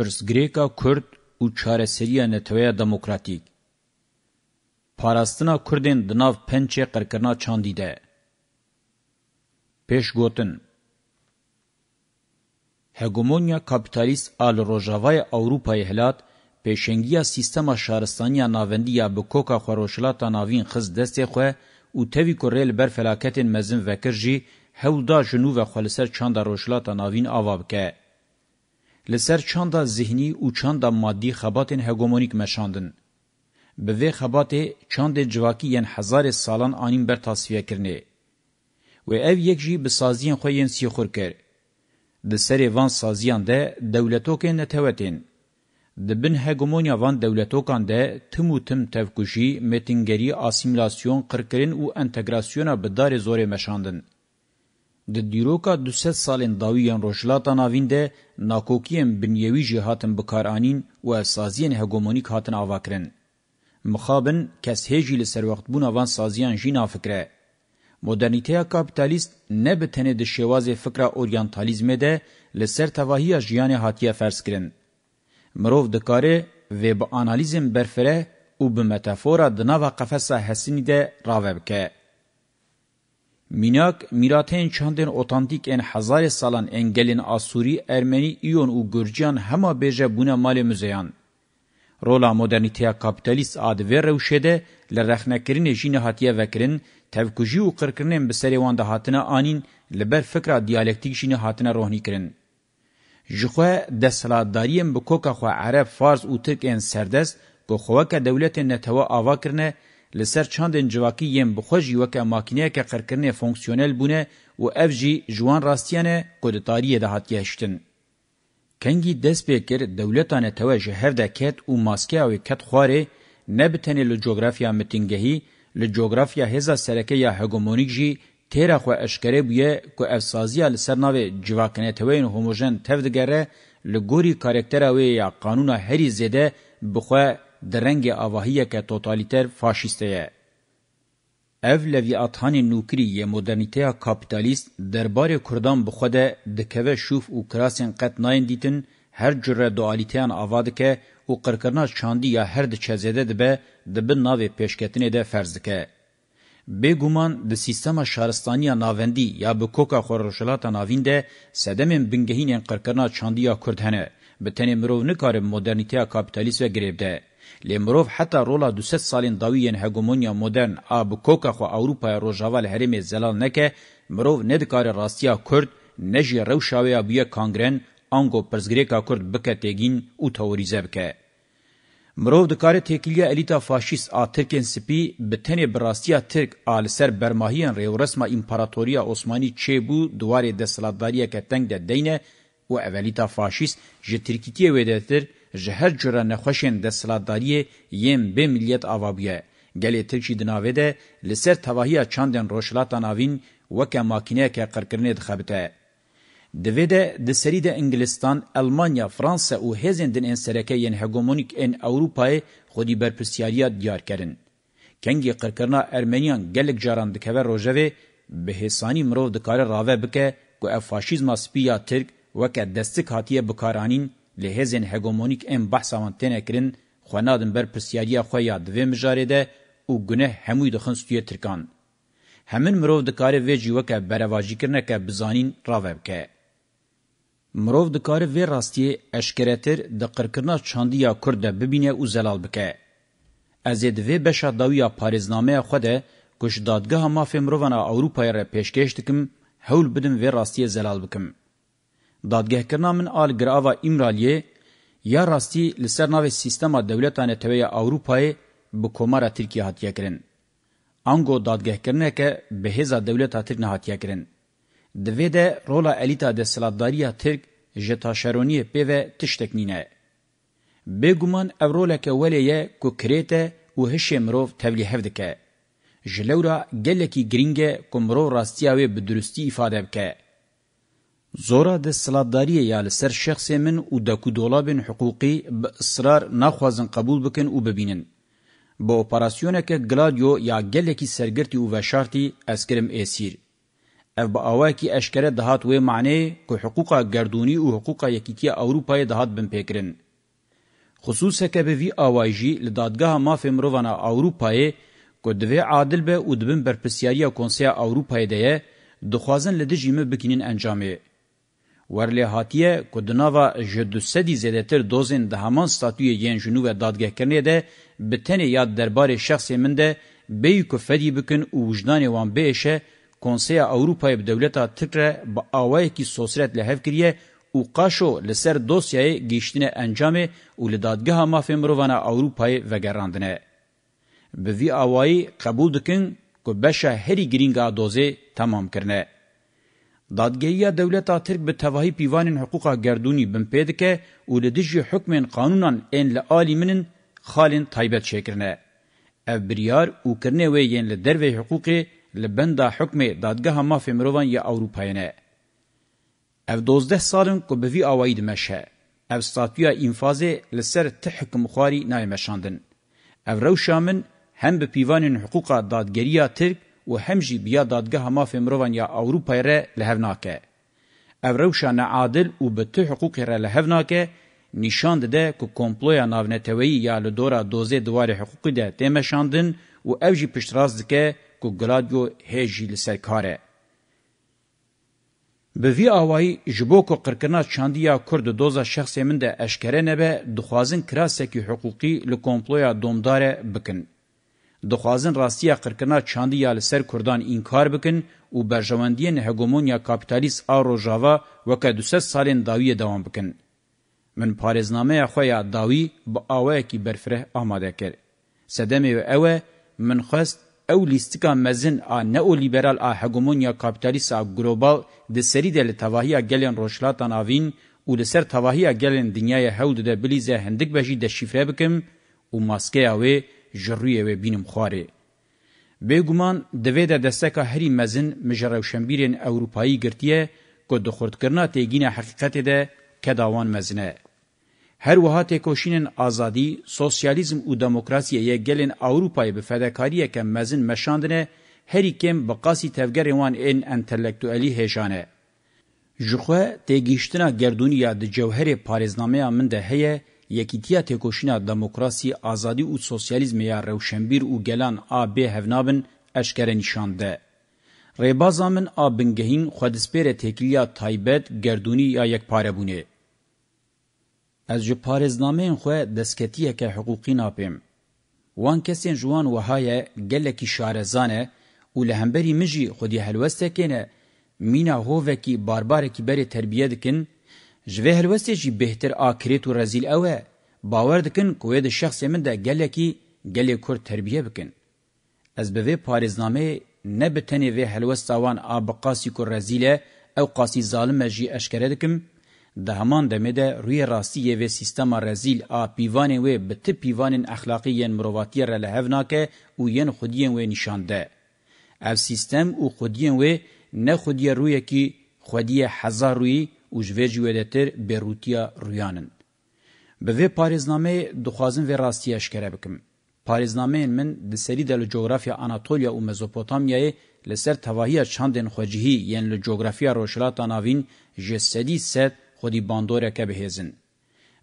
Pirsgirêka Kurd û çareseriya Netewaya Demokratîk. Parastina Kurdên di nav pençe qirkirina çandî de. Pêşgotin Hegemonya kapitalîst al Rojavaya Avrupayê e hilat, pêşengiya sîstema şaristaniya navendî ya bi koka xweroşilata navîn xiz destê xwe û tevî ku rê li ber felaketên mezin vekir jî hewda jinû ve xwe li ser çanda rojilata navîn ava bike. لسر چاندا ذهنی او چاندا مادی خباتن هگمونیک مشاندن به وی خباته چاند جواکی ین هزار سالان آنیم بر تصفیه کرنه و او یک جی به سازیان خوین سی خور کر د سری وان سازیان ده دولتوکن نتوتن د بن هګومونیا وان دولتوکان ده تم و تم تفکوشی متنګری اسیمیلاسیون قرکرین او انټګراسیون به دار زور مشاندن د دیروکا 200 سالن داویان روشلاتا ناوین ده ناکوکیم بنیوی جهاتن بکارانین و سازیان هگومونیک هاتن آواکرن. مخابن کس هیجی لسر وقت بون آوان سازیان جینا فکره. مدرنیته کاپیتالیست نه به تنه د شواز فکر اورینتالیزم ده لسر تواهی جیان هاتیه فرض کرن. مروف دکاره و به انالیزم برفره او به متافورا دنا و قفسه حسینی ده راوبکه. Minak miratên çandên otantik en hezarê salan engelên Asurî, Ermenî, İyon û Gurciyan hema bêje bûne malê muzeyan. Rola moderniteya kapitalîst a divê rewşê de li rexnekirinê jî nehatiye vekirin, tevkujî û qirkirinên bi serê wan de hatine anîn li ber fikra diyalektîk jî hatine rohnî kirin. Ji xwe desthilatdariyên bi koka xwe Ereb, Fars û Tirkên serdest ku xweka dewletên netewa ava kirine, لسر چاندن جواکی یم بخوجی وک ماکینه که قرکرنه فونکسیونل بونه و اف جی جوان راستیانه کودتاری ده هات گشتن کنگی دست بکر دولتانه توجه هر دکت او ماسکه او کت خواره نبتنه له جغرافیا متینګهی له جغرافیا هزا سرکه یا هګومونیک جی تیر خو اشکره بویه کو افسازی ال سرناوی جواکنه توین هوموجن تفدګره له ګوري کاراکټر او یا قانون هری زده بخو درنگ آواهیه که توتالیتر فاشیسته یه. اف لوی اتحان نوکری یه مدرنیته کپیتالیست دربار کردان بخوده دکوه شوف و کراسین قط ناین دیتن هر جره دوالیتیان آواده که و قرکرنا چاندی یا هر ده چزیده ده به ده به ناوی پیشکتنه ده فرزدکه. بګومان د سیستم شارستانیا ناوندی یا به کوکا خورشلاتا ناوینده سدمن بنګهینن قرکرنا چاندیا کردهنه به تنه مرو نه کار مدرنیته کاپیتالیسم گریبده لمروف حتی رولا 200 سالین داویین هگمونیا مدرن آب کوکا خو اوروپا روجاوال هرم زلال نکه مروف ندکار راستیا کرد نجی روشاوی بیا کانگرن انگو پرزگریکا کرد بکه تگین او توریزه بکه. مرو دکاره تکیلیه الیتا فاشیست آ ترکن سپی به تنه براستیا ترک آل سر برماهیان ریو رسما امپراتوریا عثمانی چه بو دواره دسلاتداریه که تنگ ده دینه و اولیتا فاشیست جه ترکیتیه ویدتر ji her cura nexweşên desthilatdariyê yên bê miliyet avabiye. Gelê Tirkî di navê de li ser tevahiya çandên roşilata navîn weke makîneyeke qirkirinê dixebite. Di vê de di serî de Inglistan, Almanya, Fransa û hêzên din ên sereke yên hegemonîk ên Ewropayê xwedî berpirsyariya diyar kerin. Kengî qirkirina Ermeniyan gelek caran dikeve rojevê bi hêsanî mirov dikare rave bike ku ev faşîzma spî ya Tirk weke destik hatiye bikaranîn له هزن هګومونیک ام بحثا وان تنکرین خو نادم بر پرسیاریا خو یا دوی مجاره ده او گنه هموی د خنستیه ترکان همن مرو د کار وی جیو که برواجی کرنه که بزانین راوب که مرو د کار وی راستی اشکرتر د قرکرنا چاندیا کورده ببینه او زلال بکه از دوی بشا داویا پاریزنامه خوده کش دادگاه ما فمرونا اروپا را پیشکش دکم هول بدم وی راستی زلال بکم دادگهکرنا من آل گراوا امرالیه یا راستی لسر ناو سیستما دولتان توی اوروپای به کومارا ترکیه هاتیه کرن. انگو دادگهکرنه که به هزا دولتا ترک نه هاتیه کرن. دوی ده رولا الیتا ده سلادداریا ترک جتا شرونی پیوه تشتکنینه. بگومان او رولا که ولیه که کریته و هشه مروف تولیه هفدکه. جلورا گلکی گرینگه که مروف راستیاوی به درستی افاده بکه. زورا د سلطداری یا لسر شخص من او د کو دولابن حقوقی به اصرار نخوازن قبول بکن او ببینن با اپراسیونه که گلادیو یا گلکی سرگرتی او وشارتی اسکرم اسیر اف با اواکی اشکره دهات و معنی که حقوقا گردونی او حقوقا یکیتی اوروپای دهات بن پیکرن خصوصا که به وی اوایجی لدادگاه ماف مرووانا اوروپای که دوی عادل به او دبن برپسیاریا کنسیا اوروپای ده دخوازن لدجیمه بکینن انجامه ورلی هاتیه که دناوا جدوسدی زیدتر دوزین ده همان ستاتوی ین جنوب دادگه کرنه ده بتنه یاد دربار شخصی من ده بیو که فدی بکن و وجدان وان بیشه کنسیا اوروپای به دولتا تکره با آوائی که سوسرت لحف کریه او قاشو لسر دوسیای گیشتین انجامه و لدادگه مافی مرووانا اوروپای وگراندنه. به وی آوائی قبول دکن که بشه هری گرینگا دوزه تمام کرنه. دادگهیا دولتا ترک به تواهی پیوانین حقوقا گردونی بن پیدکه او لدجی حکمین قانونان این لآلی منن خالین تایبت شکرنه. او بریار او کرنه وی ین لدروی حقوقی لبنده حکم دادگه مافی مروان یا اوروپاینه. او دوزده سالن که بوی آوائی دمشه. او ستاتویا اینفازه لسر تحک مخواری نای مشاندن. او روشامن هم به پیوانین حقوقا دادگریا ترک و همجی بیا دادگاه ماف مروان یا اوروپای ره لهوناکه. او روشان عادل و بته حقوق ره لهوناکه نشان ده که کمپلویا ناونتوی یا لدورا دوزه دوار حقوقی ده تیمشاندن و او جی پشتراز دکه که گلادیو هیجی لسرکاره. به وی آوایی جبو که قرکرنا چاندیا کرد دوزا شخصی من ده اشکره نبه دخوازن کراسه که حقوقی لکمپلویا دومداره بکن. دخوازن راستیا قرکنا چاندی یال سر کردان انکار بکن او برژواندین هگمونیا کاپیتالیست آ روژاوا وکه دوست سالین داوی دوام بکن. من پارزنامه خویا داوی با آوه کی برفره آماده کر. سدمه و اوه من خواست او لیستکا مزن آ نئو لیبرال آ هگمونیا کاپیتالیست آ گروبال ده سری ده لتواهی گلین روشلاتان آوین او ده سر تواهی گلین دنیای هود ده بلیزه هندک بجی ده شفره بکم او ماسکه آوه جروی و بینم خواره. بیگمان دوی ده دستکا هری مزن مجرو شنبیرین اوروپایی گرتیه که دخورد کرنا تیگین حقیقت ده که داوان مزنه. هر وها تکوشینن آزادی، سوسیالیزم و دموکراسی یه گلین اوروپای به فدکاریه که مزن مشاندنه هری کم بقاسی تفگر وان این انتلیکتوالی هیجانه. جخوه تیگیشتنا گردونیا ده جوهر پارزنامه من ده هیه یکیتیا تکوشینا دموکراسی آزادی او سوسیالیزم یا روشنبیر او گلان آب هفنابن اشکره نشانده. ریبازامن آبنگهین خودسپیر تکلیا تایبت گردونی یا یک پاره بونه. از جو پارزنامه خو دسکتیه که حقوقی ناپیم. وان کسین جوان وهای گلکی شارزانه او لهمبری مجی خودی حلوسته کنه مینا هووکی باربارکی بری تربیه دکن جوه هلوستی جی بهتر آکریت و رزیل اوه باور دکن کوی د شخص من ده گله کی گله کور تربیه بکن از به پاریزنامه نه بتنی و هلوستاوان آبقاسی کور رزیله او قاسی ظالم جی اشکره دکم ده همان دمه ده روی راستیه و سیستم رزیل آ پیوانه و بت پیوانن اخلاقی ین مرواتی را لهوناکه او ین خودین و نشانده او سیستم او خودین و نه خودی روی کی خودی هزار روی او جوه جوه دتر بروتیا رویانن. به وی پاریزنامه دخوازم و راستی اشکره بکم. پاریزنامه من د سری د جغرافیا اناتولیا او مزوپوتامیای لسر تواهی چاندن خوجهی یعن له جغرافیا روشلاتا ناوین جسدی ست خودی باندوره که بهزن.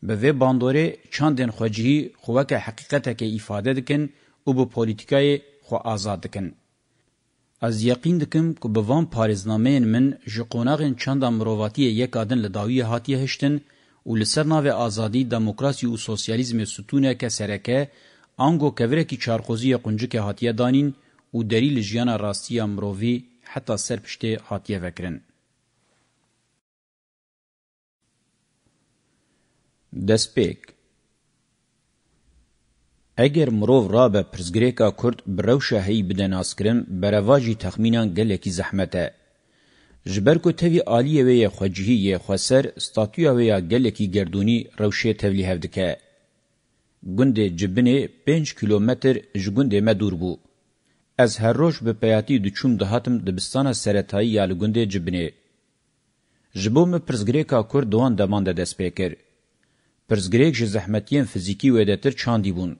به وی باندوره چاندن خوجهی خوکه حقیقته که ifade دکن او بو پولیتیکای خو آزاد دکن. از یقین دکم که به وان پارزنامین من جه قوناغین چند امروواتی یکادن لداوی هاتیه هشتن و لسر ناو آزادی دموکراسی و سوسیالیزم ستونه که سرکه آنگو کورکی چارخوزی قنجه که هاتیه دانین و دلیل جیان راستی امرووی حتی سر پشته هاتیه وکرن. دسپیک اگر مرو را به پرزګریکا کورد برو شهی بدن اسکرین برواجی تخمینا گلکی زحمته جبر کو توی عالیه و خوجهی خسر استاتویا و گلکی گردونی روشه تولی هفدکه گوند جبنه 5 کیلومتر جگوند مدور بو از هر روش به پیاتی دچوم دهاتم دبستان سرتایی یال گوند جبنه جبوم پرزګریکا کورد دوان دمان د دسپیکر پرزګریک ژ زحمتین فزیکی و دتر چاندی بون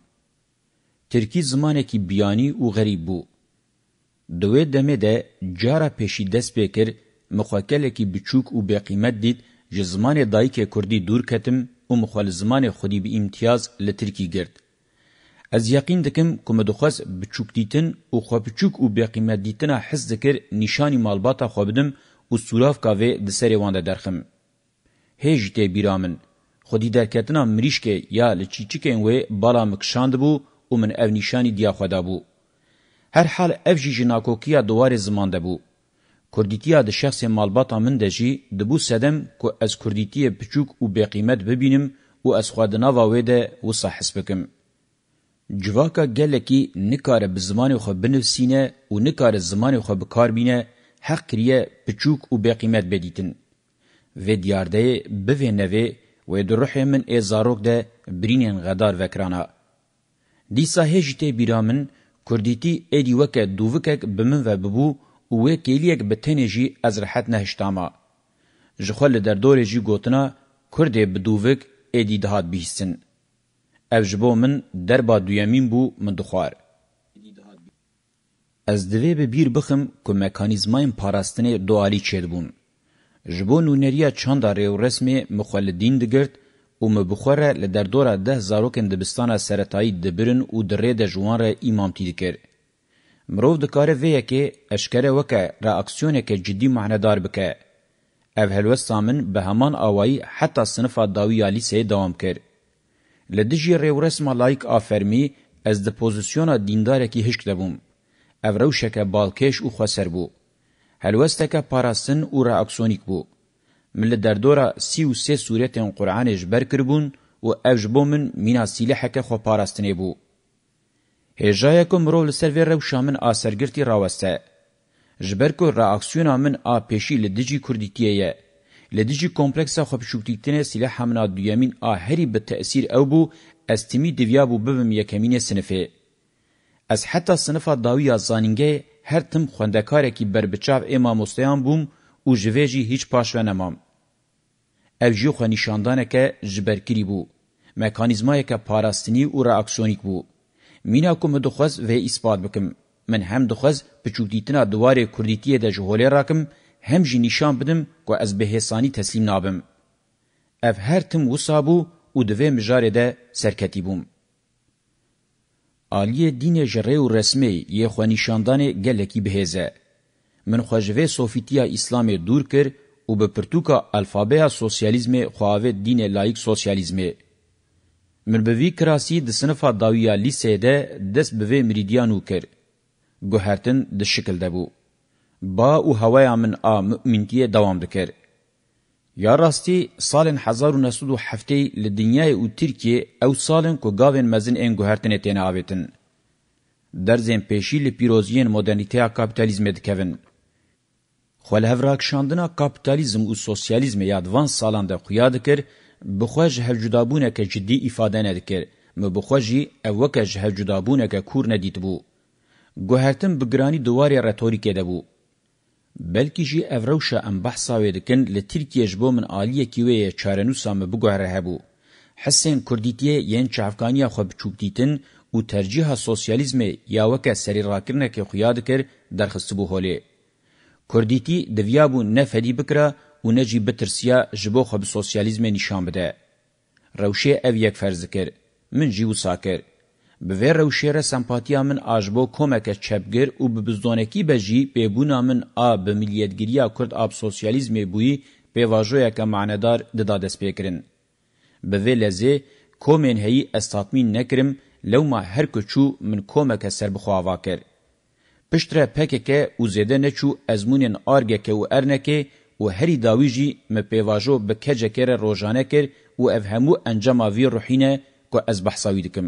ترکی زمانێکی بیانی و غەریب بوو. دوێ دەمێ دە جارە پێشی دەست پێکرد مخواکەلێکی بچووک و بێقیمەت دیت ji zimanê dayikê Kurdî dûr ketim û mixwe li zimanê xwedî bi imtiyaz li Tirkî gird. Ez yaqîn dikim ku me dixwaz biçûk dîtin û xwepiçûk û bêqîmet dîtina hez dikir nîşanî malbata xwe bidim û sûravka vê di serê wan de derxim. Hê jî tê bîra min, xwedî derketina mirîşkê ya li çîçikên wê bala min kişand bû کو من او نشانی دیا خدا بو هر حال اف جی جناکوکیا دوار زمان ده بو کوردیتیا د شخص مالباتا من ده جی د بو سدم کو از کوردیتی پچوک او بی قیمت ببینم او از خادنا واوی ده و صح حسبکم جواکا گلکی نکار بزمان خو بنفسینه او نکار زمان خو بکار بینه حق کریه پچوک او بی قیمت بدیتن و دیارده بوینه و و د روح من ازاروک ده برینن غدار وکرانا دیسا هجته بیرامن کردیتی ایدی وکه دووکک بمن و ببو او وکیلیک بتنجی از راحت نهشتاما جخول در دور جی گوتنا کردی بدووک ایدی دهات بیسن او جبو من در با دویمین بو من دخوار از دوی به بیر بخم که مکانیزمای پاراستنه دوالی چید بون. جبو نونریا چند ریو رسم مخالدین دگرد û mi bixwe re li derdora deh zarokên dibistana seretayî dibirin û di rê de jiwan re îmamtî dikir. Mirov dikare vê yekê eşkere weke reaksiyoneke cidî mehnedar bike. Ev helwesta min bi heman awayî heta sinifa dawî ya lîseyê dewam kir. Li dijî rêwresma layık a fermî ez di pozisyona dîndarekî hişk debûm. Ev rewşeke balkêş û xweser bû. Helwesteke parastin û reaksiyonîk bû. مل دردورا سی و سه سورتین قرآنش برکربون و اوجبو من مینا سیلحک خو پاراستنه بو. هجایکم رو لسر ویر روشا من آسرگرتی راوسته. جبرکو راکسیونا من آ پیشی لدیجی کردیتیه یه. لدیجی کمپلکسا خو پشکتیتنه سلاح همنا دویامین آ هری به تأثیر او بو استمی دویابو ببم یکمین سنفه. از حتی سنفا داوی زانینگه هر تم خوندکارکی بربچاو اماموستیان بوم و جویجی هیچ پاشوه نمام. ev jî xwe nîşandaneke ji berkirî bû mekanîzmayeke parastinî û reaksiyonîk bû mîna ku min dixwaz vê îspat bikim min hem dixwaz piçûkdîtina diwarê kurdîtiyê de ji holê rakim hem jî nîşan bidim ku ez bi hêsanî teslîm nabim ev her tim wisa bû û di vê mijarê de serketî bûm aliyê dînê ji rê û resmê yê xwe nîşandanê gelekî bihêze min xwe ji vê sofîtiya îslamê dûr kir û bi pirtûka alfabeya sosyalîzmê xweavê dînê e layîk sosyalîzmê. Min bi vî kirasî di sinifa dawiya lîseyê de dest bi vê mirîdiyan û kir. Guhertin di şikil de bû. Ba û hewaya min a mü'mintiyê dewam dikir. یا راستی سالن 1907 ل دنیای او ترکیه او سالن کو گاوین مزن ان گوهرتن تنه اویتن درزن پیشی ل پیروزین مدرنیته کاپیتالیزم دکوین خو له راکشاندنا کاپیتالیزم او سوسیالیزم یاد وان سالان ده خویا دکر بخو جه جدابونه که جدی ifade نه دکر م بخو جی اوکه جه جدابونه که کور نه دیت بو گوهرتم بگرانی دواری رتوریکه ده بو بلکی جی اوروشه ام بحثا ودکن ل ترکیه جبو من عالیه کیوی چارنو سام بو گوهره هبو حسین کردیتیه یین چافکانیا خو بچوک دیتن او ترجیح سوسیالیزم یا وکه سری راکرنه که خویا دکر درخصبو هولی کردیتی دویابو نه فدی بکره و نه جی بترسیا جبو خو به سوسیالیزم نشان بده روشه او یک فرض کر من جیو ساکر به ور روشه ر سمپاتیا من اجبو کومک چپگر او به بزدونکی بجی به بونا من ا به ملیتگیریا کرد اب سوسیالیزم بوی به واژویا که معنادار د دادس پیکرین به ولزه کومن هی استاتمین نکرم لو ما هر کوچو من کومک سر بخوا واکر پشتره پککه او زیده نچو ازمونین آرگکه و ارنکه و هری داویجی مپیواجو بکجه کر روژانه کر و افهمو انجام وی روحینه که از بحثاوی دکم.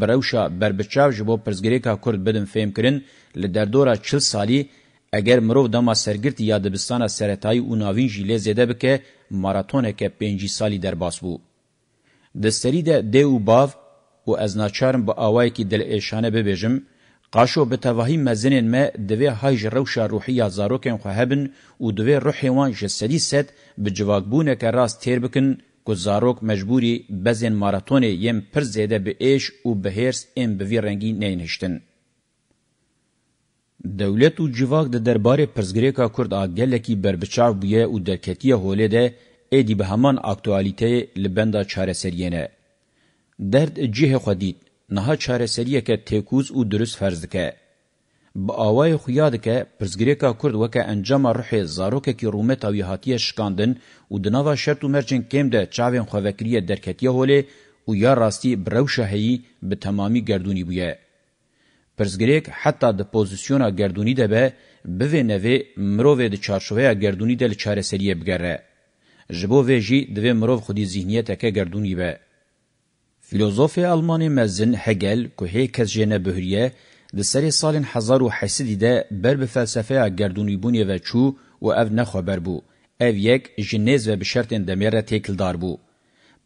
بروشا بربچاو جبو پرزگریکا کرد بدن فهم کرن لدردورا چل سالی اگر مرو دما سرگرت یا دبستان سرطای او ناوین جیله زیده بکه ماراتونه که پینجی سالی درباس بو. دستری ده ده و باو و از ناچارم با آوائی که دل ایشانه ببیجم، قاشو به توهی مزنن ما دوی هایج روشا روحیا زاروکن خو هبن او دوی روحی وان جسدی ست بجواکبونه که راست تیر بکن کو زاروک مجبوری بزن ماراتونه یم پر زیده به ایش او به هرس ام به وی رنگی نینشتن. دولت او جواک د دربارې پرزګریکا کورد اګلکی بربچاو بوی او د کتیه هولې ده ا دی به همان اکټوالیته لبنده چاره سریینه درد جه خدید نها چارەسەریە کە تێکوز و دروست فەرز دکە بە ئاوای خویا دکە پرزگرێکا کورد وەکە ئەنجەما ڕحێ زارۆکێکی ڕوومێت ئەوی هاتیە شکاندن و دناوا شەرت و مەرجن کێمدە چاوێن خۆڤەکریە دەرکەتیە هۆلێ و یا ڕاستی برەوشە هەیی بە تەمامی گردوونی بووە پرزگرێک حتا د پۆزیسیۆنا گردوونی دەبێ بوێ نەوێ مرۆڤێ د چارشوەیە گردوونی دە لە چارەسەریە بگەڕێ ji bo vê jî divê mirov xwedî zîhniyeteke gerdûnî be Filozofê Almanî mezin Hegel ku hê kes jêne bihuriye di serê salên hezar û hesidî de ber bi felsefeya gerdûnîbûnê ve çû û ev nexweber bû. Ev yek ji nêz ve bi şertên demêre têkildar bû.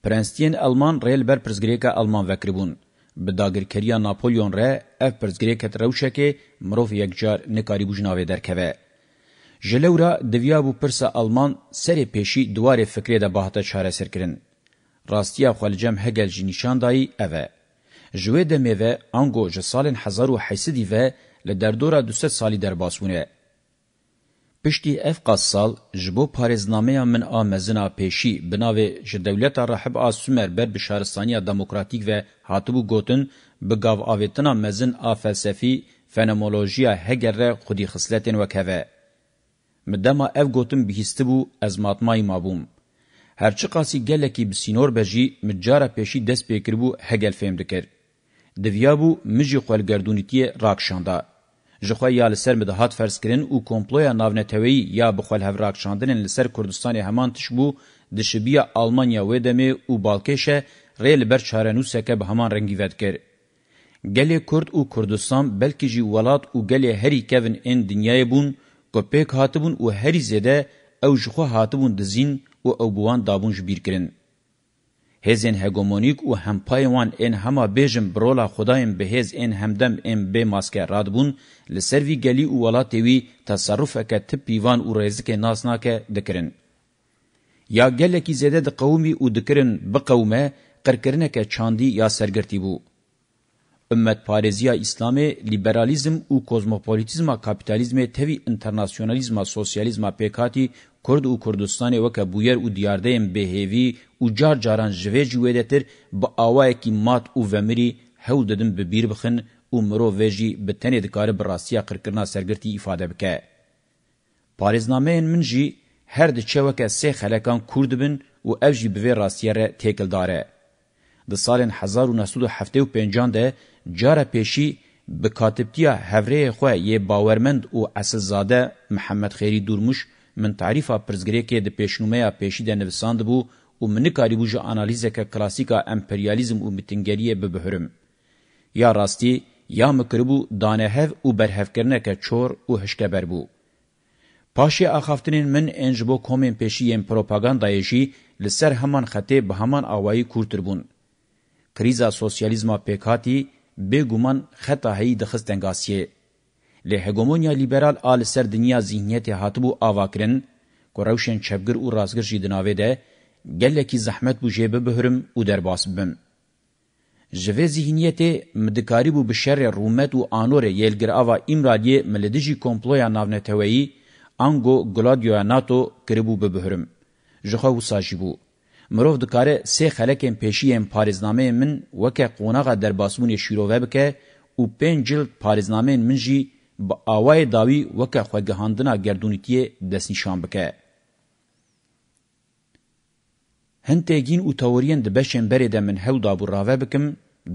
Prenstiyên Alman rêl ber pirzgirêka Alman vekiribûn. Bi dagirkeriya Napolyon re ev pirzgirêket rewşekê mirov yekcar nikarîbû jinavê derkeve. Ji lewra divya bû pirsa Alman serê pêşî duwarê fikrê de bahata çareserkirin. راستیا خلجم هگل جنیشان دای اوه. جوه دمیوه انگو جسال هزار و حیسدی و لدردورا دوست سالی در باسونه. پشتی اف قصال جبو پارزنامه من آمزنا پیشی بناوه جدولت رحب آسومر بر بشارستانی دموکراتیک و حاطبو گوتن بگاو آویتنا مزن آفلسفی فنمولوژیا هگر را خودی خسلتن وکوه. مدما اف گوتن بهیسته بو از ماتمای مابوم. هرچی قاسی گلکی بسینور بجی مجاره پیشی دست پیکربو هگل فهم دکر. دویابو مجی خوالگردونیتی راکشانده. جخوا یا لسر مدهات فرض کرن او کومپلویا ناونتوی یا بخوال هف راکشاندن لسر کردستان همان تشبو دشبیا آلمانیا و دمه او بالکشه ریل بر چارنو سکه به همان رنگی ود کر. گلی کرد او کردستان بلکی جی ولات او گلی هری کون این دنیای بون گپیک هاتبون او هری زده او جخوا هاتبون دزین و اوبوان دابون جبیر کرن. هزین هگومونیک و همپای وان این هما بیجم برولا خدایم به هز این همدم این به ماسکه راد بون لسر وی گلی و ولاتی وی تصرف که تب پیوان و رزک ناسناکه دکرن. یا گلکی زیده د قومی و دکرن بقومه قرکرنه که چاندی یا سرگرتی بو. امتپارێزیە ئیسلامێ لیبەرالیزم و کۆزمۆپۆلیتیزمە کاپیتالیزمێ تەوی ئینتەرناسیۆنالیزمە سۆسیالیزمە پێکاتی کورد و کوردستانی وەکە بویەر و دیاردەیەم بێهێوی و جار جاران ژێژی وێدەتر بە ئاوایەکی مات و ڤەمری هەو دەدن ببیر بخن و مرۆ وێژی بە تەنێ دکارە بەڕاستیە قڕکردنا سەرگرتی ئیفادە بکە پارێزنامەیەن من جی هەر دچێوەکە سێ خەلەکان کورد بن و ئەو جی بەوێ ڕاستیە رە تێکلدارە د سال 1975 ده جاره پیشی به کاتبتیا هفره خو یه باورمند او اساسزاده محمد خیری دورمش من تعریفه پرزګری کې د پیشنومه پیشی د نوساند بو او منکاری بو جو انالیزه که کلاسیکا امپریالیزم او متنګریه به بهرم یا راستی یا مکربو دانه هف او برهف کرنه که چور او هشکبر بو پاشی اخافتنین من انجبو کومین پیشی ام پروپاگاندایشی لسر همان خطه به همان آوائی کورتر بون. Kriza sosyalizma pek hati, بێگومان خەتاهەیی دەخستن گاسیێ لێ هەگۆمۆنیا لیبەرال ئا لەسەر دنیا زیهنیەتێ هاتبوو ئاواکرن کە ڕەوشێن چەبگر و ڕازگرژی دناوێدە گەلێکی زەحمەت بوو ژێبە بهرم و دەرباس بم ژەvê زیهنیەتێ مدکاری بوو بە شەرێ ڕوومەت و ئانۆرێ یێلگرئاوا ئیمرادیێ مەلەدژی کۆمپلۆیا ناونەتەوەیی ئانگۆ گلادیۆیا ناتۆ کربوو بە بهرم ژەخوا وساژی بوو مرو دکاره سه خلکم پېشییم پاریزنامه من وکه قونغه در باسمون شیروه بکه او پنجل پاریزنامه من جی با آوای داوی وکه خوګهاندنا ګردونیتی دس نشان بکه هنتګین او تورین د بشن بری د من هول دابو راوه بکم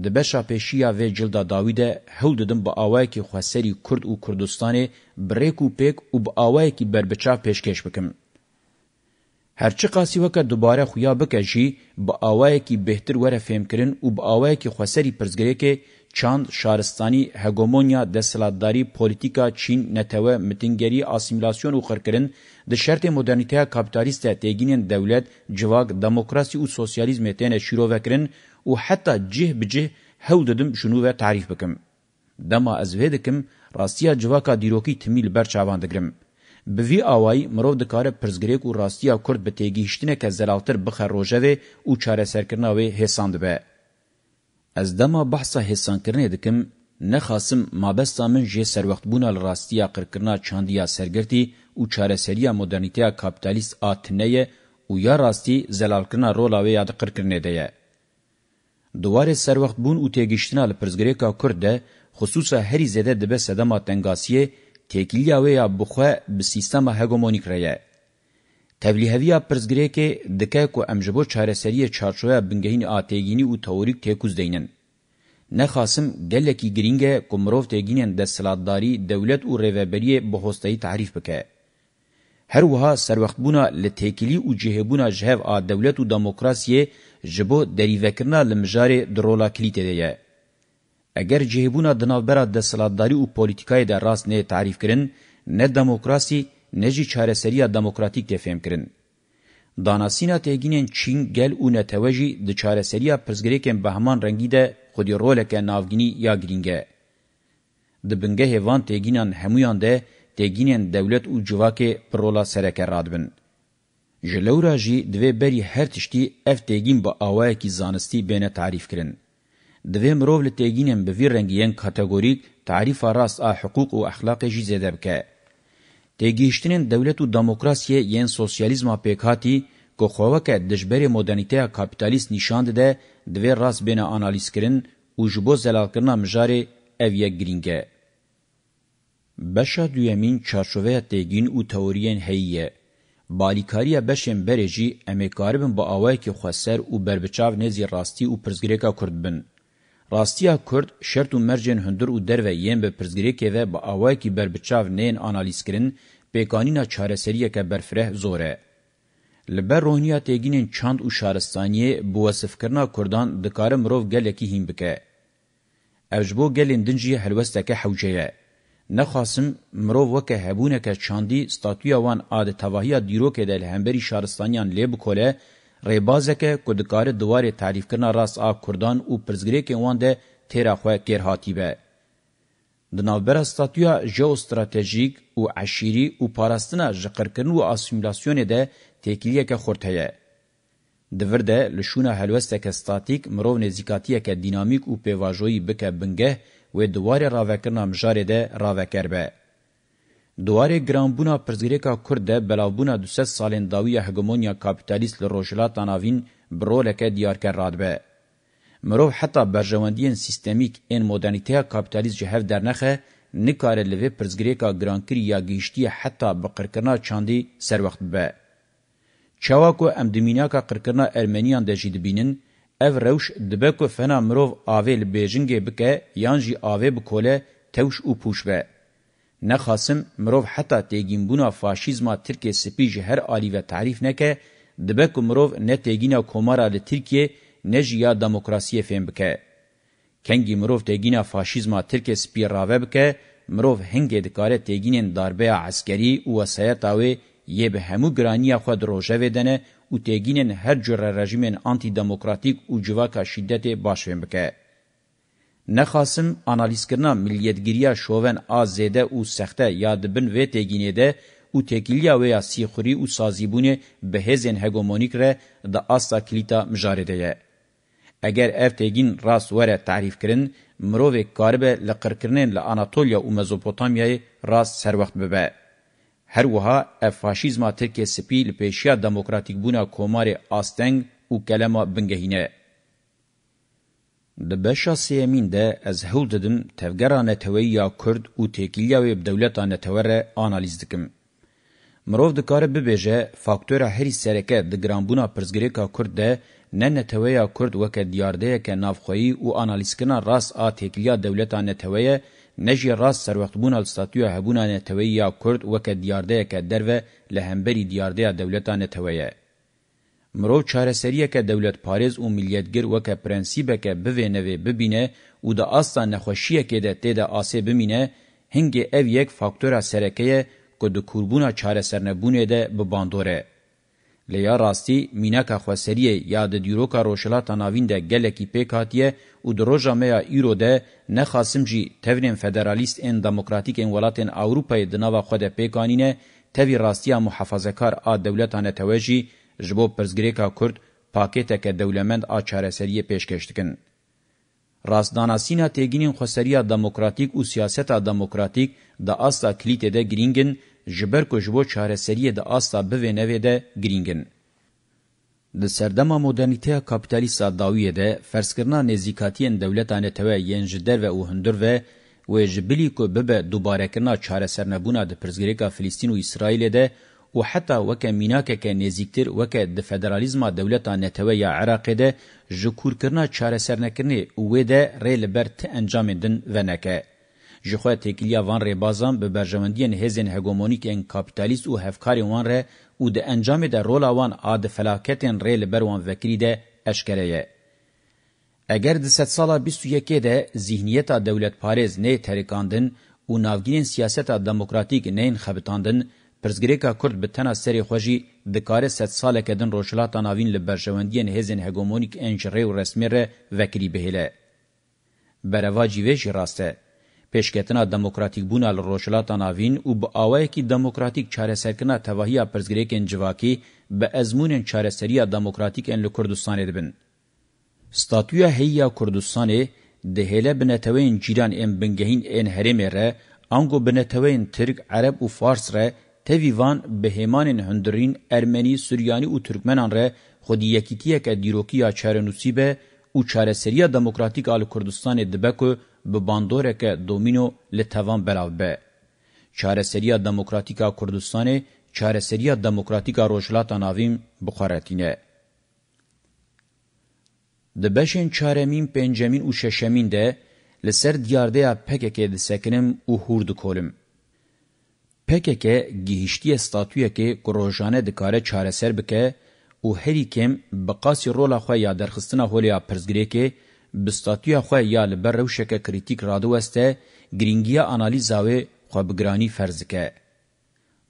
د بشا پېشیا و جلدا داویده هول ددم با آوای کی خوسری کورد او کردستاني بریکو پک او با آوای کی بربچا پېشکش بکم هرچی قاسی وکه دوباره خویا بکجی با آوای کی بهتر وره فهم کرن او با آوای کی خسری پرزګری کې چاند شارستانی هګومونیا د سلادتاری پولیټیکا چین نتوه متینګری اسیمیلاسیون او خرکرین د شرط مدرنټیا کاپټالیست تګینن دولت جواک دموکراسي او سوسیالیزم ته شروع وکرین او حتی جه بجه هول ددم شنو و تعریف بکم دما ازوه دکم راستیا جواکا دیروکی تمیل بر چاوان دگرم به وی آوای مرو د کار پرزګری کو راستیا کورد به تیګیشتنه که زلالتر بخه روجوي او چاره سرکناوي هساند به از دما بحثه هسان کرنه دکم نه خاصم مابستا من جه سر وخت بونه راستیا قرکرنا چاندیا سرګرتی او چاره سریا مدرنیتیا کاپیتالیست اتنه او یا راستی زلالکرنا رولاوي یاد قرکرنه ده دواره سر وخت بون او تیګیشتنه لپرزګری کا کورد ده خصوصا هری زده د به صدما تنګاسیه تکیلیا ویا بخو به سیستم هګومونیک رایه تبلیغویا پرزګری کې دکې کو امجبو چارەسری چارچویا بنګهین آتګینی او توریک تکوز دینن نه خاصم گلکی گرینګه کومروف تګینن د سلادتداری دولت او ریوبری بهوستای تعریف بکې هر وها سر وخت بونه لتهکلی او جهبونه جهو ا دولت او دموکراسي جبو دریوکرنا لمجاري درولا کلیته دیه اگر جهبونا د نوبره د سلادتاری او پولیټیکای د راست نه تعریف کرن نه دموکراسي نه جی چارەسەریya دموکراتیک تفهم کرن داناسینا تگینن چین گل او نتوجی د چارەسەریya پرزګریکن بهمان رنگی ده خودی رولک ناوګینی یا گرینګه د بنګه هوان تگینن همویان ده تگینن دولت او جواکه پرولا سرکه رادبن جلورا جی دوی بری هر تشتی اف تگین با اوای کی زانستی بینه تعریف کرن دوی مرو له تګینم به وی رنگین کټګوریک تعریف راس ا حقوق او اخلاق جی زده بکه تګیشتنین دولت او دموکراسی یین سوسیالیزم پکاتی کو خوکه دجبری مدرنیته کاپیتالیست نشاند ده دوی راس بنه انالیز کرن او جبو زلال کرنا مجاری اویه گرینگه. بشا دویمین چارچوه تیگین او تورین هیه. بالیکاریه بشین برجی امیکاری بن با آوائی که خوصر او بربچاو نزی راستی او پرزگریکا کرد بن. راستیا کورد شرط و مرجن هندر و درو یین به پرزګریکه و با اوای کی بر بچاو نین انالیز کرن بېکانینا چارەسەریەکە که برفره زوره. لبر روحنیا تیگینین چاند و شارستانیه بواسفکرنا کردان دکاره مروف گلکی هیم بکه. اوجبو گلین دنجی حلوستکه حوجهه. نخواسم مروف وکه هبونه که چاندی ستاتویا وان آد تواهیا دیروکه ده لهمبری شارستانیان لی بکوله ریبازکه کو د کار دواره تعریف کنا راس آ کردان او پرزګری کې وانده تیرا خو کېر هاتیبه د نوبر استاتیا جو استراتیژیک او عشيري او پاراستنه ژقرکنو او اسیمولاسیون ده تکلیه که خورته د ورده لشونه هلوسته که استاتیک مرو نزیکاتیه که دینامیک او پیواژوي بکه بنګه و دواره راوکرنا مجاره ده راوکربه دوارê giranbûna pirzgirêka Kurd de belavbûna du sed salên dawiya hegemonya kapîtalîst li rojhilata navîn bi roleke diyarker radibe. Mirov heta berjewendiyên sîstemîk ên modernîteya kapîtalîst ji hev dernexe, nikare li vê pirzgirêka girankirî ya gihîştiye heta bi qirkirina çandî serwext bibe. Çawa ku em dimînaka qirkirina Ermeniyan de jî dibînin, ev rewş dibe ku fena mirov avê li bêjingê bike yan jî avê bi kole tewş û pûş be. نخاسم مرو حتی تیگین بونا فاشیزما ترکیه سپی هر عالی و تعریف نکه دبه که مرو نه تیگینا کومارا لترکیه نه جیا دموکراسی فهم بکه. کنگی مرو تیگینا فاشیزما ترکیه سپی راوه بکه مرو هنگه دکاره تیگینین داربه عسکری و وسایتاوی یه به همو گرانی خود روژه ودنه و تیگینین هر جور رژیمین آنتی دموکراتیک و جواکا شدت باشوین بکه. نخاسم آنالیزکرنا ملیتگیریا شوون آ زیده او سخته یادبن و تگینه ده او تکیلیا و یا سیخوری او سازیبونه به هزین هگومونیک ره دا آسا کلیتا مجارده یه. اگر اف تگین راس وره تعریف کرن، مروو کاربه لقرکرنین لاناتولیا و مزوپوتامیای راس سر وقت ببه. هر وها اف فاشیزما ترکیه سپی لپیشیا دموکراتیک بونا کومار آستنگ او کلمه بنگهینه. د بشا سیمین ده از هول ددم تفگرا نتوی یا کرد او تکیلیا و دولتا نتوره آنالیز دکم. مروف دکاره ببیجه فاکتورا هری سرکه ده گرانبونا پرزگریکا کرد ده نه نتوی کرد وکه دیارده که نافخویی او آنالیز کنا راس آ تکیلیا دولتا نتویه نجی راس سر وقت بونا الستاتیو هبونا نتوی یا کرد وکه دیارده که دروه لهمبری دیارده دولتا نتویه. مرو چارەسەریە کە دەولەتپارێز û milletgir weke prensîbeke bivênevê bibîne û di asta nexweşiyekê de tê de asê bimîne hingê ev yek faktora sereke ye ku di kûrbûna çaresernebûnê de bi bandor e li ya rastî mîneka xweseriyê ya di dîroka rojhilata navîn de gelekî pêk hatiye û di roja me ya îro de nexasim jî tevnên federalîst ên demokratîk ên welatên awrupayê di nava xwe de pêk anîne tevî rastiya muhefazekar a dewletan e tewê jî ji bo pirzgirêka Kurd pakêteke dewlemend a çareseriyê pêşkêş dikin. Rastdanasîna têginên xweseriya demokratîk û siyaseta demokratîk da asta kilîtê de girîngin, ji ber ku ji bo çareseriyê de asta bivênevê de girîngin. د سردما مدرنیته کاپیتالیستا داویه ده فرسکرنا نزیکاتین دولتانه توه ین جدر و هندر و و جبلی کو ببه دوباره کنا چاره سرنبونا د پرزګریکا فلسطین او اسرائیل ده و حتی وکه میناکه که نزیکتر وکه د فدرالیزما دولتا نتوه یا عراق ده جکور کرنا چاره سرنکرنه اوه ده ریل بر ته انجام دن ونکه. جخوا تکیلیا وان ری بازان به برجمندین هزین هگومونیک ان کاپیتالیست و هفکاری وان ره او د انجام ده رولا وان آد فلاکتین ریل بر وان وکری ده اشکره یه. اگر د ست سالا 21 ده ذهنیتا دولت پارز نه ترکاندن او ناوگین سیاستا دموکراتیک نه خبتاندن پرزګریکا کورد به تنه سری خوجی د کار ست ساله کدن روشلاتا ناوین لبرژوندین هزن هګومونیک انجری او رسمیره وکری بهله برواجی ویش راسته پیشکتنا دموکراتیک بونا لروشلاتا ناوین او با آوه کی دموکراتیک چاره سرکنا توهیا پرزګریکن جواکی به ازمون چاره سریا دموکراتیک ان لکردستان دبن ستاتویا هیا کردستان د هله بنتوین جیران ام بنګهین ان هریمره انګو بنتوین ترک عرب او فارس ره تیویوان به همان هندرین ارمنی سوریانی او ترکمنان ره خودی یکیتیه که دیروکیا چارنوسی به او چارسریا دموکراتیک آل کردستان دبکو به باندوره که دومینو لطوان بلاو به. چارسریا دموکراتیک کردستان چارسریا دموکراتیک روشلات ناویم بخارتینه. دبشن چارمین پنجمین و ششمین ده لسر دیارده پککه دسکنم و هورد کولم. PKK gihiştiye statüyekê ku rojane dikare çareser bike û herî kêm bi qasî rola xwe ya derxistina holêya pirzgirêkê bi statüya xwe ya li ber rewşeke krîtîk radiweste girîngiya analîza wê xwe bi giranî ferz dike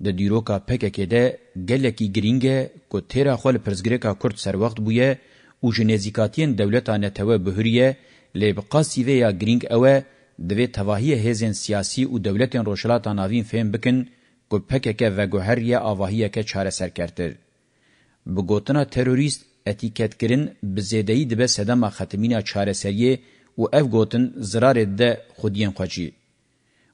di dîroka PKK de gelekî girîng e ku têra xwe li pirzgirêka Kurd serwext bûye û ji nêzîkatiyên dewleta netewe bihûriye lê bi qasî vê ya girîng ew e دوی تواهی هزین سیاسی و دولتین روشلاتا ناوین فهم بکن که پککه و گوهریه آواهیه که چاره سر کرتر. بگوتنا تروریست اتیکت کرن بزیدهی دبه سدما ختمینا چاره سریه و اف گوتن زرار ده خودین خوچی.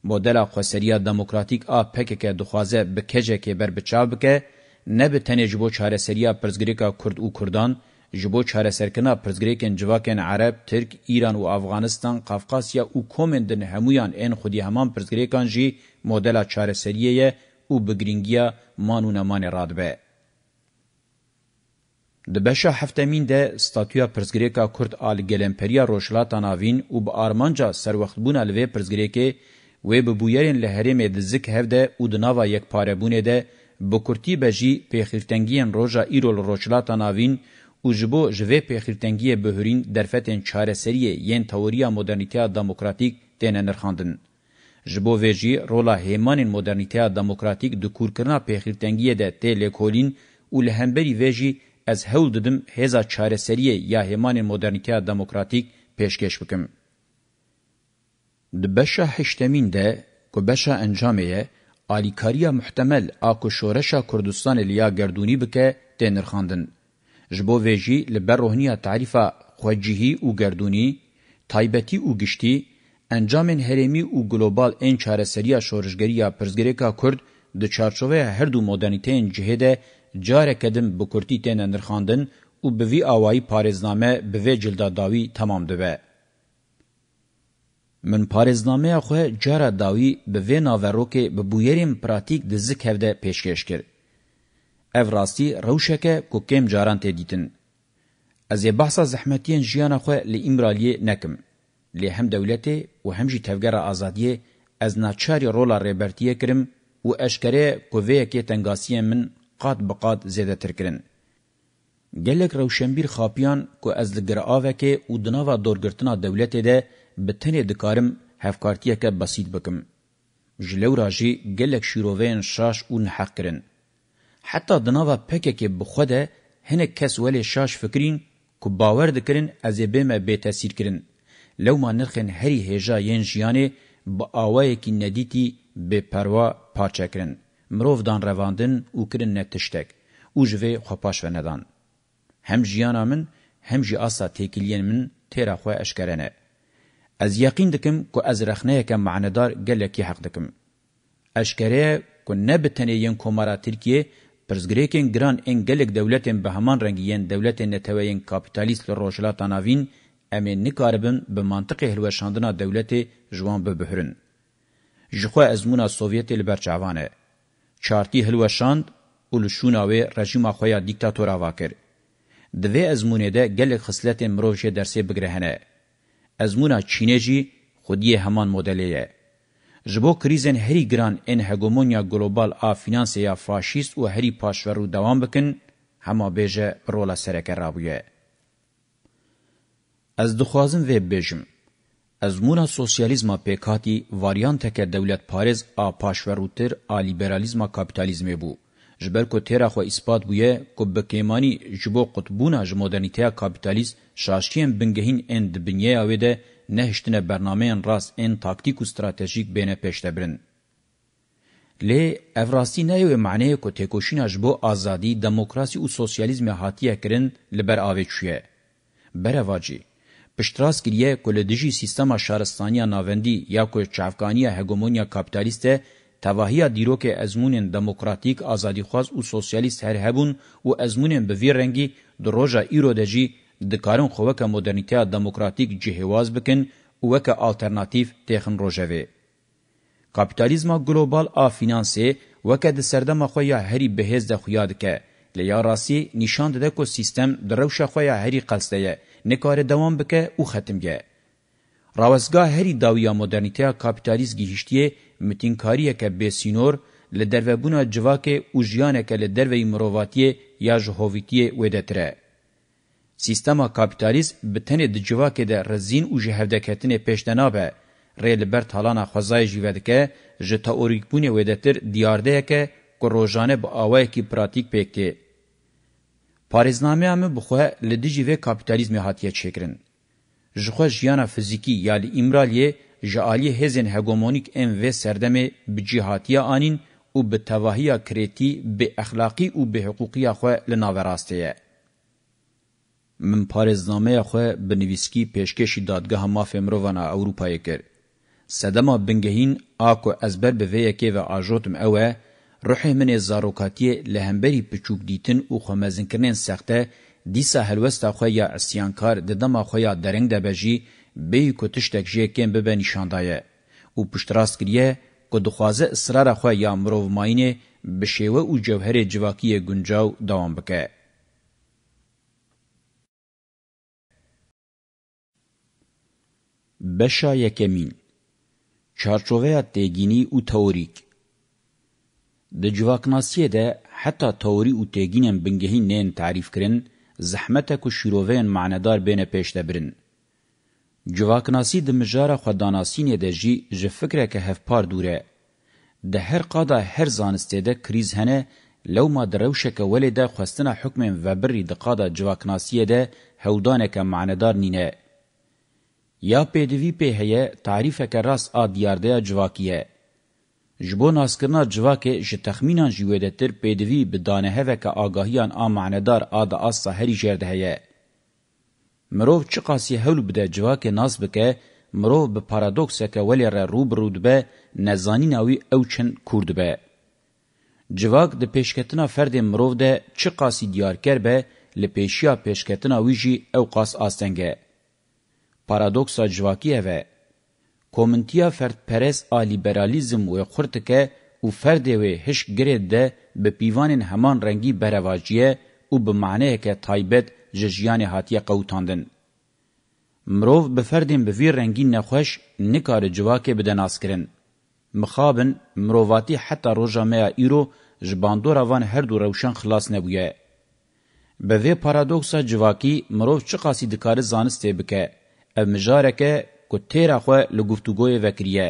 مدل خوسریا دموکراتیک آ پککه دخوازه بکجه که بر بچاو بکه نه به تنجبو چاره سریه پرزگریکا کرد و کردان، جبو چارەسەرکردنا pirzgirêkên civakên Ereb, Tirk, Îran û Afganistan, Qafqasya û Komên din hemûyan ên xwedî heman pirzgirêkan jî modela çareseriyê ye û bi giringiya man û nemanê radibe. Di beşa heftemîn de statûya pirzgirêka Kurd a li gelemperiya Rojhilata Navîn û bi armanca serwextbûna li vê pirzgirêkê wê bi bûyerên li herêmê di zik hevde û di nava yekparebûnê de bi kurtî bejî pêxîrtengiyên roja îro li Rojhilata Navîn او جبو جوه پیخیرتنگی بهرین درفتن چارسریه یین توریا مدرنیتیا دموکراتیک تین نرخاندن. جبو ویجی رولا هیمان مدرنیتیا دموکراتیک دکور کرنا پیخیرتنگیه ده تیل کولین او لهمبری ویجی از هول ددم هزا چارسریه یا هیمان مدرنیتیا دموکراتیک پیشکش بکم. دبشا هشتمین ده که بشا انجامه آلیکاریا محتمل آکو شورشا کردستان لیا گردونی بکه تین نرخاندن. جبو ویجی لبر روحنیه تعریفه خوجهی او گردونی تایبتی او گشتي انجام هرمی او گلوبال ان چارەسەریە شورشگریه پرزګریکا کورد د چارچوبه هر دو مدرنیتین جهده جاره کدم به کورتی تن نرخاندن او به وی اوای پاریزنامه به وی جلدا داوی تمام دوه من پاریزنامه خو جاره داوی به وی ناوروکه به بویریم پراتیک د زکهده پیشکش کرد او راستی روشکه کو کم جاران ته دیتن از بحثا زحمتین جیانا خو ل امرالی نکم ل هم دولت و هم جی تفګر ازادی از ناچاری رولا ریبرتیه کرم و اشکره کو وی کی تنگاسی من قات بقات زیاده تر کرن گلک روشنبیر خاپیان کو از لګراوه کې او دناوا دورګرتنا دولت ده بتنه دکارم هفکارتیه که بسیط بکم جلو راجی گلک شیروین شاش اون حق کرن حتی دناوا پککه بخوده هنه کس ولی شاش فکرین که باور دکرین از بیمه بیتاثیر کرن. لو ما نرخن هری هجا ین جیانه با آوائه که ندیتی به پروا پاچه کرن. مروف دان رواندن او کرن نتشتک. او جوه خوپاش و ندان. هم جیانا من هم جی آسا تیکلین من تیرا خواه اشکرنه. از یقین دکم که از رخنه که معندار گلکی حق دکم. اشکره که نبتنه ین کمارا ترکیه پرزګریکین ګران انګلیک دولتین به همان رنګین دولتین نتوین کاپیتالیست له روشلاتا ناوین امین نکاربن به منطق هلوشاندنا دولت جوان به بهرن جخوا ازمونا سوویت لبرچاوانه چارتی هلوشاند اولشوناوی رژیم خویا دیکتاتورا واکر دوی ازمونه ده گلک خصلت مروجه درسی بگرهنه ازمونا چینه جی خودی همان مدلیه جبو کریزن هری گران ان هگومونیا گلوبال آ فینانسیا فاشیست و هری پاشورو دوام بکن هما بیجه رولا سرک رابویه. از دخوازم و بیجم. از مورا سوسیالیزما پیکاتی واریانتک دولت پارز آ پاشوروتر آ لیبرالیزما کابیتالیزمه بو. جبر کو تیرا خو اثبات بویه کو بکیمانی جبو قطبونا ج مدرنیته کابیتالیست شاشکیم بنگهین اند بنیه اویده نهشتنه برنامهن راس ان تاکتیک و استراتژیک بینه پشتبرن. لی افراسی نه و معنی کو تکوشین اجبو آزادی، دموکراسی و سوسیالیزم هاتیه کرن لبر آوه چویه. برواجی. پشتراس کلیه کل دجی سیستم شهرستانی ناوندی یا کو چافکانی هگمونیا کاپیتالیست تواهی دیروک ازمون دموکراتیک آزادی خواز و سوسیالیست هر هبون و ازمون به وی رنگی دروژا ایرو دجی دکارن خوکه مدرنیته دموکراتیک جهواز بکن وکه آلترناتیف تخن روجوی کاپیتالیزم گلوبال آ فینانسی وکه د سردمه خو یا هری بهز د خو یاد ک لیا راسی نشان ده کو سیستم دروشه خو یا هری قصده نکار دوام بکه او ختمگه راوسگاه هری داویا مدرنیته کاپیتالیزم گیشتیه متینکاریه که به سینور لدروبونه جواکه او ژیانه که لدروی مرواتیه یا جهوویتیه ودتره Sîstema kapitalîst bi tenê di civakê de rezîn û ji hevdeketine pêş de nabe, rê li ber talana xwezayê jî ve dike, ji teorîkbûnê wê de tir diyardeyeke ku rojane bi awayekî pratik pêk tê. Parêznameya me bixwe li dijî vê kapitalizmê hatiye çêkirin. Ji xwe jiyana fizîkî ya li îmraliyê ji aliyê hêzên hegemonîk em vê serdemê bi cî hatiye anîn û bi tevahiya kiretî, bi exlaqî û bi hiqûqiya xwe li naverasteye. من پارێزنامەیە خۆ بە نوویسکی پێشکەشی دادگەها مافێ مرۆڤانە ئەوروپایە کرد سەدەما بنگەهین ئاکۆ ئەزبەر بە vêyekê ve ajotم ew e rihê min ê zarokatiyê li hemberî piçûk dîtin û xwemezinkirinên sexte dîsa helwesta xwe ya isyankar di dema xwe ya dereng de be jî bêyî ku tiştek ji yekên bibe nîşandaye û piştiraskiriye ku dixwaze israra xwe ya mirovmayînê bi şêwe û cewherê civakiyê guncaw dawam bike بەشا یەکەمین چارچۆڤەیە تێگینی و تەوریک di civaknasiyê de heta teorî û têginên bingehîn neyên tarîf kirin zehmete ku şîroveyên manedar bêne pêş de birin civaknasî di mijara xwedanasînê de jî ji fikreke hevpar dûr e di her qada her zanistê de krîz hene lewma di rewşeke welê de xwestina hukmên vebirî di qada civaknasiyê de hewdaneke manedar nîne یا پدوی په هيا تعریف کراس ا دیاردیا جواکیه جبون اسکرنا جواکه ژ تخمینان جویدتر پدوی بدانه هوه که آگاهیان ا معنادار ا د اس سحری جرده هيا مرو چ قاسی هول بده جواکه ناس بکه مرو به پارادوکس که ولی را روب رودبه نزانین اوی اوچن کوردبه جواک د پیشکتنا فرد مرو ده چ قاسی دیار کربه لپیشیا پیشکتنا ویجی او قاس آستنگه paradoksa civakiyeve, komentiya ferdperest a liberalizm wê xurtike û ferdê wê e hiş girê de bi pîvanên heman rengî berevaciye û bi maneyeke taybet ji jiyanê hatiye qewtandin. Mirov bi ferdên bi vî rengîn nexweş nikare civakê bide naskirin. Mixabin, mirovatî heta roja meya îro ji bandora van her du rewşan xilas nebûye. Bi vê paradoksa civakî mirov çi qasî dikare zanistê bike, او مجارکه کو تیرا خو لګفتګوي وکریه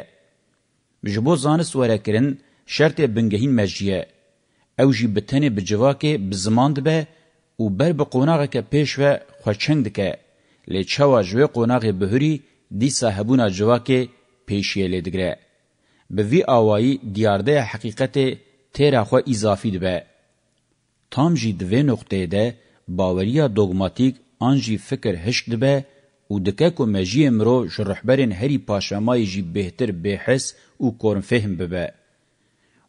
بجبو زانس وره کرن شرط بنگهین مجیه او جی بتنه بجواکه بزماند به او بر به قوناغه که پیش و خوچنگ دکه لی چوا جوی قوناغه بهری دی صاحبونا جواکه پیشیه لدگره. به وی آوائی دیارده حقیقت تیره خواه اضافی دبه. تام جی دوی نقطه ده باوریا دوگماتیک آنجی فکر هشت دبه او دکه کو مجی مرو جرحبرن هری پاشمای جی بهتر بحث او کورن فهم ببه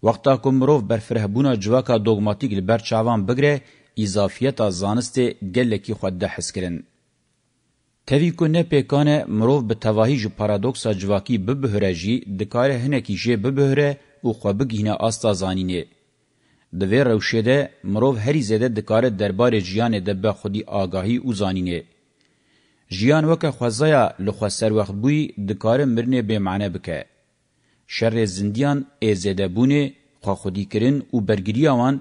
وقتا کو مرو برفرهبونا جواکا دوگماتیک لبر چاوان بگره اضافیت از زانست گلکی خود ده حس کرن. تاوی کو نه پیکانه مروف به تواهی جو پارادوکسا جواکی ببهره جی دکاره هنکی جی ببهره او خواه بگینه آستا زانینه. دوی روشه ده مروف هری زده دکاره دربار جیانه ده به خودی آگاهی او زانینه. جیان وکه خوازایا لخوا سر وقت بوی دکار مرنه بیمعنه بکه. شر زندیان ایزده بونه خوا خودی کرن و برگیری آوان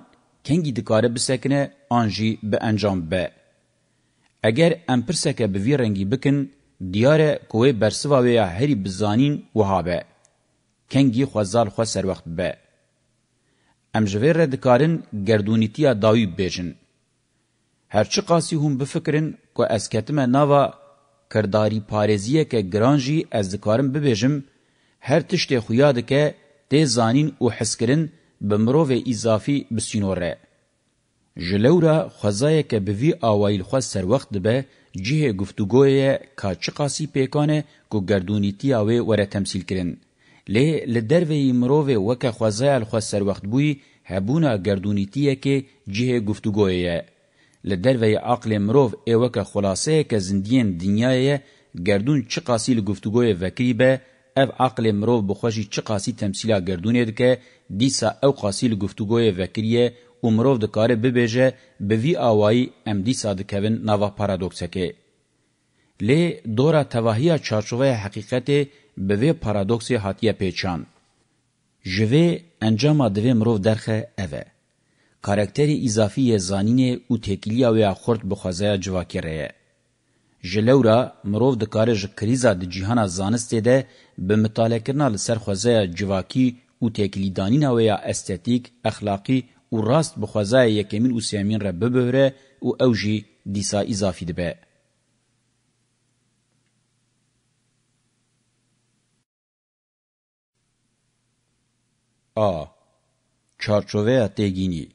کنگی دکاره بسکنه آنجی به انجام به. اگر امپرسکه به وی رنگی بکن دیاره کوه برسوا ویا هری بزانین وهابه. کنگی خوازال خوا سر وقت به. امجوه را دکارن گردونیتیا داوی بیجن. هرچی قاسی هم بفکرن که اسکتم ناوا کرداری پارێزیە کە گرانجی ئەس دکارم ببێژم هەر تشتێ خویا دکە تێ زانین û حسکردن bi mirovê îzafî bisînorê. Ji lewra xwezayeke bi vî awayîl xwe serwext dibe cihê guftugoyê ka çi qasî pêkane ku gerdûnîtiya wê were temsîl kirin. Lê li derveyî mirovê weke xwezayel xwe serwext bûyî hebûna gerdûnîtiyekê cihê guftugoyê ye. لدروی عقل مرو ایوه که خلاصه که زندین دنیای گردون چه قاسی لگفتگوی وکری به اف عقل مرو بخوشی چه قاسی تمثیلا گردونه که دیسا او قاسی لگفتگوی وکریه و مرو دکاره ببیجه به وی آوائی ام دیسا دکوین نوا پارادوکسکه. لی دورا تواهی چارچوه حقیقت به وی پارادوکس هاتیه پیچان. جوه انجام دوی مرو درخه اوه. کاراکتری اضافی زانین او تکیلیا و خرد بخوازه جواکره جلورا مرو د کار ژ کریزا د جهان زانسته ده به مطالعه کرنا لسر خوازه جواکی او تکلی دانینا و یا استتیک اخلاقی او راست بخوازه یکمین او سیامین رب بهره او اوجی دیسا اضافی ده به آ چارچوه تگینی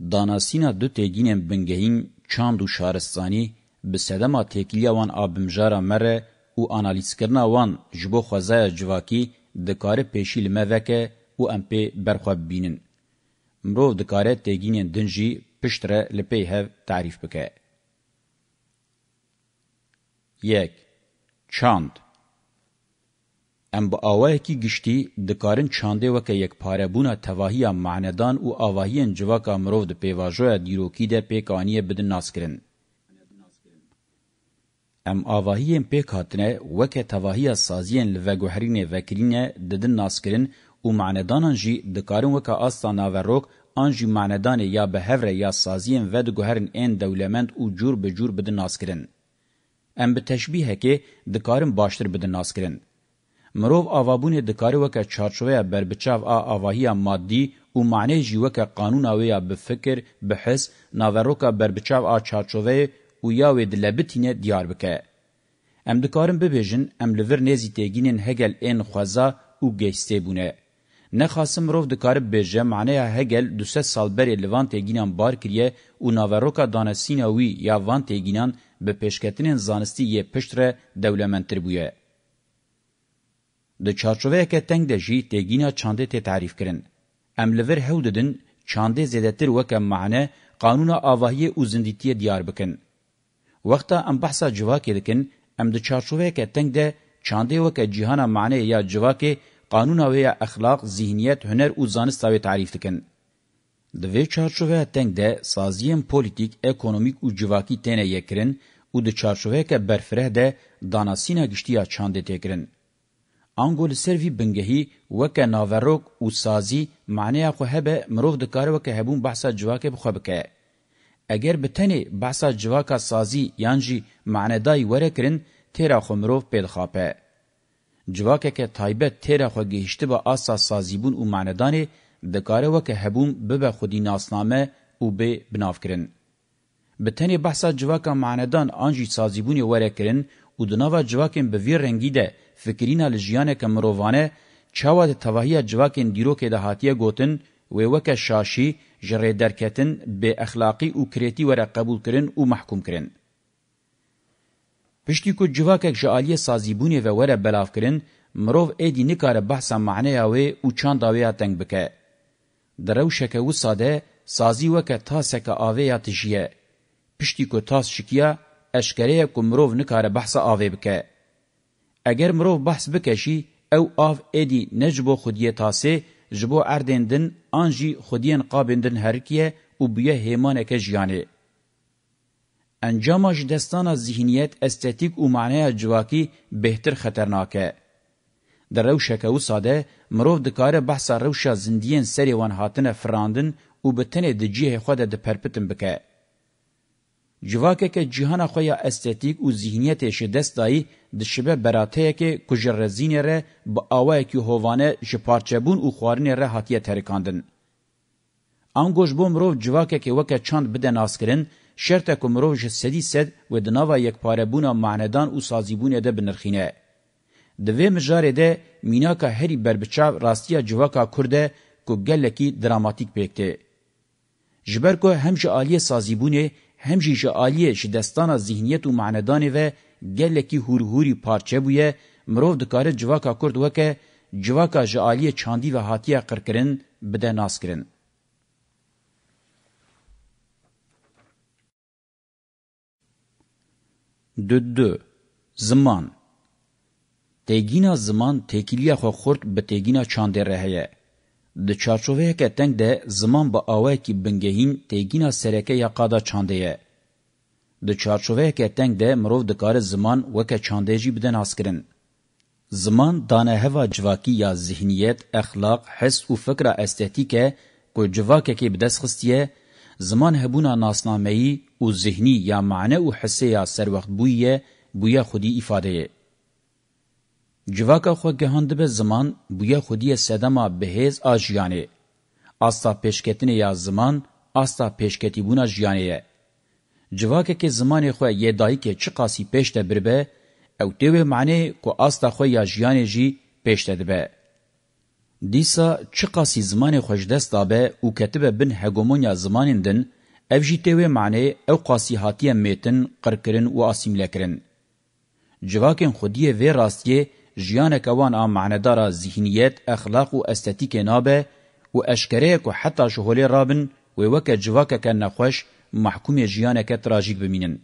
danasîna du têgînên bingehîn çand û şaristanî bi sedema têkiliya wan a bimjara me re û analîzkirina wan ji bo xwezaya civakî dikare pêşî li me veke û em pê berxwe bibînin. Mirov dikare têgînên din jî pişt re li pê hev tarîf bike. 1. Çand ام با آوایکی گشتی دکارن چانده وکه یک پاربونا تواهی معندان او آواهی انجواکا مروف ده پیواجوه دیروکی ده پیکانیه بدن ناس کرن. ام آواهی پیک هاتنه وکه تواهی سازیین لوگوهرین وکرینه ددن ناس کرن او معندانان جی دکارن وکه آستا ناوروک آنجی معندان یا بهوره یا سازیین ودگوهرین این دولمند او جور بجور بدن ناس کرن. ام به تشبیه که دکارن باشتر بدن ناس کرن. مرو اوابونه د کار وک چارچوبه بربچاو ا اواهی مادي او معنی جوک قانون اویا به فکر به حس ناوروکا بربچاو ا چارچوبه او یاو د لبتینه دیار بکه ام دکارم ببیجن ام لور نزی تگینن هگل ان خوازا او گیسته بونه نه خاصم رو دکار بهجه معنی هگل 200 سال بر لوان تگینان بار کریه او ناوروکا دانسینوی یا وان تگینان به پیشکتنین زانستی یه پشتره دولمنتر بویه د چارچوبه کې تنگ د جی تګینا چاندې ته تعریف کړي ام لور هو ددن چاندې زیاتر وکم معنی قانون اواهی او زندیتی دیار بکن وخت ام بحثا جوا کې لیکن ام د چارچوبه کې تنگ د چاندې وک جهان معنی یا جوا کې قانون او اخلاق ذهنیت هنر او ځانست او تعریف کړي د وی چارچوبه تنگ د سازیم پولیټیک اکونومیک او جواکی تنه یې کړي او د چارچوبه کې برفره ده داناسینا گشتیا چاندې تکرن انګول سروي بنګهي وک ناوروک او سازي معنی خو هبه مروف د کار وک هبون بحثه جواکه بخو بکه اگر بتنی بحثه جواکه سازي یانجی معنی دای وره کرن تیرا خو مروف پیل خاپه جواکه که تایبت تیرا خو گهشته با اساس سازیبون او معنی دانه د کار وک هبون به خودی ناسنامه او به بناف کرن بتنی بحثه جواکه معنی دان انجی سازیبون وره کرن او د نوو جواکه به وی رنگی ده فکرینا لجیانه که مرووانه چاوات تواهی جواکین دیروکه ده هاتیه گوتن و وکه شاشی جره درکتن به اخلاقی او کریتی وره قبول کرن او محکوم کرن. پشتی که جواکک جعالی سازیبونه و وره بلاف کرن، مروف ایدی نکاره بحثا معنی آوه او چاند آوه تنگ بکه. دروشک و ساده سازی وکه تاسک آوه یا تجیه. پشتی که تاس شکیه اشکره که مروف نکاره بحثا آوه بکه. اگر مرو بحث بکشی او آف ادی نجبو خودی تاسه جبو اردندن آنجی خودین قابندن هرکیه او بیه هیمانک جیانه. انجامش دستان ذهنیت استتیک و معنی جواکی بهتر خطرناکه. در روشکه و ساده مروف دکاره بحث روشا زندین سری وان هاتنه فراندن و بتنه د جیه خود د پرپتن بکه. جواکه که جهان خویا استتیک او ذهنیتش دستایی دشبه براته که کجرزین ره با آوه که هوانه جپارچبون او خوارین ره حتیه ترکاندن. انگوش بو مروف جواکه که وکه چاند بده ناس کرن، شرط که مروف جه سدی سد و دناوه یک پاربون معندان او سازیبونه ده بنرخینه. دوی مجاره ده میناکا هری بربچاو راستیا جواکا کرده که گلکی دراماتیک بکته. جبر که همشه آلیه سازیبونه هم جیش آلیه جی دستانا ذهنیت و معنیدانه و گلکی هورهوری پارچه بویه مروف دکاره جواکا کرد وکه جواکا جی آلیه چاندی و حاتیه قرکرن بده ناس کرن. دو دو زمان تیگینا زمان تیکیلیا خو خورد به تیگینا چانده رهیه. د چارچوبه کې تنگ ده زمان به اوه کې بنګهین تیګینا سرکه یا قادا چاندې د چارچوبه کې تنگ ده مرو د کار زمان وکه چاندېجی بدن اسکرین زمان دانه هوا جواکی یا ذهنیت اخلاق حس او فکر استتیکه کو جواکه کې بدس خستیه زمان هبونه ناسنامه‌ای او ذهنی یا معنی او حسه یا سر وخت بویه بویا خودی ifade Civaka xwe gehan dibe ziman bûye xwediyê sedema bihêz a jiyanê. Asta pêşketinê ya ziman, asta pêşketîbûna jiyanê ye. Civakeke zimanê xwe yê dayîkê çi qasî pêş de biribe, ew tê wê meanê ku asta xwe ya jiyanê jî pêş de dibe. Dîsa çi qasî zimanê xwe ji dest dabe û ketibe bin hegemonya zimanên din, ev jî tê wê meanê ew qasî hatiye mêtin, qirkirin û asîmlekirin. Civakên xwediyê vê rastiyê جیان کوان آم معنیدارا ذهنیت اخلاق و استتیک نابه و اشکره که حتی شهولی رابن و وکه جواکه که نخوش محکوم جیانه که تراجیک بمینن.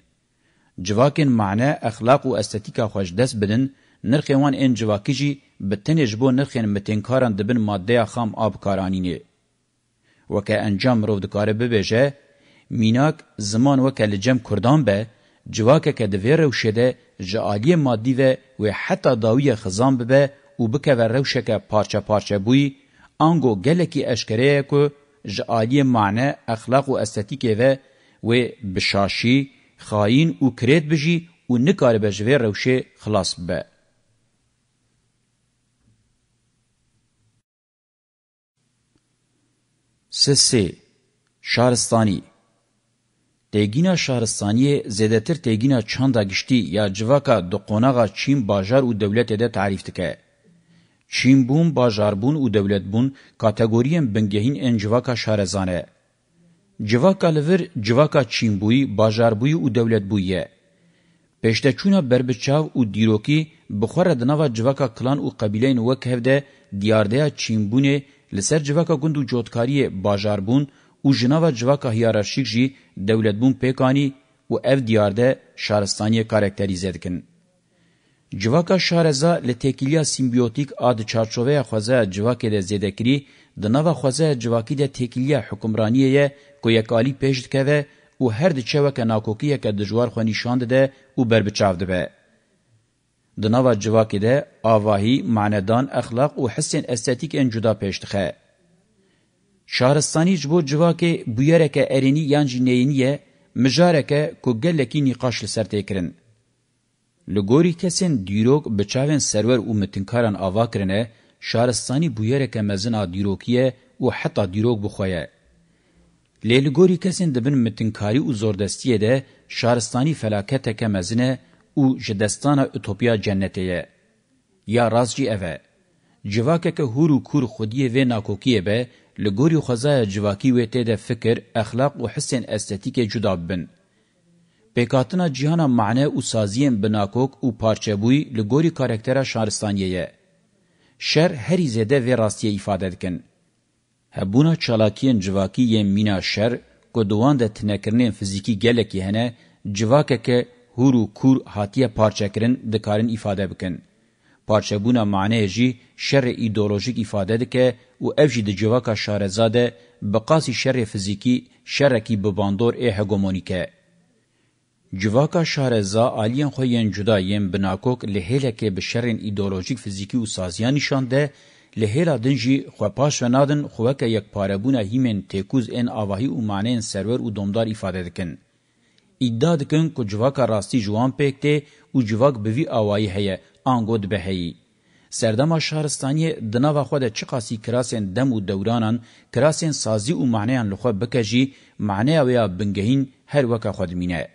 جواکن معنی اخلاق و استتیکا خوش دست بدن نرخ وان این جواکی جی بتن جبو نرخین متنکاران دبن ماده خام آب کارانینه. وکه انجام رو دکاره ببیجه میناک زمان وکه لجم کردان به جواکه که دوی روشده جعالی مادی و و حتی داوی خزان ببه و بکه و روشک پارچه پارچه بوی آنگو گلکی اشکره که جعالی معنی اخلاق و استتیک و و بشاشی خاین و کرید بجی و نکار بجوه روشه خلاص ببه. سه سه شارستانی تیگینا شهرستانی زیدتر تیگینا چاندا گشتی یا جواکا دو قوناغا چین باجار او دولت ده تعریف تکه. چین بون باجار بون او دولت بون کاتگوریم بنگهین ان جواکا شهرزانه. جواکا لور جواکا چین بوی باجار بوی او دولت بویه. پشتچونا بربچاو او دیروکی بخور دناوا جواکا کلان او قبیلین وکهو ده دیارده چین بونه لسر جواکا گندو جوتکاری باجار بون، و جناوا جواکا هیارارشیک جی دولتبون پیکانی و اف دیارده شارستانی کارکتریزه دکن. جواکا شارزا لتکیلیا سیمبیوتیک آد چارچوه خوزه جواکی ده زیده کری دناوا خوزه جواکی ده تکیلیا حکمرانیه که یکالی پیشت که و او هر د چوک ناکوکیه که دجوار خو نشاند ده او بربچاو ده به. دناوا جواکی ده آواهی، معنیدان، اخلاق و حسین استاتیک ان جدا پیشت خواه. شارستانî ji bo civakê bûyereke erênî yan jî neyîniye mijareke ku gelekî nîqaş li ser têkirin li gorî kesên dîrok bi çavên serwer û mitinkaran ava kirine şaristanî bûyereke mezin a dîrokiye û heta dîrok bixweye lê li gorî kesên dibin mitinkarî û zordestiyê de şaristanî felaketeke mezin e û ji destana ütopya cennetê ye ya rast jî ev e civakeke hûr û kûr xwediyê vê nakokiyê be لګوري خوځای جواکی وته د فکر اخلاق او حسن استتیک جدا بن پیکاتنا جهان معنی او سازیم بناکوک او پارچبوی لګوري کاراکتر شارستانیه شر هری زده و راستیه ifade دکن هبونا چالاکین جواکی یم مینا شر کو دوان د تنکرنین فزیکی گلکی هنه جواکه که هورو کور هاتیه پارچکرین دکارن ifade بکن پارچبونا معنی جی شر ایدولوژیک ifade ده که او افجی د جواکا شارزاده بقاسی شر فیزیکی شرکی به باندور ای هگمونیکه جواکا شارزا آلین خو ین جدا یم بناکوک لهله کې به شر ایدولوژیک فیزیکی او سازیا نشانده لهله دنجی خو پاش نادن خو که یک پاربونا هیمن تکوز ان اواهی او معنی سرور او دومدار ifade دکن ادعا دکن کو جواکا راستی جوان پکته او جواک به وی اوای هه آنگود بهی سردما شهرستانی دناو خود چه قاسی کراسین دم و دورانان کراسین سازی و معنیان لخوا بکجی معنی اویا بنگهین هر وکا خود مینه.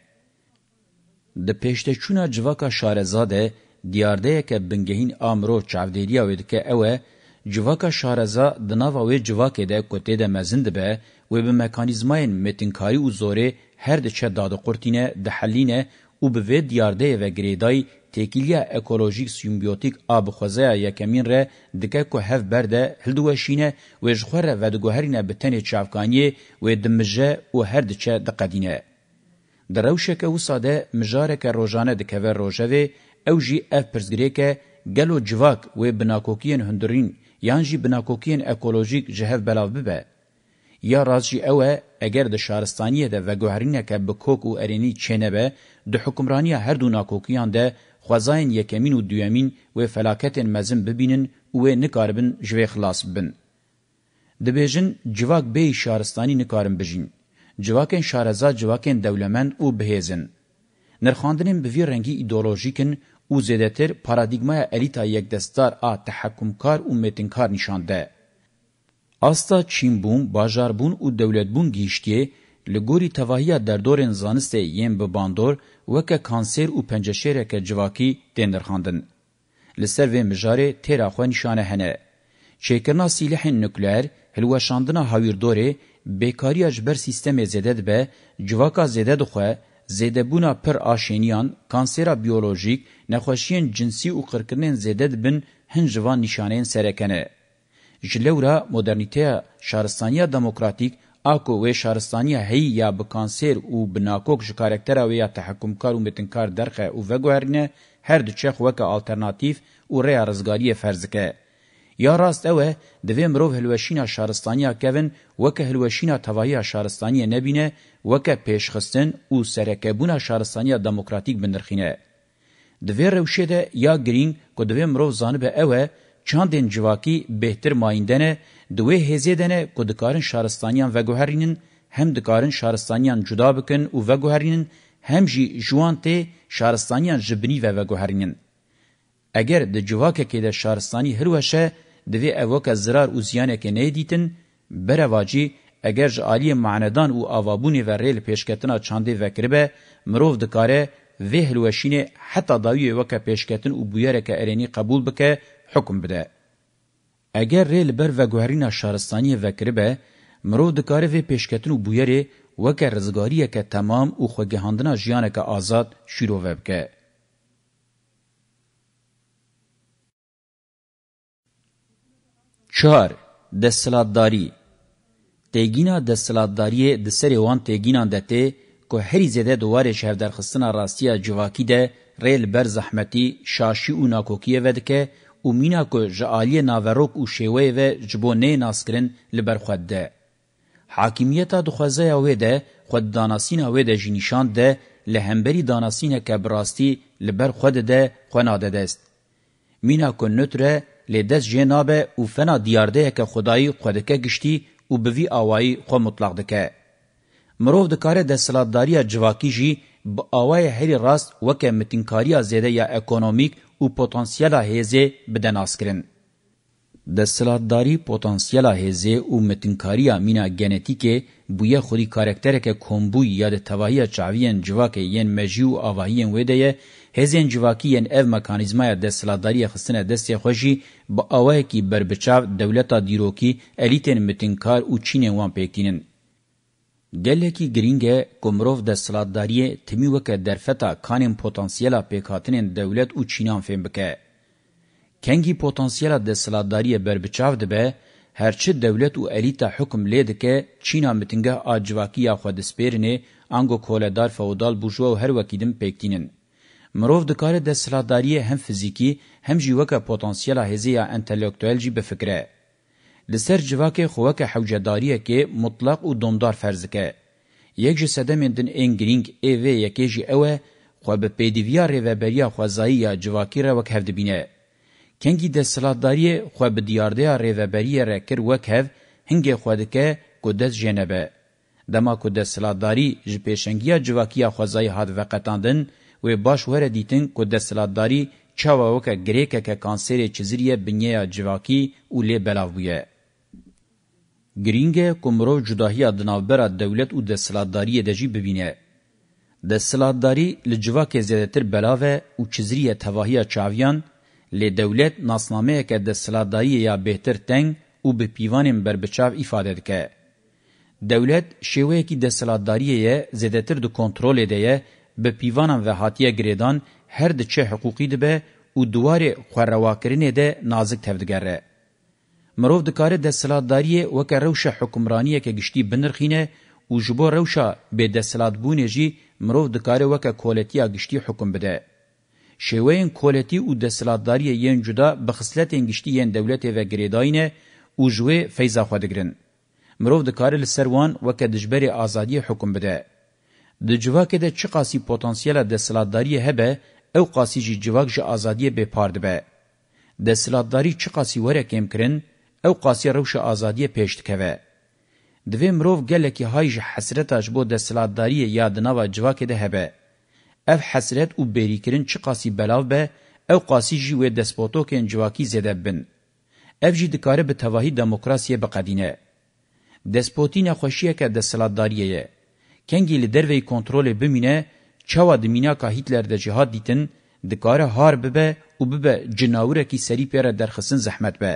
ده پیشته چونه جواکا شارزاده دیارده که بنگهین آمرو چاودیری اوید که اوه جواکا شارزا دناو اوی جواکه ده کتی ده مزند به و به مکانیزماین متنکاری و زوره هر ده چه داد قرتینه ده حلینه و به وی دیارده و گریدای تێکیلیا ئەکۆلۆژیک سیمبیۆتیک ئابخۆزەیە یەکەمین ڕێ دکە کو هەف بەردە هەلدوەشینە وێژخۆرە ڤەدگوهرینە بە تەنێ چاوکانیێ وێ دمژە و هەر دچە دقەدینە درەوشەکە وسادە مژارێکە ڕۆژانە دکەوە ڕۆژەوێ ئەو ژی ئەف پرزگرێکە گەلۆ جڤاک وێ بناکۆکیەن هەندرین یان ژی بناکۆکیەن ئەکۆلۆژیک ji هەف بەلاو ببە یا ڕازجی ئەوە ئەگەر دە شارستانیە دە ڤەگوهرینەکە بە کۆک و ئەرێنی چێنەبە دە حکمرانیە هەردوو ناکۆکیان دە خوازاین یکمین و دویمین و فلاکتین مزم ببینن و نکاربن جوی خلاص بن. دبیجن جواک بی شارستانی نکارن بجین. جواکن شارزا جواکن دولمند و بهیزن. نرخاندنین بوی رنگی ایدولوژیکن او زیدتر پارادیگمای الیتا یک دستار آ تحکمکار و متنکار نشانده. استا چینبون، باجاربون و دولتبون گیشتی لګوري توهیا در دورن زانسته یم به باندور وکه کانسر او پنجشیرکه جواکی دندرخاندن. لسر و مجاره تیرا خو نشانه هنه. چیکرنا سیلح نوکلیر هلوشاندنا هاویردوره بیکاریاج بر سیستم زدد به جواکا زدد خو زده بونا پر آشینیان کانسرا بیولوژیک نخوشین جنسی او قرکرنین زدد بن هنجوان نشانین سرکنه. جلورا مدرنیته شارستانیا دموکراتیک اکو وی شارستانی هی یا به کانسر او بناکوک ژ کاراکتر وی یا تحکم کار او متنکار درخه او وګورنه هر د چخ وک الټرناتیو او ریا رزګاری فرزکه یا راست اوه د ویم رو هلوشینا شارستانیا کوین وک هلوشینا توایی شارستانیا نبینه وک پیشخستن او سرکبونا شارستانیا دموکراتیک بنرخینه د وی روشه ده یا گرین کو د ویم رو زانبه اوه چاندن جواکی بهتر مایندنه ما دوی هزې دنه کو دکارن شارستانیان وګهرینن هم دکارن شارستانیان جدا بکن او وګهرینن هم جی جوان ته شارستانیان جبنی و وګهرینن اگر د جواکه کې د شارستانی هر وشه دوی اوکه zarar او زیان کې نه دیتن برواجی اگر ج عالی معنادان او اوابونی و ریل پیشکتنا چاندې وکربه مرو دکاره وهلوشینه حتی داوی وکه پیشکتن او بویره که ارینی قبول بکه حکم بده اگر ریل بر و گوهرینا شارستانی وکربه مرو دکاره و پیشکتن و بویره وکه رزگاریه که تمام و خوگهاندنا جیانه که آزاد شروع وبکه. چهار دستلاتداری تیگینا دستلاتداری دسری وان تیگینان دته که هری زده دواره شهردرخستنا راستیا جواکی ده ریل بر زحمتی شاشی و ناکوکیه ودکه û mîna ku ji aliyê naverok û şêweyê ve ji bo nênaskirin li ber xwe de. Hakimiyeta dixwezeya wê de xwedanasîna wê de jî nîşan de li hemberî danasîneke bi rastî li ber xwe dide xwe nadedest. Mîna ku nötre lê dest jê nabe û fena diyardeyeke xwedayî xwe dike giştî û bi vî awayî xwe mutlaq dike. Mirov dikare desthilatdariya civakî jî با آوای هری راست وکه متینکاری زیده یا اکونومیک او پتانسیلا هیزه بدن آسکرن. د سلاداری پتانسیلا هیزه او متینکاری مینا گنتیکه بویه خودی کارکتره که کمبوی یا ده تواهی چاویین جواکه ین مجیو آواهیین ویده هزین جواکی ین اف مکانیزمای د سلاداری خصنه دستی خوشی با آوای کی بربچاو دولتا دیروکی الیتین متینکار او چینین وان پیکینن. Gelekî giring e ku mirov desthilatdariyê timî weke derfeta kanên potansiyela pêkhatinên dewlet û çînan fêm bike. Kengî potansiyela desthilatdariyê berbiçav dibe, herçi dewlet û elîta hukm lê dike Çîna mitingeh a civakiya xwe dispêrinê ango koledar feodal bûjwa û her wekî din pêktînin. Mirov dikare desthilatdariyê hem fizîkî hem jî weke potansiyela hêzê ya entelektüel jî bifikire. لسر جواکه خوک حوجداریه که مطلق و دمدار فرزکه. یک جه سدمین دن انگرینگ ایوه یکی جی اوه خو به پیدیویا ریوبریا خوزایی یا جواکی را وک هفت بینه. کنگی ده سلاتداری خو به دیارده ریوبریا را کر وک هفت هنگی خودکه کدس جنبه. دما کدس سلاتداری جی پیشنگیا جواکی خوزایی هاد وقتاندن و باش وره دیتن کدس سلاتداری چاوا وک گریکه که کانسیر چزریه بنیا جواکی و لی بلاو بویه. گرینگه کومرو جداهی ادنابرا دولت او د سلاداری دجی ببینه د سلاداری لجوا کې زیاتر بلاوه او چزریه تواهی چاویان له دولت ناسنامه کې د سلاداری یا بهتر تنگ او به پیوانم بر بچاو ifade دکه دولت شیوه کې د سلاداری زیاتر د کنټرول دی به پیوانم و هاتیه گریدان هر د چه حقوقی دی به او دواره خورواکرینه ده نازک تفدګره مرو د کار د سلاداری وک روشه حکمرانی کې گشتي بنرخینه او جبو روشه به د سلاد بونه جی مرو د کار وک کولتیا گشتي حکم بده شوین کولتی او د سلاداری یین جدا بخصلتین گشتي یین دولت و گریداینه او جوه فیضا خودګرن مرو د کار لسروان وک دجبری ازادي حکم بده د جواکه د چی قاسی پوتانسیل د سلاداری هبه او قاسی جی جواک ژ ازادي به پاردبه د سلاداری چی قاسی ورکه امکرن او قاسی روش آزادی پیش دکوه. دوی مروف گلکی هایج حسرتاش بو دستلاتداری یادناو جواکه ده هبه. اف حسرت او بریکرین چی قاسی بلاو به او قاسی جی و دسپوتوکین جواکی زده بن. اف جی دکاره به تواهی دموکراسی بقدینه. دسپوتین خوشیه که دستلاتداریه. کنگی لی دروی کنترول بمینه چاوا دمیناکا هیتلر ده جهاد دیتن دکاره هار ببه او ببه جناوره کی سری پیره درخصن زحمت به.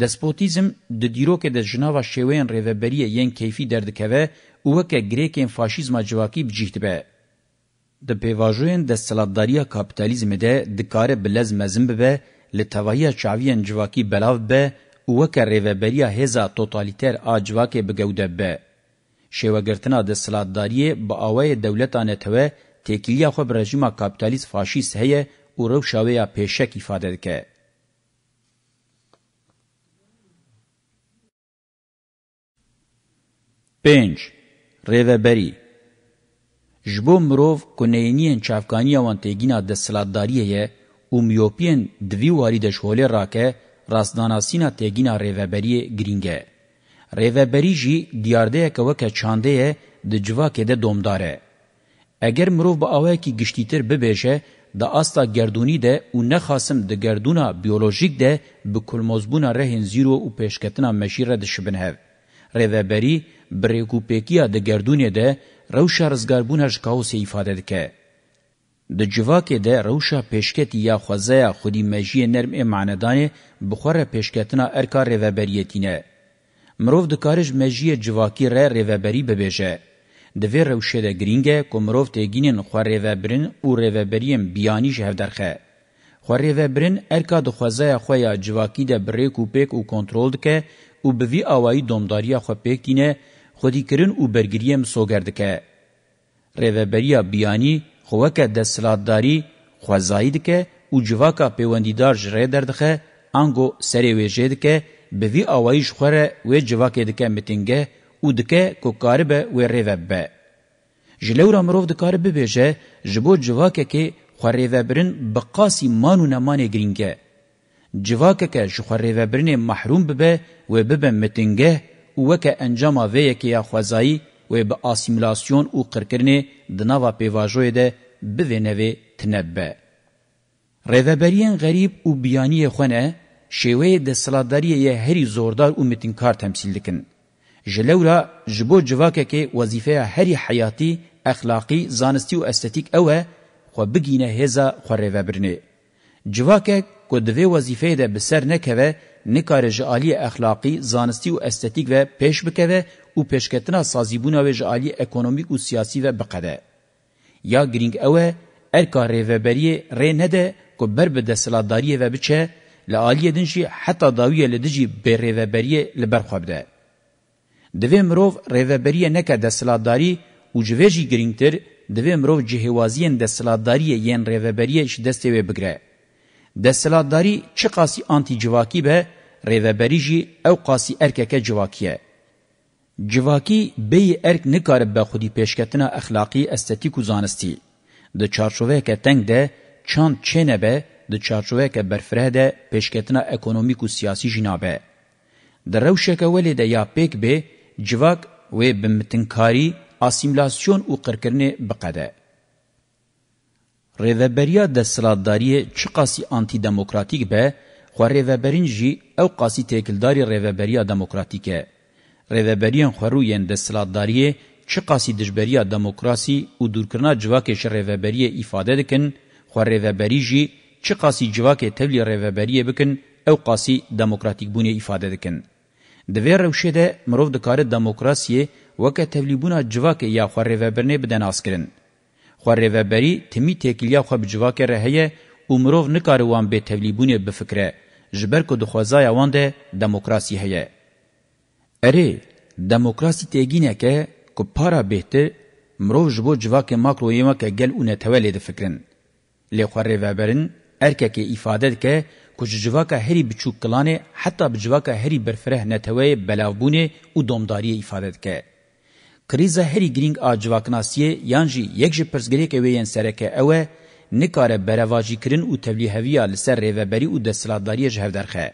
دسپوتیزم د دیروکه د جناوا شوین ریوبری یین کیفی دردکوه او وکه گریکین فاشیزم جواکی بجیتبه د پیواژوین د سلطداریا کاپیتالیزم ده د کار بلز مزم به لتوایی چاوین جواکی بلاو به او وکه ریوبری هزا توتالیتر اجواکه بګوده به شیوګرتنا د سلطداریه با اوای دولتانه ته تکلیه خو برژیمه کاپیتالیست فاشیست هه او رو شاویا پیشک ifade که پنج ریوبری جبو مروف کنینین چافکانی وان تگینا د سلاداریه او میوپین دوی واری د شوله راکه راستناسینا تگینا ریوبری گرینگه ریوبری جی دیارده کوکه چانده د جواکه د دومداره اگر مروف به اوه کی گشتیتر ببهشه د استا گردونی ده او نه خاصم د گردونا بیولوژیک ده به کلموزبونا رهن زیرو او پیشکتنا مشیره د شبنهو ریوبری بریکوپیکیا د گردونې ده روشا رزګربونه ژکاوسه ifade دکه د جواکې ده روشا پېشکت یا خوځه خودی مجی نرم معنادانه بخوره پېشکتنا ارکار ریوبریتینه مرو د کارج مجی جواکی ر ریوبری ببهجه د وی روشه ده گرینګه کومرو تګینن خو ریوبرین او ریوبریم بیانی شه درخه خو ریوبرین ارکا د خوځه خو یا جواکی ده بریکوپیک او کنټرول دکه او به وی اوای دومداریا خو پکتینه خودی کرن او برګریم سوګردکه ریوبریا بیانی خوکه د سلادتاری خوځاید که او جواکا پیوندیدار جره دردخه انګو سری ویجید که به وی اوای شخره و جواکه دکه متینګه او دکه کوکاربه و ریوبه جلورا مروف دکاربه بهجه جبو جواکه که خوریوبرن بقاسی مانو نمانه گرینګه جواکه که جخوری و برنه محروم ببه و ببه متنگه و وکه انجام ویه که یا خوزایی و به آسیملاسیون و قرکرنه دناوا پیواجوی ده بوینوه تنبه. ریوبریان غریب و بیانی خونه شیوه د سلاداری یه هری زوردار و متنکار تمثیل دکن. جلورا جبو جواکه که وظیفه هری حیاتی، اخلاقی، زانستی و استتیک اوه خو بگینه هزا خو ریوبرنه. جواکه که دوی وظیفه ده بسر نکوه نکار جعالی اخلاقی، زانستی و استتیک و پیش بکوه و پیشکتنا سازیبونا و جعالی اکونومیک و سیاسی و بقده. یا گرینگ اوه ارکا ریوبری ری نده که بر به دستلاداری و بچه لعالی دنشی حتی داویه لدجی به ریوبری لبرخواب ده. دوی مروف ریوبری نکه دستلاداری و جویجی گرینگتر دوی مروف جهوازین دستلاداری یین ریوبری اش دسته و بگره. دستلاداری چه قاسی آنتی جواکی به ریوبری جی او قاسی ارککه جواکیه. جواکی بی ارک نکارب به خودی پیشکتنا اخلاقی استتیک و زانستی. ده چارچوه که تنگ ده چاند چه نبه ده چارچوه که برفره ده پیشکتنا اکونومیک و سیاسی جنابه. ده روشه که ولی ده یا پیک به جواک و بمتنکاری اسیملاسیون او قرکرنه بقده. ریوبریا دستلاتداری چه قاسی آنتی دموکراتیک به خو ریوبرین جی او قاسی تکلداری ریوبریا دموکراتیکه ریوبریان خروین دستلاتداری چه قاسی دجبریا دموکراسی او دورکرنا جواکش ریوبریه ifade دکن خو ریوبری جی چه قاسی جواکه تبلی ریوبریه بکن او قاسی دموکراتیک بونه ifade دکن د ویر روشه ده مرو د کار دموکراسی وکه تبلیبونه جواکه یا خو ریوبرنه بدن اسکرین خو ریوبری تمی تکلیه خو بجواک رهیه عمرو نکار وان به تولیبونه به فکره جبر کو دخوازای وان ده دموکراسی هه اری دموکراسی تگینه که کو پارا بهتر مرو جبو جواک ماکرو یما که گل اون تولید فکرن لی خو ریوبرن ارکه ifade که کو جواک هری بچوک کلانه حتی بجواک هری برفره نتوی بلاوبونه او دومداری ifade که Kriza herî girîng a civaknasiyê yan jî yek ji pirsgirêkê wê yên sereke ew e, nikare berevajîkirin û tevlîheviya li ser rêveberî û desthilatdariyê ji hevderxe.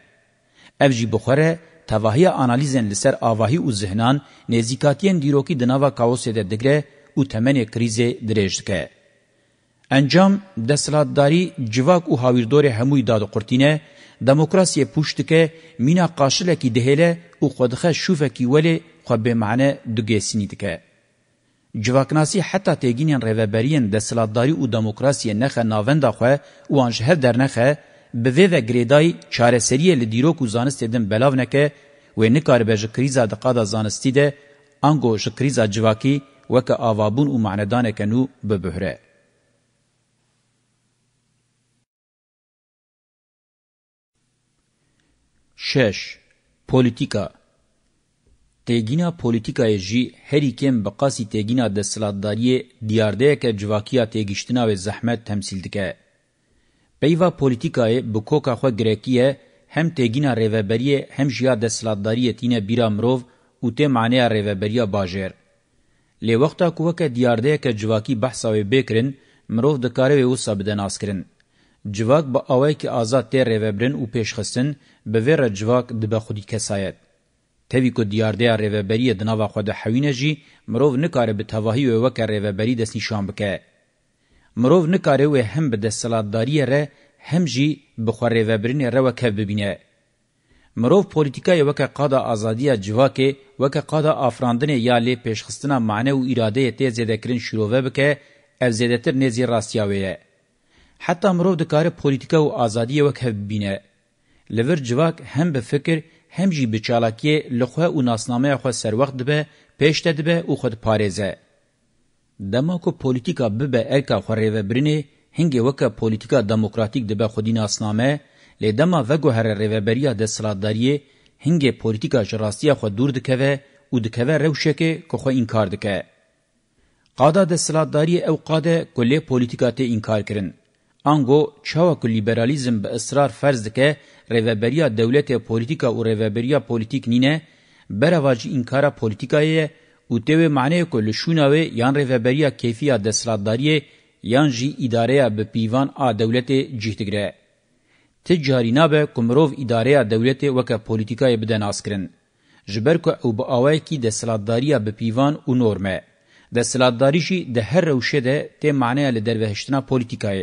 Ev jî bixwere tevahiya analîzên li ser avahî û zihnan nêzîkatiyên dîrokî di nava kaosê de digre û temenê krîzê dirêj dike. Encam, desthilatdarî, civak û hawirdorê hemûyî dadqurtîne, demokrasiyê pûş dike, mîna qaşilekî dihêle û xwedixe şûfekî welê خو به معنی دګېسنی تکه جواکناسی حتی تیگینین ریوبرین د سلاداری او دموکراسی نخه ناوند خو او انجه در نخه به و گریدای چاره سری ل دیرو کو زانست دم بلاو نکه و نه کار به کریزا د قادا زانستی ده انګو ش کریزا جواکی وک اوابون او معنادان کنو به بهره شش پولیتیکا تیگینا پولیتیکای جی هری کم بقاسی تیگینا دستلاتداری دیارده که جواکیا تیگیشتنا و زحمت تمثیل دکه. پیوا پولیتیکای بکوکا خو گریکیه هم تیگینا ریوبریه هم جیا دستلاتداری تینه بیرا مروف و تی معنی ریوبریا باجر. لی وقتا کوکا دیارده که جواکی بحثاوی بکرن مروف دکاره و سابدن آسکرن. جواک با آوائی که آزاد تی ریوبرن و پیشخستن به ویر جواک دبا خودی کسایت. تهوی که دیارده ریوبری دناوا خود حوینه جی مروف نکاره به تواهی و وکر ریوبری دست نیشان بکه. مروف نکاره و هم به دستلاتداری ره هم جی بخور ریوبرین ره وکه ببینه. مروف پولیتیکای وکه قادا آزادی جواکه وکه قادا آفراندن یا لی پیشخستنا معنی و اراده تی زیدکرین شروعه بکه او زیدتر نیزی راستیاویه. حتی مروف دکاره پولیتیکا و آزادی وکه ببینه. لور جواک هم به فکر هم جی بچالاکی لخوه او ناسنامه خو سر وخت به پېشته به او خود پارێزه دموکو پولیټیکا به ارکا خو ریو برینه هنګ وکه پولیټیکا دموکراتیک دبه خودی ناسنامه لدما وګو هر ریوبریا د سلاداری هنګ پولیټیکا جراستیا خو دور دکوه او دکوه روشکه کو خو انکار دکه قاده د سلاداری او قاده کله پولیټیکا ته انکار کړي انګو چاوک لیبرالیزم به اصرار فرض دکه ریوبریا دولت پولیټیکا او ریوبریا پولیټیک نینه برواج انکارا پولیټیکای او ته معنی کو لشونوي یان ریوبریا کیفیا د سلطداري یان جی اداره به پیوان ا دولت جهتګره تجارینا به کومروف اداره دولت وک پولیټیکای بدن اسکرن جبر کو او به اوای کی د سلطداري به پیوان او نورمه د سلطداري شي د هر روشه ده ته معنی له دروهشتنا پولیټیکای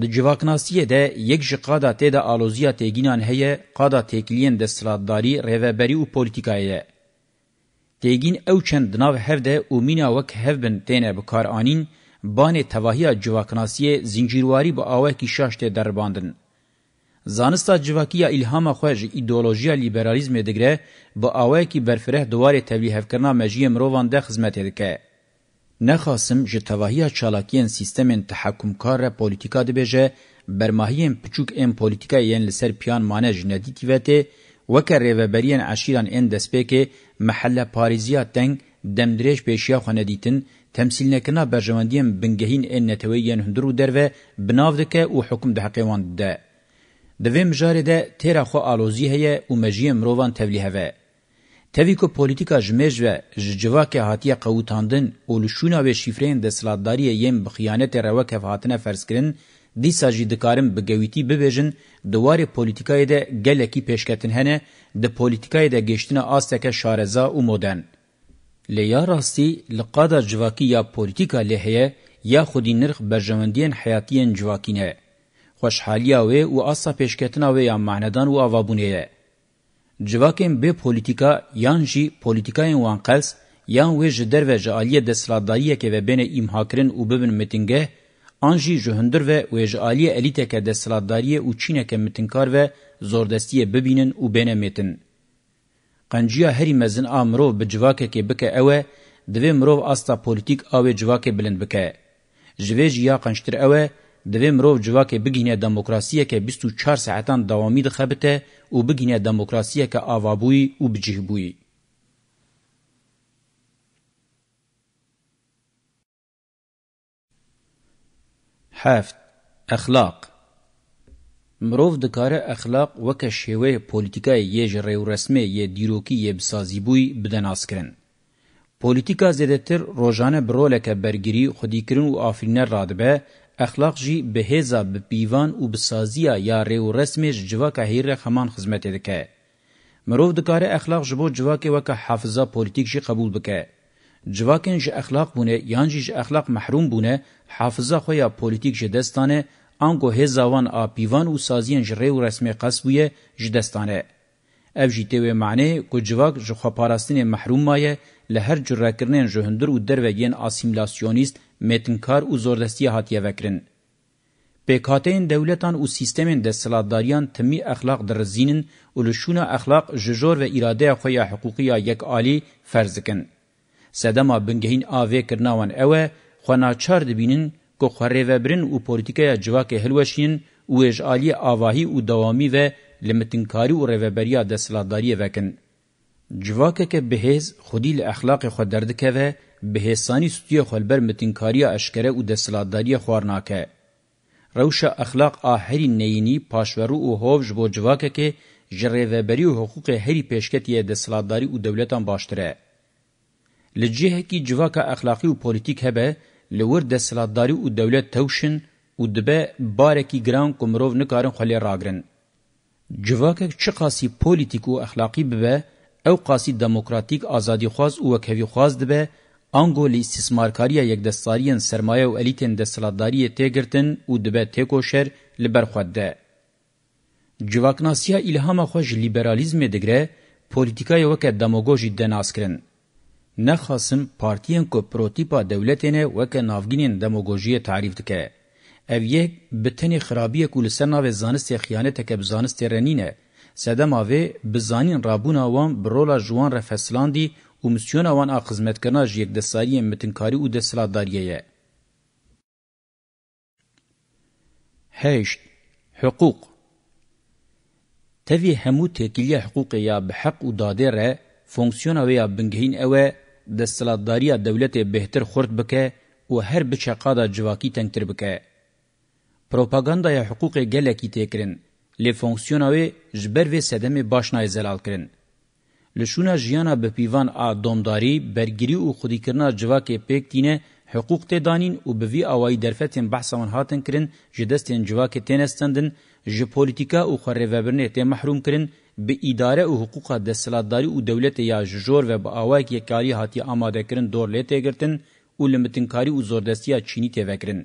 د جواکناسیه ده یک جی قادا ته د آلوزیا تگینان هه قادا تکلین د سلاداری ریوبری او پولیټیکایه تگین او چند ناو هفده او مینا وک هفبن تنه بکار انین بانه توهیا جواکناسیه زنجیرواری با اوه کی شاشته درباندن زانستا جواکیا الهام خوژ ایدئولوژیا لیبرالیزم دگره با اوه کی برفره دواره تبلیغ کرنا مجیم روان ده خدمت دکه نخاسم جه تواهی چالاکیان سیستمین تحکمکار پولیتیکا دبیجه برماهیین پچوک این پولیتیکا یین لسر پیان مانه جندی تیوته وکر ریوبریان عشیران این دسپیکه محله پاریزیا تنگ دمدریش پیشیا خونه دیتن تمثیل نکنا برجواندیم بنگهین این نتویین هندرو دروه بنافدکه او حکم ده حقیوان ده. دویم جاره ده تیرا خو آلوزی هیه و مجیم روان تولیه هوه. Tevî ku polîtîka ji mêj ve ji civakê hatiye qewûtandin û li şûna wê şîfreyên deslatdariyê yên bi xiyanetê rewek hev hatine ferskirin, dîsa jî dikarin bi gewîtî bibêjin di warê polîtîkayê de gelekî pêşketin hene di polîtîkayê de gêştina asteke şareza û modern. Lê ya rastî li qada civakî ya polîtîka lê heye ya xwedî nirx berjewendiyên heyatiyên civakî ne. Xweşhaliya wê û asta pêşketina wê ya mahnedan û avabûnê ye. civakên bê polîtîka yan jî polîtîkayên wanqels yan wê ji derve ji aliyê desthilatdariyekê ve bêne îmhakirin û bibin mitingeh an jî ji hundir ve wê ji aliyê elîteke desthilatdariyê û çîneke mitingkar ve zordestiyê bibînin û bêne mêtin qenciya herî mezin a mirov bi civakekê bike ew e divê mirov asta polîtîk a wê civakê bilind bike ji vê jiya qençtir ew e دوی مرو جواکه بگینه دموکراسیه که 24 ساعتان دوامی ده خبته او بگینه دموکراسیه که آوابوی او بجهبوی. هفت اخلاق مروف دکاره اخلاق وکه شیوه پولیتیکای یه جره و رسمه یه دیروکی یه بسازی بوی بدناس کرن. پولیتیکا زیده تر روژانه برولک برگیری خودی کرن و آفرینه رادبه اخلاق جی به هزا به پیوان او به سازیا یا ریو رسمش جواکا هیر خمان خدمت دکه مرو د کار اخلاق جبو جواکه وک حافظه پولیټیک جی قبول بکه جواکن جی اخلاق بونه یان جی اخلاق محروم بونه حافظه خو یا پولیټیک جی دستانه انگو هزاوان آ پیوان او سازیان جی ریو رسمي قصبوی جی دستانه اف جی تی معنی کو جواک جو خپاراستین محروم مایه له هر جره کرنین جو هندر او درو یین اسیمیلاسیونیست متنکار او زوردستی هاتیه وکرن. بکاتین دولتان او سیستمین ده سلاداریان تمی اخلاق در زینن و لشون اخلاق ججور و اراده خویا حقوقی یک آلی فرزکن. سدما بنگهین آوه کرناوان اوه خوناچار دبینن که خوره وبرن او پولیتیکای جواک هلوشین او اجالی آواهی او دوامی و لمتنکاری او روبریا د سلاداری وکن جواکه که بهز خودی له اخلاق خود درد کوي بهسانی سوتیه خلبر متینکاریه اشکره او دسلاداری خوارناکه روشا اخلاق آهری نینی پاشورو او هوج بو جواکه که جریوبری او حقوق هری پیشکتیه دسلاداری او دولتان باشتره لجهه کی جواکه اخلاقی او پولیټیک هبه لور دسلاداری او دولت توشن او دبه بارکی ګران کومرو نکارن خلی راګرن جواکه چی قاسی پولیټیک او اخلاقی به او قاسی دموکراتیک ازادي خواز او کوي خواز دبه انګولي استثمارکاریه یک دستاریان سرمایه او الیتن د سلاداری تیګرتن او دبه تکوشر لبرخوده جواکناسیا الهام خوژ لیبرالیزم دګره پولیټیکای وک دموګوژی د ناسکرین نه خاصم پارتیان کو پروتیپا دولتینه وک نافګینین دموګوژی تعریف دکه او یک بتنی خرابی کولسنا و زانست خیانت که بزانست رنینه سدما و بزانین رابونا وان برولا جوان رفسلاندی komisyona wan a xizmetkirina ji yekdesteriyê mitinkarî û desthilatdariyê ye. Heşt Hiqûq Tevî hemû têkiliya hiqûqê ya bi heq û dadê re fonksiyona wê ya bingehîn ew e desthilatdariya dewletê bêhtir xurt bike û her bi çeqada civakî tengtir bike. Propagandaya hiqûqê gelekî têkirin lê fonksiyona wê ji ber vê sedemê baş nayê zelal kirin. لشونه جیانا به پیوان ا دومداری برګری او خودیکرنا جواکې پېک تینه حقوق ته دانین او به وی اوای درفتن بحثمن هاتن کرن جدستن جواکې تنستندن ژ پولیټیکا او خرېوبرنې ته محروم کرن به اداره او حقوق د سلادتداری او دولت یا جور و به اوای کې کاری هاتی آماده کرن دور لته ګرتن او لمتنکاری او زوردستیا چینی ته وکرن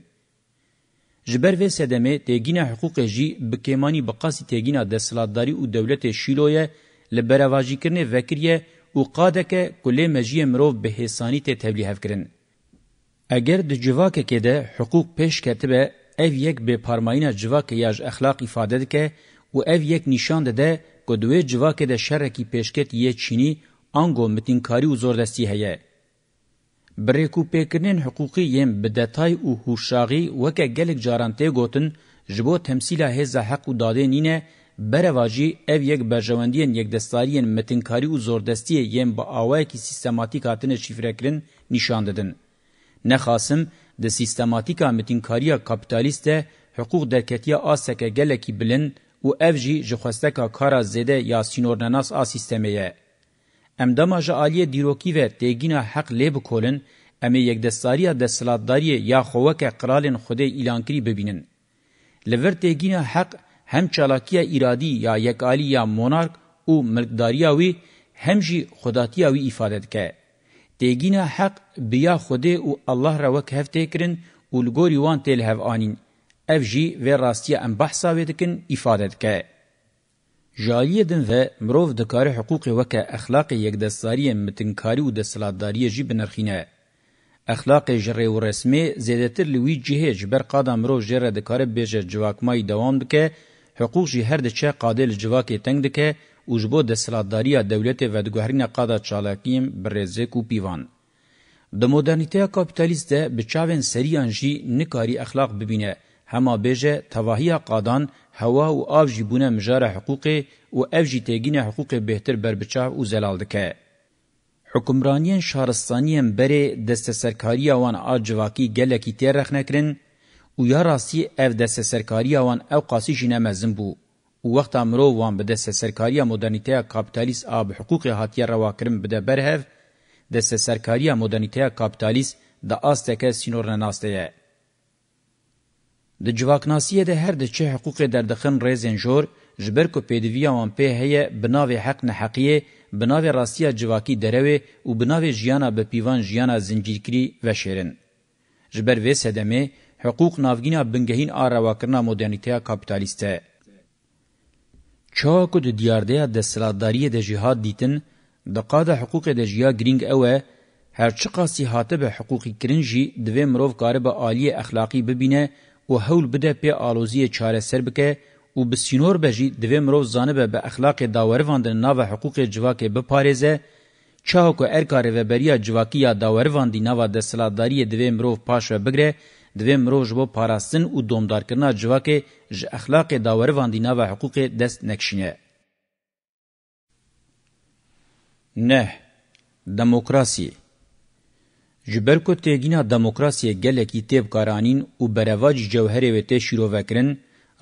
جبر و سدمه تګینه حقوق جی بکیمانی بقاسی تګینه د سلادتداری او دولت شیلوه لبرواجی کرنه وکریه او قاده که کلی مجیه مروف به حسانی ته تبلیغ کرن. اگر د جواکه که ده حقوق پیش کتبه اف یک به پارماینا جواکه یاج اخلاق ifade ده او اف یک نشان ده که دوی جواکه ده شرکی پیشکت یه چینی آنگو متینکاری و زوردستی هیه. بریکو پیکرنین حقوقی یم به دتای او هوشاغی وکه گلک جارانته گوتن جبو تمثیل هزا حق و داده نینه بروا جی اف یک بجوندین یک دستاریین متنکاری او زوردستی یم با اوای کی سیستماتیک هاتنه شفرکرین نشان ددن نه خاصم د سیستماتیکا متنکاریا کاپیتالیست حقوق درکتیا آسکه گلکی بلن او اف جی جخواستکا کارا زده یا سینورناس آ سیستمیه امدما جالی دیروکی و تگینا حق لب کولن امی یک دستاریا دستلاتداری یا خوکه قرالن خوده اعلان کری ببینن لور تگینا حق هم چالاکیه ایرادی یا یکالی یا مونارک او ملکداریا وی هم جی خداتیا وی ifade دکه دیگین حق بیا خوده او الله را وک هفته کرن او لګوری وان تل هف انین اف جی و راستیه ام بحثا ودکن ifade دکه جالیه دن و مروف دکار حقوق وک اخلاق یک دستاری متنکاری او د سلاداری جی بنرخینه اخلاق جری و رسمي زیاتر لوی جهه جبر قادم رو جره دکار به جواکمای دوام دکه حقوق جی هر دچه قادل جواکی تنگ دکه او جبو د سلاداریا دولت و دګهرینه قاده چالاکیم برزه کو پیوان د مدرنیته کاپیتالیست ده بچاون سریان جی نکاری اخلاق ببینه هما بهجه توهیا قادان هوا او آب جی بونه مجاره حقوق او اف جی تگینه حقوق بهتر بر بچا او زلال دکه حکمرانیان شارستانیان بره دست سرکاری وان آجواکی گلکی تیر رخ نکرن او یا راستی اف د سسرکاری وان او قاسی جنه مزن بو او وخت امرو وان به د سسرکاری مدرنیته کاپیتالیست اب حقوق هاتیه روا کرم بده برهف د سسرکاری مدرنیته کاپیتالیست د آستکه سینور ناسته د جواکناسیه ده هر د چه حقوق در دخن ریزن جور جبر کو پدویا وان په هه بناوی حق نه حقیه بناوی راستیا جواکی دروي او بناوی جیانا به پیوان جیانا زنجیرکری و شیرن جبر وسدمه حقوق ناوگینا بنگهین آرواکرنا مدرنیتیا کپیتالیسته. چاو که ده دیارده ده سلادداری ده جهاد دیتن، ده قاده حقوق ده جیا گرینگ اوه، هرچی قاسی هاته به حقوقی کرنجی دوی مروف کاره به آلی اخلاقی ببینه و هول بده پی آلوزی چاره سر بکه و بسینور بجی دوی مروف زانبه به اخلاق داورواندن ناو حقوق جواک بپارزه، چاو که ارکاره و بریا جواکی یا داورواندی ناو ده سلادداری دوی مروف پاش و بگره، دویم روز بو پاراستن او دومدارکرنا جواکه ژ اخلاق داور واندینا و حقوق دست نکشینه نه دموکراسی جبر کو تیگینا دموکراسی گلکی تیب کارانین او برواج جوهری و ته شیرو وکرن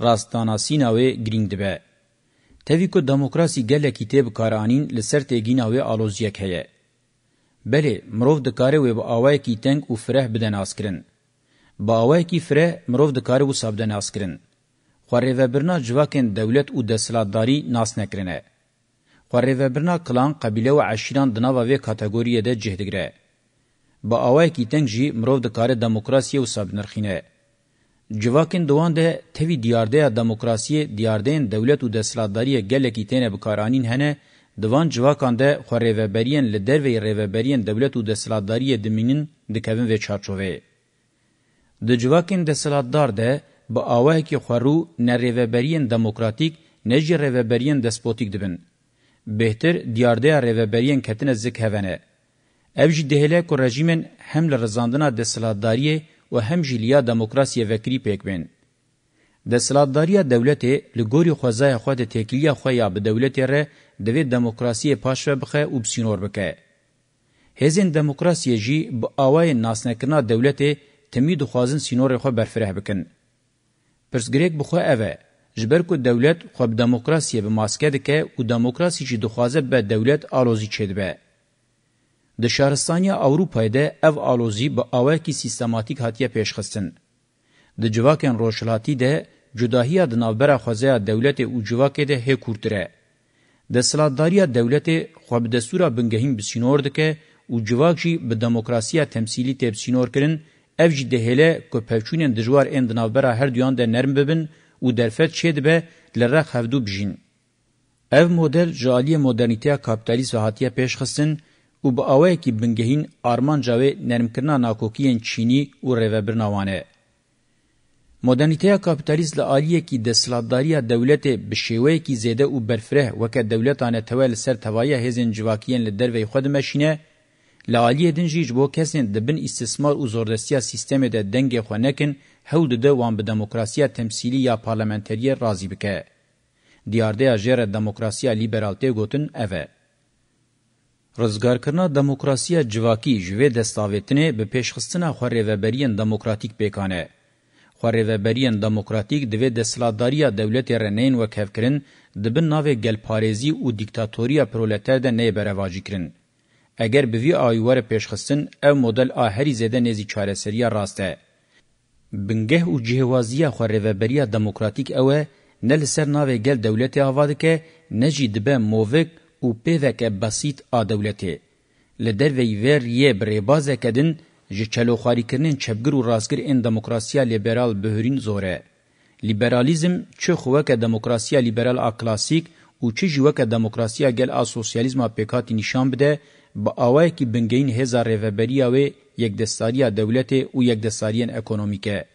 راستاناسینا و گرینگ دبه تەوی کو دموکراسی گەلێکی تێبکارانین لەسەر تێگیناوێ ئالۆزیەک هەیە. بەێ مرۆڤ دەکارێ وێ بە ئاوایەکی تەنگ و فرەح بدەناسکردن. باوکی فره مروف دکاره و سابده ناس کرن. خواره و برنا جواکن دولت و دستلاتداری ناس نکرنه. خواره و برنا کلان قبیله و عشیران دناوا و کاتگوریه ده جهدگره. با آواکی تنگ جی مروف دکاره دموکراسی و سابنرخینه. جواکن دوان ده تیوی دیارده دموکراسی دیاردین دولت و دستلاتداری گلکی تینه بکارانین هنه دوان جواکان ده خواره و برین لدر و ریوبرین دولت و دستلاتداری دمینین دکوین و چارچوه. د جواکین د سلطدار ده به اوه کی خورو نریوبرین دموکراتیک نجی ریوبرین دسپوتیک دبن بهتر دیارده ریوبرین کتن زک هونه اوج دهله کو رژیمن هم لرزاندنا د سلطداری و هم جلیا دموکراسی وکری پکبن د سلطداری دولت لګوري خوځه خو د تکلیه خو یا به دولت ر د دموکراسی پاشو بخه اوبسینور بکه هزین دموکراسی جی به اوای ناسنکنا دولت تمی دخوازن سینور خو برفره بکن. پرسگریک بخوا اوه جبر کو دولت خو به دموکراسی به ماسکه دکه او دموکراسی چې دخوازه به دولت آلوزی چید به. د شهرستانیا اوروپای ده او آلوزی به اوه کی سیستماتیک هاتیه پیشخستن. د جواکن روشلاتی ده جداهی د نوبره خوازه دولت او جواکه ده هی کورتره. د سلاداریا دولت خو به دستور بنګهیم بسینور دکه او جواکشی به دموکراسیا تمثیلی تبسینور کرن ev jî dehêle ku pevçûnên dijwar ên di navbera her duyan de nerm bibin û derfet çê dibe li rex hevdû bijîn. Ev model ji aliyê modernîteya kapitalîst ve hatiye pêşxistin û bi awayekî bingehîn armanca wê nermkirina nakokiyên Çînî û rêvebirina wan e. Modernîteya kapitalîst li aliyekî desthilatdariya dewletê bi şêweyekî zêde û berfireh weke dewletane tewe li ser tevaya hêzên civakiyên li dervey xwe dimeşîne, لاليه دنجیج بو کسین دبن استثمار او زوردستیا سیستم ده دنګ خو نکن هول ده وان به دموکراسیا تمثیلی یا پارلمانتری راضی بکه دیارده اجر دموکراسیا لیبرالته گوتن اوه رزگار کرنا دموکراسیا جواکی جوه دستاویتنه به پیشخستنا خوری وبریان دموکراتیک بکانه خوری وبریان دموکراتیک دوی دسلاداریا دولت رنین و کفکرین دبن ناوی گل پارێزی او دیکتاتوریا پرولتر ده نه برواجی کرن اگر به وی آیوار پیشخستن او مدل آهری زده نزی چارسریا راسته. بنگه و جهوازی خو ریوبریا دموکراتیک اوه نه لسر ناوی گل دولت آواده که نجی دبه مووک و پیوک بسیط آ دولته. لدر وی ویر یه بریبازه کدن ji çelûxwarî kirinin çepgir û rastgir ên demokrasiya liberal bihurîn zor e. Liberalizm çi xwe weke demokrasiya liberal a klasîk û çi jî weke demokrasiya gel a sosyalîzma pêkhatî nîşan bide, با اوای کی بنگین هزار رهبریه و یک دستاریه دولت او یک دستاریان اکونومیکه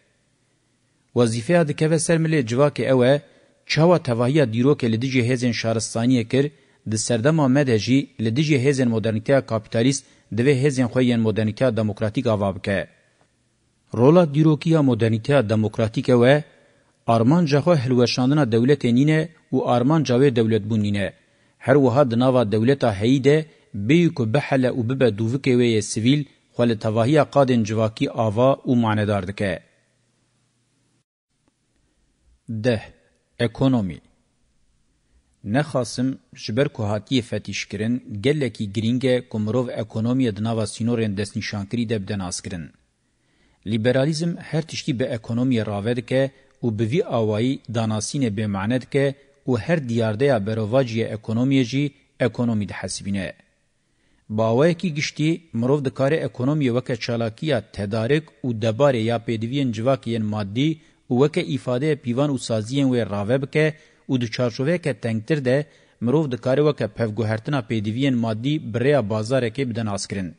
وظیفه د کبه سرمله جواک اوه چاوا توهیه دیرو کې لدیجه هزن شارستانیه کړ د سردم مدهجی لدیجه هزن مدرنټیا کاپیتالیست د وی هزن خو یې مدرنټیا دموکراتیک اواب کې رولا دیرو کې مدرنټیا دموکراتیک اوه آرمان جخو هلوشاندنا دولت نینه او آرمان جاوی دولت بونینه هر وها د ناوا دولت هیده بی کو بحله او ببه دووکه وی سیویل خو له توهیه قادن جواکی آوا او ماندار دکه ده اکونومی نخاسم جبر کو هاتی فتیش کرن گلکی گرینگه کومروف اکونومی د ناوا سینورن دس نشانکری د بدناس کرن لیبرالیزم هر تشتی به اکونومی راود که او به وی اوایی داناسین به معنی که او هر دیارده یا برواجی اکونومی جی اکونومی د حسبینه باوی کی گشتي مرو د کار اکونومی وک چالاکیه تدارک او دبار یا پدوین جواک ین مادي وک ifade پیوان او سازین و راوب ک او د چارچوبه ک تنگتر ده مرو د کار وک پفګوهرتنا پدوین مادي بریا بازار کې بدن اسکرین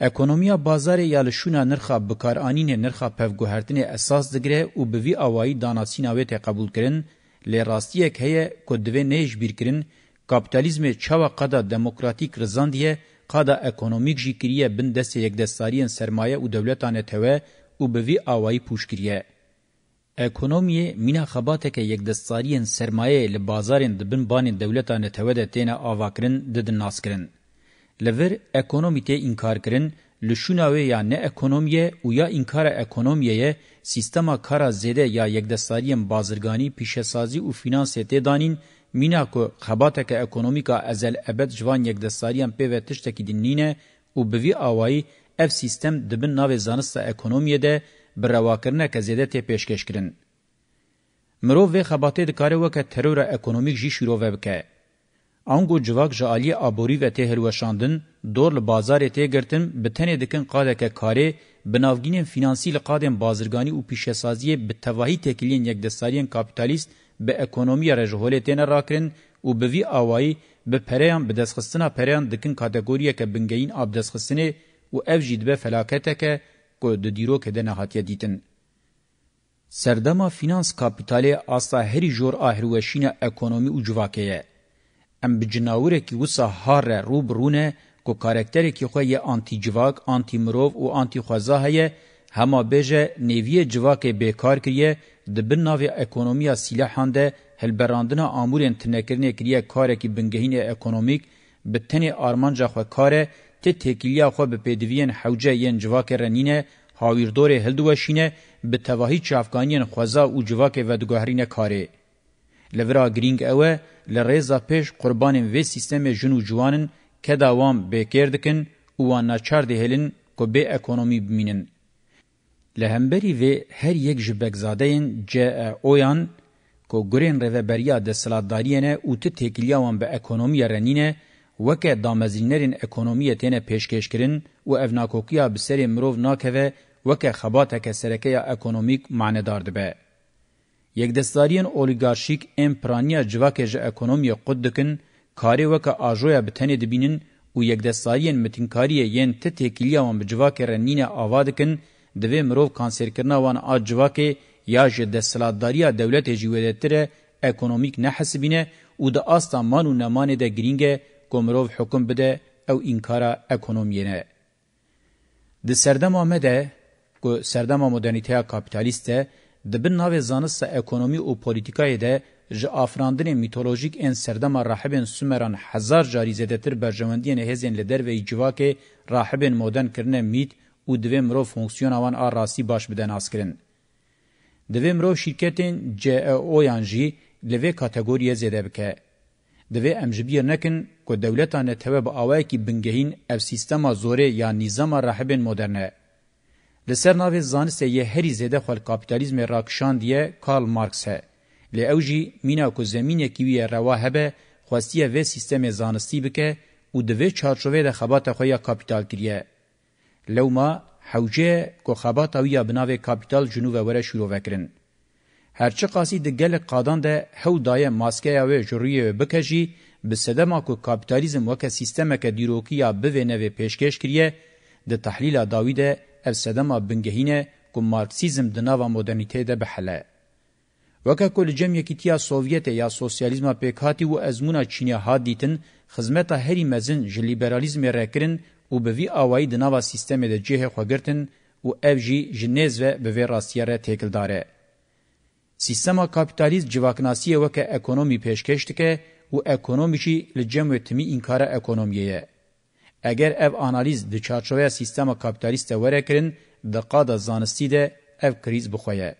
اکونومیا بازار یا لشونه نرخه بکارانین نرخه پفګوهرتن اساس دګره او بوی اوای داناسیناوی ته قبول کړي لراستیه که کو دوی نه اجبیر کړي کاپیتالیزم چاوا قدا دموکراتیک رزاندیه قادا اکونومیک جی کریه بن دست یک دستاریان سرمایه او دولتانه توه او به وی آوایی پوش کریه. اکونومی مینا خباته که یک دستاریان سرمایه لبازارین دبن بانین دولتانه توه ده تینا آواکرن ددن ناس کرن. لور اکونومی ته انکار کرن لشوناوی یا نه اکونومیه او یا انکار اکونومیه سیستما کارا زیده یا یک دستاریان بازرگانی پیشسازی او فینانس ته دانین مینا کو خباته که اکونومیکا ازل ابد جوان یک دستاریان پی و تشتکی دینینه او بوی آوائی اف سیستم دبن ناو زانست اکونومیه ده برواکرنه که زیده تی پیشکش کرن. مرو و خباته دکاره وکه ترور اکونومیک جی شروع وبکه. آنگو جواک جالی آبوری و ته هلوشاندن دور لبازار ته گرتن بتنه دکن قاده که کاره بناوگین فینانسی لقادم بازرگانی و پیشسازی به تواهی تکلین یک دستاریان کاپیتالیست به اکونومی رجهوله تین راکرین او به وی آوائی به پریان به دستخستنا پریان دکن کاتگوریه که بنگین آب دستخستنه او افجید به فلاکته که که دو دیرو که ده نهاتیه دیتن. سردما فینانس کاپیتالی آستا هری جور آهروشین اکونومی او جواکه ام بجناوره که وسا هار روب رونه که کارکتره که خواه یه آنتی جواک، آنتی مروف و آنتی خوزاه هیه هما بیجه نیوی جواک بیکار کریه د بن ناوی اکونومیا سلاحان ده هلبراندنا آمورین تنکرنه کریه کاره کی بنگهین اکونومیک به تنی آرمانجا خو کاره تی تکیلیا خو به پیدوین حوجه ین جواک رنینه هاویردور هلدوشینه به تواهی چافگانین خوزا او جواک ودگوهرین کاره. لورا گرینگ اوه لریزا پیش قربانین وی سیستم جنو جوانن که داوام بیکر دکن اوان ناچار دهلن که به اکونومی بمینن. لهمبری وی هر یک جبگزادین جه اویان کو گرین روبریا د سلادارینه او ته تکلیاوان به اکونومی رنینه وکه دامزینرین اکونومی تنه پیشکش کرن او افناکوکیا بسری مروف ناکوه وکه خباته که سرکه اکونومیک معنی دارده به. یک دستاریان اولیگارشیک امپرانیا جواکه جه اکونومی قد دکن کاری وکه آجویا بتنه دبینن او یک دستاریان متنکاریه ین ته تکلیاوان به جواکه رنینه آوادکن دکن دوی مرو کانسر کرنا وان اجواکه یا ژ د سلاداریا دولت جوړتره اکونومیک نه حسبینه او د آستا مانو نمانه د گرینګه کومرو حکم بده او انکارا اکونومیینه د سردم آمده کو سردم مدرنیته کاپیتالیسته د بن ناو زانست اکونومی او پولیتیکای ده ژ افراندن میتولوژیک ان سردم راهبن سومران هزار جاری زده تر برجمندین هزن لدر و جواکه راهبن مودن کرنه میت و دوی مرو فونکسیون اوان آر راستی باش بدن آسکرن. دوی مرو شرکتین جه او یانجی لوی کاتگوریه زیده بکه. دوی امجبیر نکن که دولتان تبه با آوائی که بنگهین او سیستما زوره یا نیزما رحبین مدرنه. لسر ناوی زانسته یه هری زیده خوال کابیتالیزم راکشان دیه کارل مارکس هه. لی اوجی مینا که زمینه کیوی روا هبه خواستیه وی سیستم زانستی بکه و دوی چارچوه ده خبات خویا کابیتال کریه. لوما حوجه کوخابات اویا بناوه کاپیتال جنوب وره شروع وکرن. هرچه قاسی ده گل قادان ده هو دایه ماسکه اوه جرویه بکجی به سدما کو کاپیتالیزم وکه سیستمه که دیروکیا بوینه و پیشکش کریه ده تحلیل داوی ده اف سدما بنگهینه کو مارکسیزم ده ناوه مدرنیته ده بحله. وکه کل جمع یکیتیا سوویت یا سوسیالیزم پیکاتی و ازمونا چینی ها دیتن خزمتا هری مزن جلیبرالیزم رکرن او به وی اوای د نوو سیستم د جهه خوګرتن او اف جی جنیز و به وی راستیاره تکل داره سیستم کاپیتالیست جواکناسی و که اکونومی پیشکشت که او اکونومیشی لجمع تمی انکار اکونومیه اگر اف انالیز د چارچوبه سیستم کاپیتالیست وره کرن د قاده زانستی ده اف کریز بخویه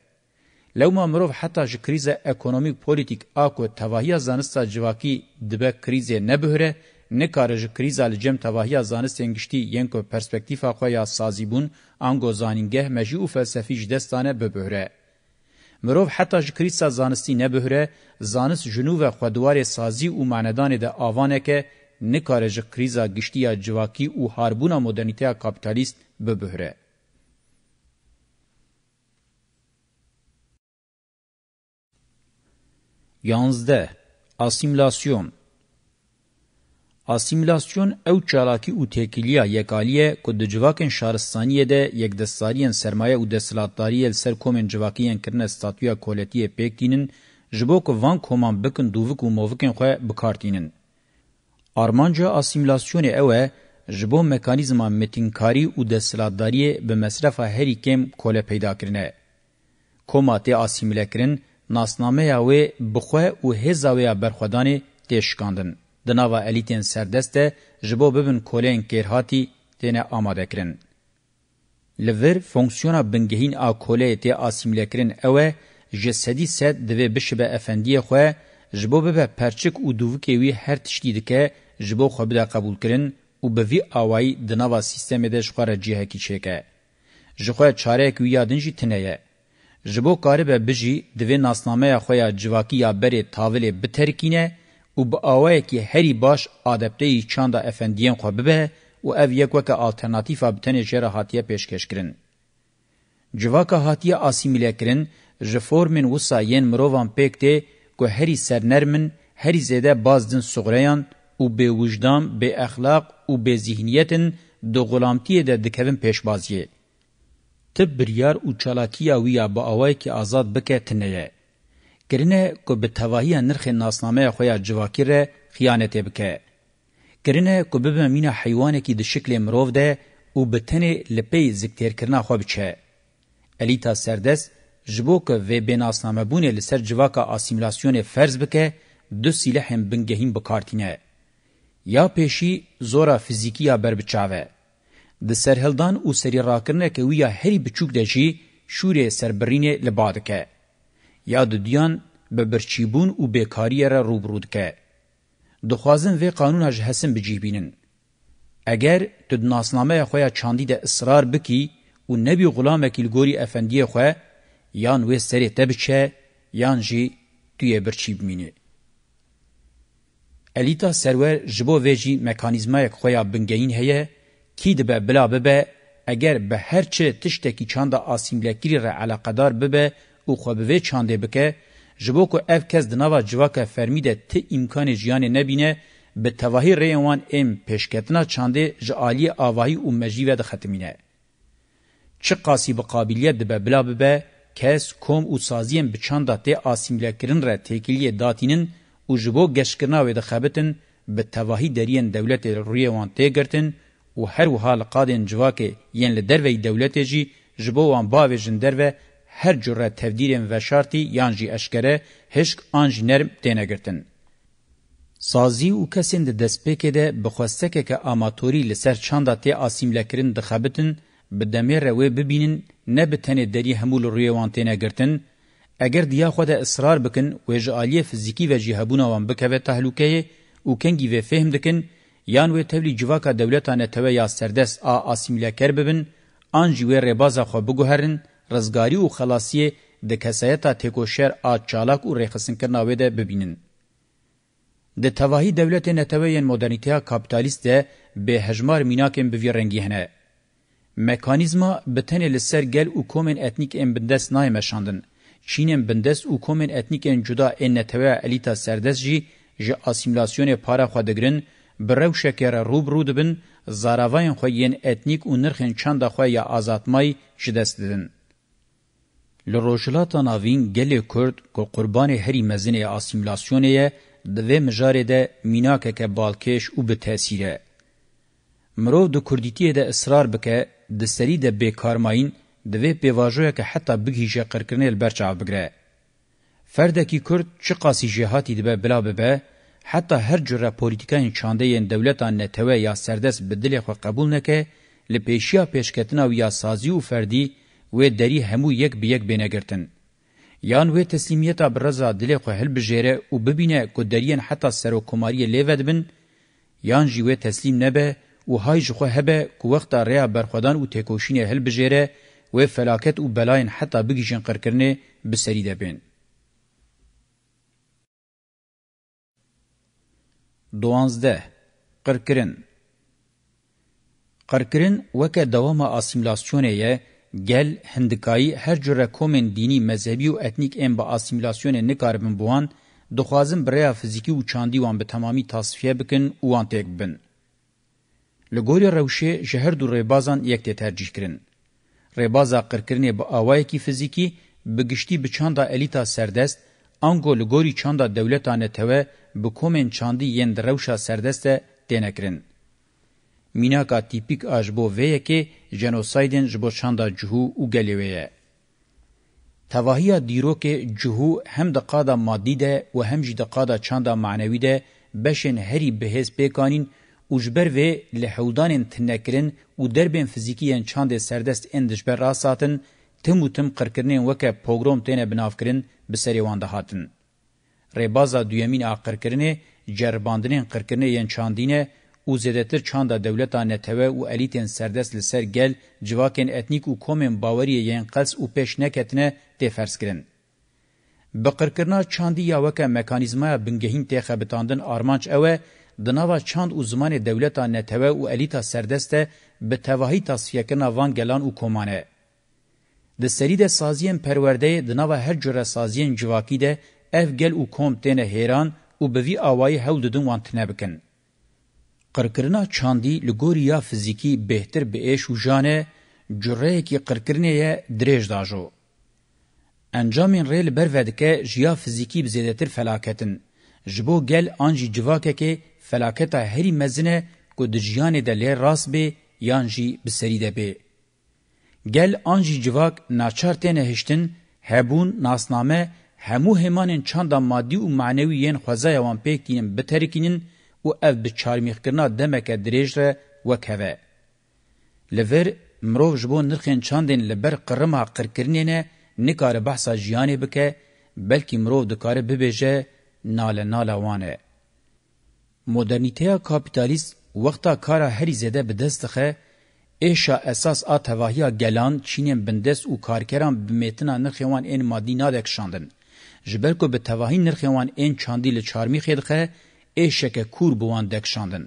لو ما مروف حتی ج کریز اکونومیک پولیټیک اکو توهیه زانستا جواکی دبه کریز نه بهره nikare ji krîza li cem tevahiya zanistên giştî yên ku perspektîfa xwe ya sazîbûn an gozanîngeh mejî û felsefî ji destane bibihre. Mirov heta ji krîsa zanistî nebihre, zanist jinû ve xweduarê sazî û manedanê de avaneke nikare ji krîza giştiya civakî û harbûna modernîteya kapitalîst bibihre. Yanzde Asimilasyon اسیمیلاسیون او چالاکی او تکیلیا یکالیه که د جواکن شارستانیه ده یک دستاریان سرمایه او دستلاتاریه سر کومن جواکیان کرنه ستاتویا کولیتیه پیکتینن جبو که وان کومان بکن دووک و مووکن خواه بکارتینن. آرمانجا اسیمیلاسیون اوه جبو مکانیزما متینکاری او دستلاتاریه به مصرف هری کم کوله پیدا کرنه. کوماتی اسیمیلکرن ناسنامه یاوه بخواه او هزاویا برخودانه تشکاندن. د ناوا الیتین سردسته جبو ببن کولین کرهاتی تنه آماده کرن. لور فونکسیونا بنگهین آ کوله تی آسیمله کرن اوه جسدی سد دوی بشبه افندیه خواه جبو ببه پرچک او دووکی وی هر تشتی دکه جبو خو بده قبول کرن او به وی آوای د نوو سیستم د شخره جهه کی چکه جخه چاره کی یادن جی تنه جبو کاری به بجی دوی ناسنامه خو یا جواکی یا بری تاویل بترکینه و با آوایکی هری باش آدپتهی چاندا افندیان خو ببه و او یک وک آلترناتیفا بتنه جره هاتیه پیشکش کرن. جواکا هاتیه آسیمیله کرن جفورمن و ساین مروان پیکته که هری سرنرمن هری زیده بازدن سغریان و به وجدان به اخلاق و به ذهنیتن دو غلامتیه ده دکوین پیشبازیه. تب بریار و چالاکیه ویا با آوایکی آزاد بکه تنهیه. کرینه کو به توهیه نرخ ناسنامه خویا جواکی ره خیانته بکه. کرینه کو به مینه حیوانه کی د شکل مروف ده او به تنه لپی زکتیر کرنا خو بچه. الیتا سردس جبو که و به ناسنامه بونه لسر جواکا آسیملاسیون فرض بکه دو سیلح هم بنگهیم بکارتینه. یا پیشی زورا فیزیکی یا بربچاوه. د سرهلدان او سری راکرنه که ویا هری بچوک ده جی شوره سربرینه لبادکه. یا د دیان به برچیبون او بیکاری را روبرود که. دخوازن وی قانون هج حسن بجیبینن. اگر تو ناسنامه خویا چاندی ده اصرار بکی و نبی غلام کلگوری افندی خواه یان وی سری تبچه یان جی توی برچیب مینه. الیتا سرور جبو ویجی مکانیزمای خویا بنگین هیه کی دبه بلا ببه اگر به هر چه تشتکی چاند آسیملکیری را علاقدار ببه او خو به چانده بکه جبو کو اف کس د نوا جواکه فرمیده ته امکان جیان نبینه به تواهی ریوان ام پیشکتنا چانده جعالی آواهی او مجیوه ده ختمینه. چه قاسی به قابلیت ده بلا ببه کس کوم او سازیم به چانده ته آسیمیله کرن را تیکیلی داتینن او جبو گشکرنا و ده خبتن به تواهی درین دولت ریوان ته گرتن او هر وحال قادن جواکه ین لدروی دولت جی جبو وان باوی جندر و هر جوره تفدیرین و شرطی یان جی اشکره هشک آنج نرم دینه گرتن. سازی او کسین د دسپیکې ده بخواستکه که آماتوری لسر چاندا تی آسیم لکرین دخبتن به دمه روی ببینن نه به تنه دری همول روی وانتینه گرتن اگر دیا خود اصرار بکن ویج آلی فزیکی و جهبونه وان بکوه تحلوکه او کنگی و فهم دکن یان وی تولی جواکا دولتانه توی یا سردست آ آسیم لکر ببن آنجی وی ربازا خو بگوهرن رزگاری و خلاصیه د کسایتا تکوشر ا چالاک او رخصن کرنا وې ده ببینن د تواهی دولت نتوین مدرنیته کاپیتالیست به هجمار میناکم به رنگی هنه مکانیزما به تن لسر گل او کومن اتنیک ام بندس نای مشاندن چینم بندس او کومن اتنیک ان جدا ان نتوه الیتا سردس جی ژ اسیمیلاسیون پارا خودگرن برو شکر روب رودبن زاراوین خو یین اتنیک او نرخن چند خو یا آزادمای شدست ددن لروجلاتا ناوین گلی کرد که قربان هری مزین اسیملاسیونه دوی مجاره ده میناکه که بالکش او به تاثیره. مرو د کردیتی ده اصرار بکه د سری ده بیکارماین دوی پیواجوه که حتی بگیشه قرکرنه البرچه بگره. فردکی کرد چه قاسی جهاتی دبه بلا ببه، حتی هر جره پولیتیکان چانده این دولتان نتوه یا سردست به دل خو قبول نکه لپیشیا پیشکتنا و یا سازی و فردی و دری همو یک به یک بینگرتن. یان و تسلیمیتا برزا دل خو هل بجیره او ببینه کو درین حتی سر و کماری لیود بن یان جی و تسلیم نبه او های جخو هبه کو وقتا ریا برخودان او تکوشین هل بجیره و فلاکت او بلاین حتی بگیجن قرکرنه بسری ده بین. دوانزده قرکرن قرکرن وکه دوام آسیملاسیونه یه gel hindikayî her cure komên dînî mezhebî û etnîk ên bi asîmîlasyonê nikaribin biwan dixwazin bi rêya fizîkî û çandî wan bi temamî tasfiye bikin û wan têk bibin li gorî rewşê ji her du rêbazan yek tê tercîh kirin rêbaza qirkirinê bi awayekî fizîkî bi giştî bi çanda elîta serdest ango li gorî çanda dewletan e tewe bi komên çandî yên di rewşa serdest e têne kirin میناکا تیپیک اجبو ویکه جنوسایدن جبو چاندا جهو او گلیویه. تواهی دیرو که جهو هم دقادا مادی ده و هم جی دقادا چاندا معنوی ده بشن هری بهز پیکانین اوجبر و لحودانن تنکرن و دربن فیزیکیان چاند سردست اندجبر راساتن تم و تم قرکرنین وکه پروگرام تینه بنافکرن بسری وانده هاتن. ریبازا دویمین آقرکرنه جرباندنین قرکرنه ین چاندینه او زدتر چاندا دولتا نتوه او الیتن سردس لسر گل جواکن اتنیک او کومن باوری یین قلس او پیش نکتنه تفرس کرن. بقرکرنا چاندی یاوک مکانیزما بنگهین ته خبتاندن آرمانچ اوه دناوا چاند او زمان دولتا نتوه او الیتا سردسته به تواهی تصفیه کنا وان گلان او کومانه. د سری د سازین پرورده دناوا هر جوره سازین جواکی ده اف گل او کوم تنه هیران او به وی آوای هول ددون وان تنه بکن. قرکرنا چاندی لګوریا فزیکی بهتر به ايش او جانه جره کی قرکرنه درېج داجو انجامین ریل بر ودکه جیا فزیکی بزیدتر فلاکتن جبو گل انجی جواکه که فلاکتا هری مزنه کو د جیانه د لیر راس به یانجی بسریده به گل انجی جواک ناچارتنه هشتن هبون ناسنامه همو همان چاندا مادی او معنوی ین خوځه یوان پکینن بترکینن و اف به چارمیخکرنا دمکه دریج ره وکهوه. لور مروف جبو نرخین چاندین لبر قرمها قرکرنینه نکاره بحثا جیانه بکه بلکی مروف دکاره ببیجه ناله ناله وانه. مدرنیتیا کاپیتالیست وقتا کارا هری زده به دستخه ایشا اساس آ تواهیا گلان چینین بندس او کارکران بمیتنا نرخیوان این مادی نادکشاندن. جبرکو به تواهی نرخیوان این چاندی لچارمی خیدخه ایشک کور بوان دکشاندن.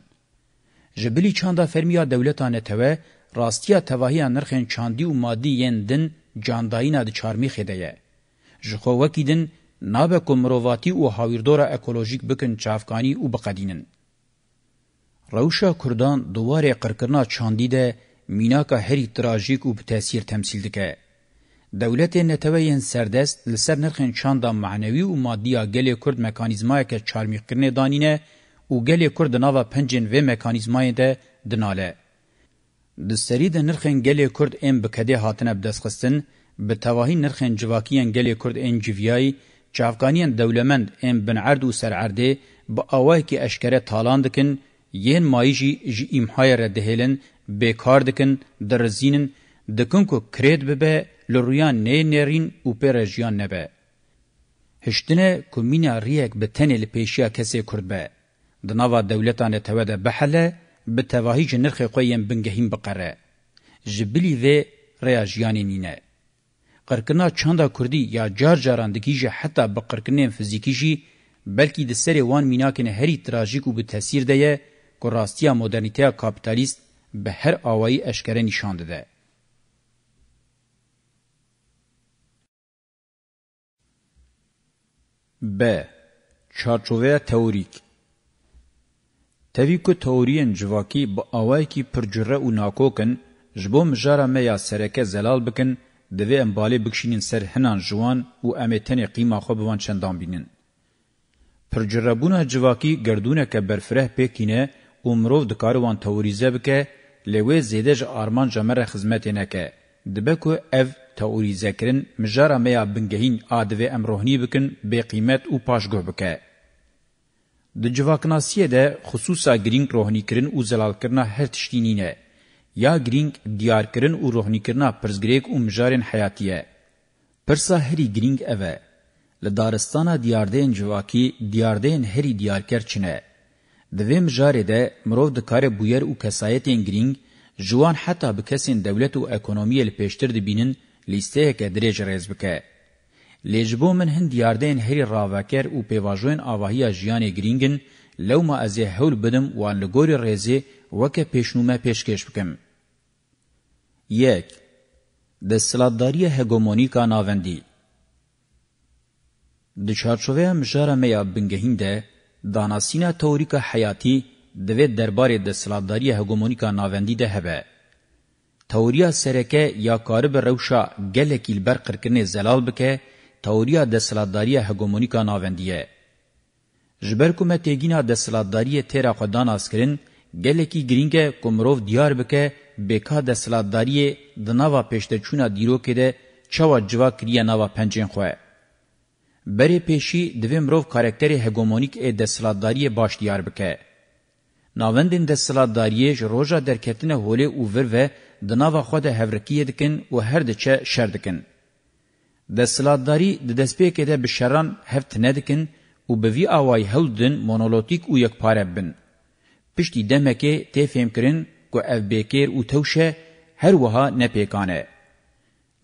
جبلی چاندا فرمیا دولتانه توه راستیا تواهی نرخین چاندی و مادی یندن جاندایینا د چارمی خدایه. جخو وکیدن نابه کمرواتی و هاویردورا اکولوژیک بکن چافکانی و بقدینن. روشا کردان دوار قرکرنا چاندی ده میناکا هری تراژیک و بتاثیر تمثیل دکه. دولتین نتوین سردست لسر نرخین چاندا معنوی و مادیا گلی کرد مکانیزمای که چارمی کرنه دانینه و گلی کرد ناوا پنجین و مکانیزمای ده دناله. دستری ده نرخین گلی کرد این بکده هاتنه بدست خستن به تواهی نرخین جواکیین گلی کرد این جویایی چافکانیان دولمند این بنعرد و سرعرده با آوائی که اشکره تالاندکن یین مایجی جی ایمحای را دهیلن بیکار دکن درزینن دکن کو کرید ببه لرویان نه نرین او پرژیان نبه. هشتنه کمینا ریک به تنه لپیشیا کسی کرد به. دناوا دولتان توده بحله به تواهیج نرخ قویم بنگهیم بقره. جبلی و ریاجیانی نینه. قرکنا چاندا کردی یا جار جاران دکیجه حتی بقرکنین فزیکیجی بلکی د سری وان میناکنه هری تراژیک او به تاثیر ده که راستیا مدرنیته کاپیتالیست به هر آوایی اشکره نشان ده. B. Çarçoveye teorik Tevî ku teoriyên civakî bi awayekî pircure û nakokin, ji bo mijara me ya sereke zelal bikin, divê em balê bikşînin ser hinan jiwan û em ê tenê qîma xwe bivan çendan bînin. Pircirebûna civakî gerdûneke berfireh pêkîne û mirov dikare wan teorîze bike, lê wê zêde ji armanca me re xizmetê neke. Dibe ku ev تئوریزه کرن مجارا میا بنگهین آدوه امروهنی بکن به قیمت او پاشگوه بکه. د جواکناسیه ده خصوصا گرینگ روحنی کرن او زلال کرنا هر تشتینینه. یا گرینگ دیار کرن او روحنی کرنا پرزگریک او مجارن حیاتیه. پرسا هری گرینگ اوه. لدارستانا دیاردین جواکی دیاردین هری دیارکر چنه. دویم جاره ده مرو د کار بویر او کسایتین گرینگ جوان حتی به کسین دولت او اکونومی ل پیشتر دبینن لیسته که دریج ریز بکه. لیجبو من هند یاردین هری راوکر و پیواجوین آواهی جیان گرینگن لو ما از هول بدم وان لگوری ریزی وکه پیشنومه پیشکش بکم. یک د سلاداری هگمونیکا ناوندی د چارچوبه مشاره میا بنګهین ده داناسینا توریکا حیاتی د وی دربارې د سلاداری هګومونیکا ناوندی ده هبه توریا سرکه یا کارب روشا گلکی البر قرکرنه زلال بکه توریا دسلاتداری هگمونیکا ناوندیه. جبر کومه تیگینا دسلاتداری تیرا خدان اسکرین گلکی گرینگه کومروف دیار بکه بکا دسلاتداری دناوا پشتچونا دیرو کده چوا جوا کریه ناوا پنجین خواه. بری پیشی دوی مروف کارکتری هگمونیک ای دسلاتداری باش دیار بکه. ناوندین دسلاتداریه روژا درکتنه هوله او ور و د ناوه خود هورکیه دکن و هر دچه شر دکن. د سلاداری د دسپیکه ده بشران هفت ندکن و بوی آوای هلدن مونولوتیک و یک پاره بن. پشتی دمکه تی فهم کرن که او بیکر و توشه هر وها نپیکانه.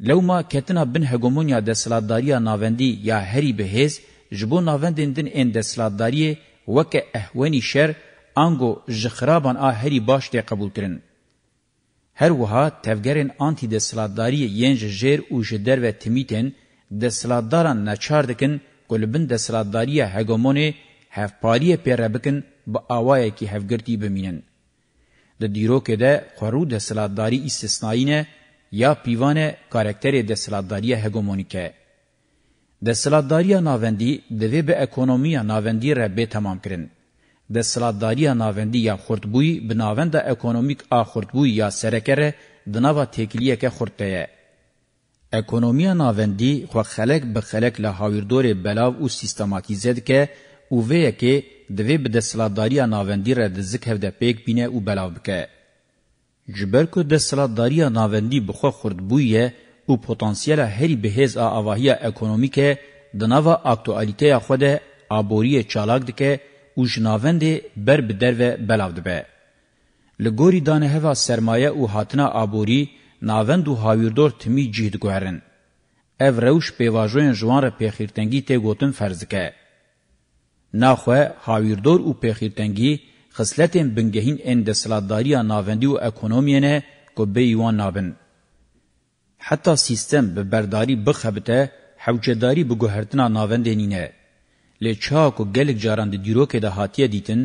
لو ما کتنا بن هگومونیا د سلاداری ناوندی یا هری بهز جبو ناوندن دن ان د سلاداری وک اهونی شر انگو جخرابان آ هری باش ده قبول کرن. هر وها تفگرن آنتی دسلاداری ینج جیر او جدر و تمیتن دسلاداران نچار دکن گلبن دسلاداری هگمونه هفپاری پیره بکن با آوائه که هفگرتی بمینن. د دیروکه ده خورو دسلاداری استثنائینه یا پیوان کارکتر دسلاداری هگمونیکه. دسلاداری ناوندی دوی به اکونومی ناوندی را به تمام کرن. د سلاداریا ناوندی یا خردبوی بناوند اکونومیک ا خردبوی یا سرکره د نوا تکلیه که خردته اکونومیا ناوندی خو خلک به خلک له هاویردور بلاو او سیستماتیزد که او وی کې د وی د سلاداریا ناوندی را د زکه د پېک بینه او بلاو بکې جبر کو د سلاداریا ناوندی بخو خردبوی او پوتانسیل هری بهز ا اواهیا اکونومیکه د نوا اکټوالیته خو د ابوری چالاک دکه او جناوندی بر بدر و بلاو دبه. لگوری دانه هوا سرمایه او هاتنا آبوری ناوند و هاویردور تمی جهد گوهرن. او روش پیواجوین جوان را پیخیرتنگی تی گوتن فرزکه. ناخوه هاویردور او پیخیرتنگی خسلتین بنگهین این دسلاتداریا ناوندی و اکنومینه که بیوان نابن. حتی سیستم به برداری بخبته حوجداری بگوهرتنا ناوندینینه. لی چاک و گلک جاران دی دیروکی ده هاتیه دیتن،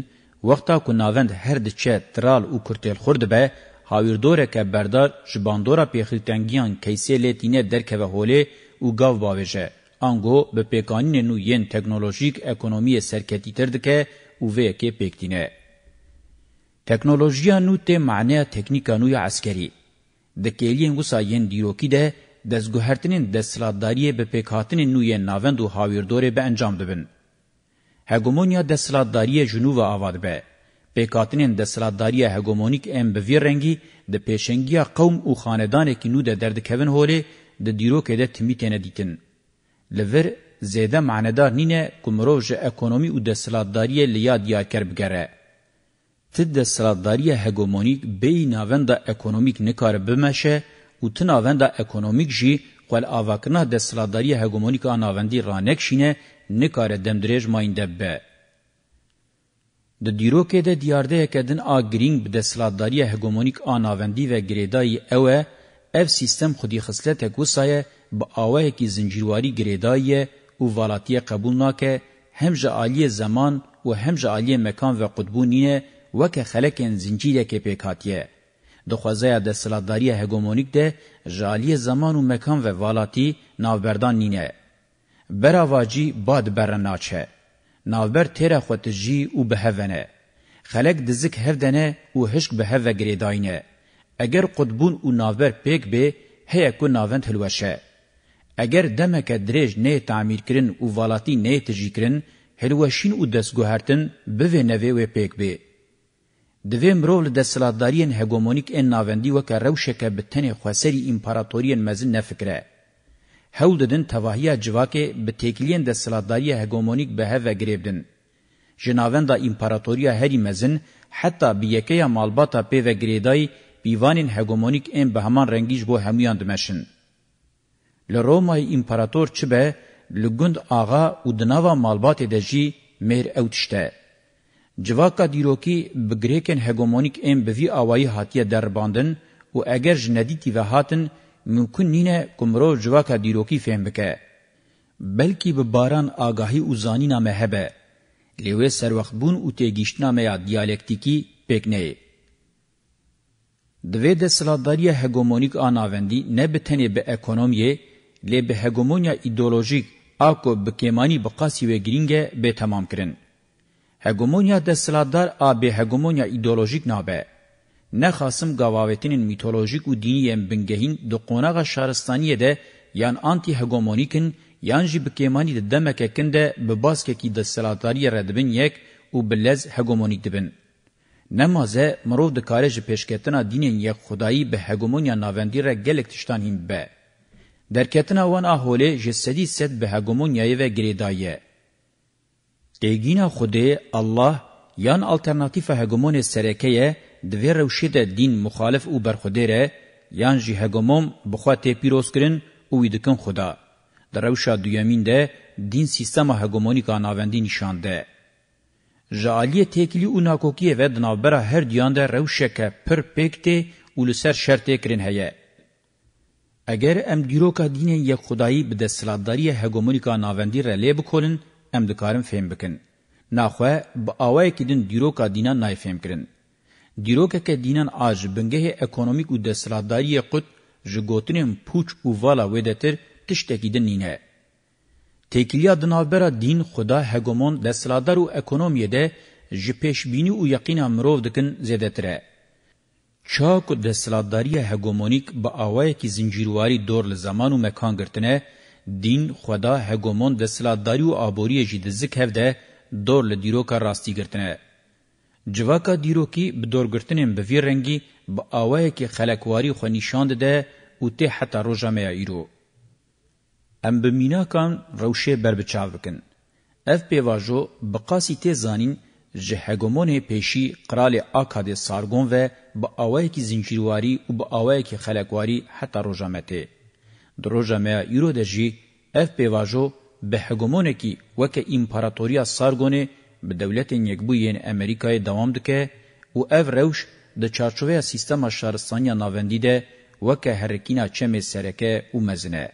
وقتا کو ناوند هر د چه ترال او کورتل خورد به هاویردوره که بردار جباندورا پیخیلتنگیان کیسی لیتینه درکه و هوله او گاو باویجه. آنگو به پیکانین نو ین تکنولوژیک اکونومی سرکتی تردکه او وی که پیکتینه. تکنولوژیا نو ته معنی تکنیکا نو عسکری. د کیلین وسا ین دیروکی ده دزګهرتنین د سلادتاری به پیکاتنین نو ین ناوند او هاویردوره به انجام دبن. هگمونیا دسلاتداری جنوب آواد به. پیکاتنین دسلاتداری هگمونیک ام به وی رنگی د پیشنگیا قوم او خاندان کی نو د درد کوین هولی د دیرو کې د تمیتنه دیتن. لور زیده معنادار نینه کومروج اکونومی او دسلاتداری لیا دیا کرب گره. تد دسلاتداری هگمونیک بی ناوند اکونومیک نکار بمشه او تناوند اکونومیک جی قل آواکنه دستلاداری هگمونیک آناوندی رانکشینه نکاره دمدریج ماینده به. د دیروکې د دیارده کدن آ گرینگ به دستلاداری هگمونیک آناوندی و گریدای اوه اف سیستم خودی خصلت گوسایه به آوه کی زنجیرواری گریدای او والاتی قبول ناکه هم جعالی زمان و هم جعالی مکان و قطبونیه وکه خلک زنجیره که پیکاتیه. دخوازه دستلاتداری هگمونیک ده جالی زمان و مکان و والاتی ناوبردان نینه. براواجی باد برناچه. ناوبر تیره خود جی و بهونه. خلق دزک هفدنه و هشک بهوه گریداینه. اگر قطبون و ناوبر پیک به هیا کو ناوند هلوشه. اگر دمک درج نه تعمیر کرن و والاتی نه تجی کرن، هلوشین و دستگوهرتن بوه نوه و پیک به. دوی مرول د سلاداریان هګومونیک ان ناوندی وک روشکه به تنه خسری امپراتوریان مزن نه فکره هول ددن تواهیه جواکه به تکلین د سلاداری هګومونیک به هغه گریبدن جناوند د امپراتوریا هری مزن حتی بیکه مالباتا په و گریدای بیوانین هګومونیک ان به همان رنگیج بو همیان دمشن ل رومای امپراتور چبه لګوند آغا او د ناوا مالبات دجی مهر اوتشته جواکا دیروکی بگریکن هگمونیک ام بوی آوائی هاتیه درباندن و اگر جندیتی و هاتن ممکن نینه کمرو جواکا دیروکی فهم بکه. بلکی به باران آگاهی و زانی نامه هبه. لیوه سروخبون و تیگیشت نامه یا دیالکتیکی پکنه. دوی ده سلاداری هگمونیک آناوندی نه بتنه به اکونومیه لی به هگمونیا ایدولوژیک آکو بکیمانی بقاسی و گرینگه به تمام کرن. هگمونیا دستلادار آبی هگمونیا ایدولوژیک نابه. نه خاصم گواوتینین میتولوژیک و دینیم بنگهین دو قوناغ شارستانیه ده یان آنتی هگمونیکن یان جی بکیمانی ده دمکه کنده بباسکه کی دستلاداری ردبن یک و بلز هگمونیک دبن. نمازه مروف د کارج پیشکتنا دینین یک خدایی به هگمونیا ناوندی را گلک تشتانین به. درکتنا وان آهوله جسدی سد به هگمونیای و گریدایه. دیگینا خوده الله یان الټرناتیف هګومون سرکه د ویر روشید دین مخالف او برخوده ر یان جی هګوموم بخواته پیروز کرن او ویدکن خدا در روشا دویمین ده دین سیستم هګومونی کا ناوندی نشان ده جالی تکلی او ناکوکی و دنابرا هر دیان ده روشکه پر پکته او لسر شرطه کرن هیه اگر ام دیروکا دین یک خدایی به دستلاتداری هگومونیکا ناوندی را لی بکولن ام دکارم فهم بکن ناخوه با آوه کدن دیروکا دینان نای فهم کرن. دیروکا که دینان آج بنگه اکونومیک و دستلاداری قد جگوتنیم پوچ و والا ویدتر تشتکی دن نینه. تکیلیا دنابرا دین خدا هگومون دستلادار و اکونومیه ده جپیشبینی و یقین مروف دکن زیده تره. چاک و دستلاداری هگومونیک با آوه که زنجیرواری دور لزمان و مکان گرتنه، دین خدا هګومون د سلاداری او ابوري جې د زک هفده دور له دیروکا راستي ګرتنه جواکا دیروکی به دور ګرتنم به وی رنګي به اوای کی خلکواری خو نشاند ده او ته حتا روجمه ایرو ام به مینا کان روشه بر بچاو کن اف پیواژو بقاسی ته زانین جه هګومون پیشی قرال اکاده سارګون و به اوای کی زنجیرواری او به اوای کی خلکواری حتا روجمه ته دروژا میا ایرو ده جی اف پیواجو به هگمونکی وک امپراتوریا سارگونه به دولت یکبوین امریکای دوام دکه او اف روش د چارچوبه سیستم شهرستانی ناوندی ده وک هرکینا چم سرکه او مزنه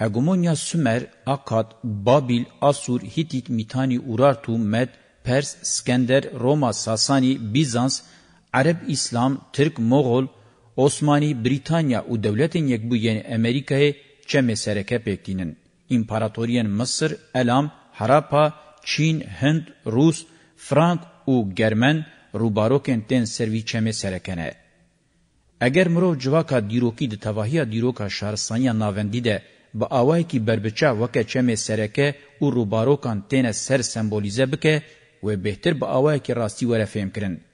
هگمونیا سومر، اکاد، بابل، آسور، هیتیت، میتانی، اورارتو، مد، پرس، سکندر، روما، ساسانی، بیزانس، عرب، اسلام، ترک، مغول، Osmani, Britanya û dewletên Yekbûyên Amerîkayê çemê sereke pêkînin. İmparatoriyên Mısır, Elam, Harapa, Çîn, Hind, Rus, Frank û Germen rûbarokên tên servî çemê serekene. Eger mirov civaka dîrokî di tevahiya dîroka şarisaniya navendî de bi awayekî berbiça veke çemê sereke û rûbarokan têne ser sembolize bike wê bêhtir bi awayekî rastî were fêm kirin.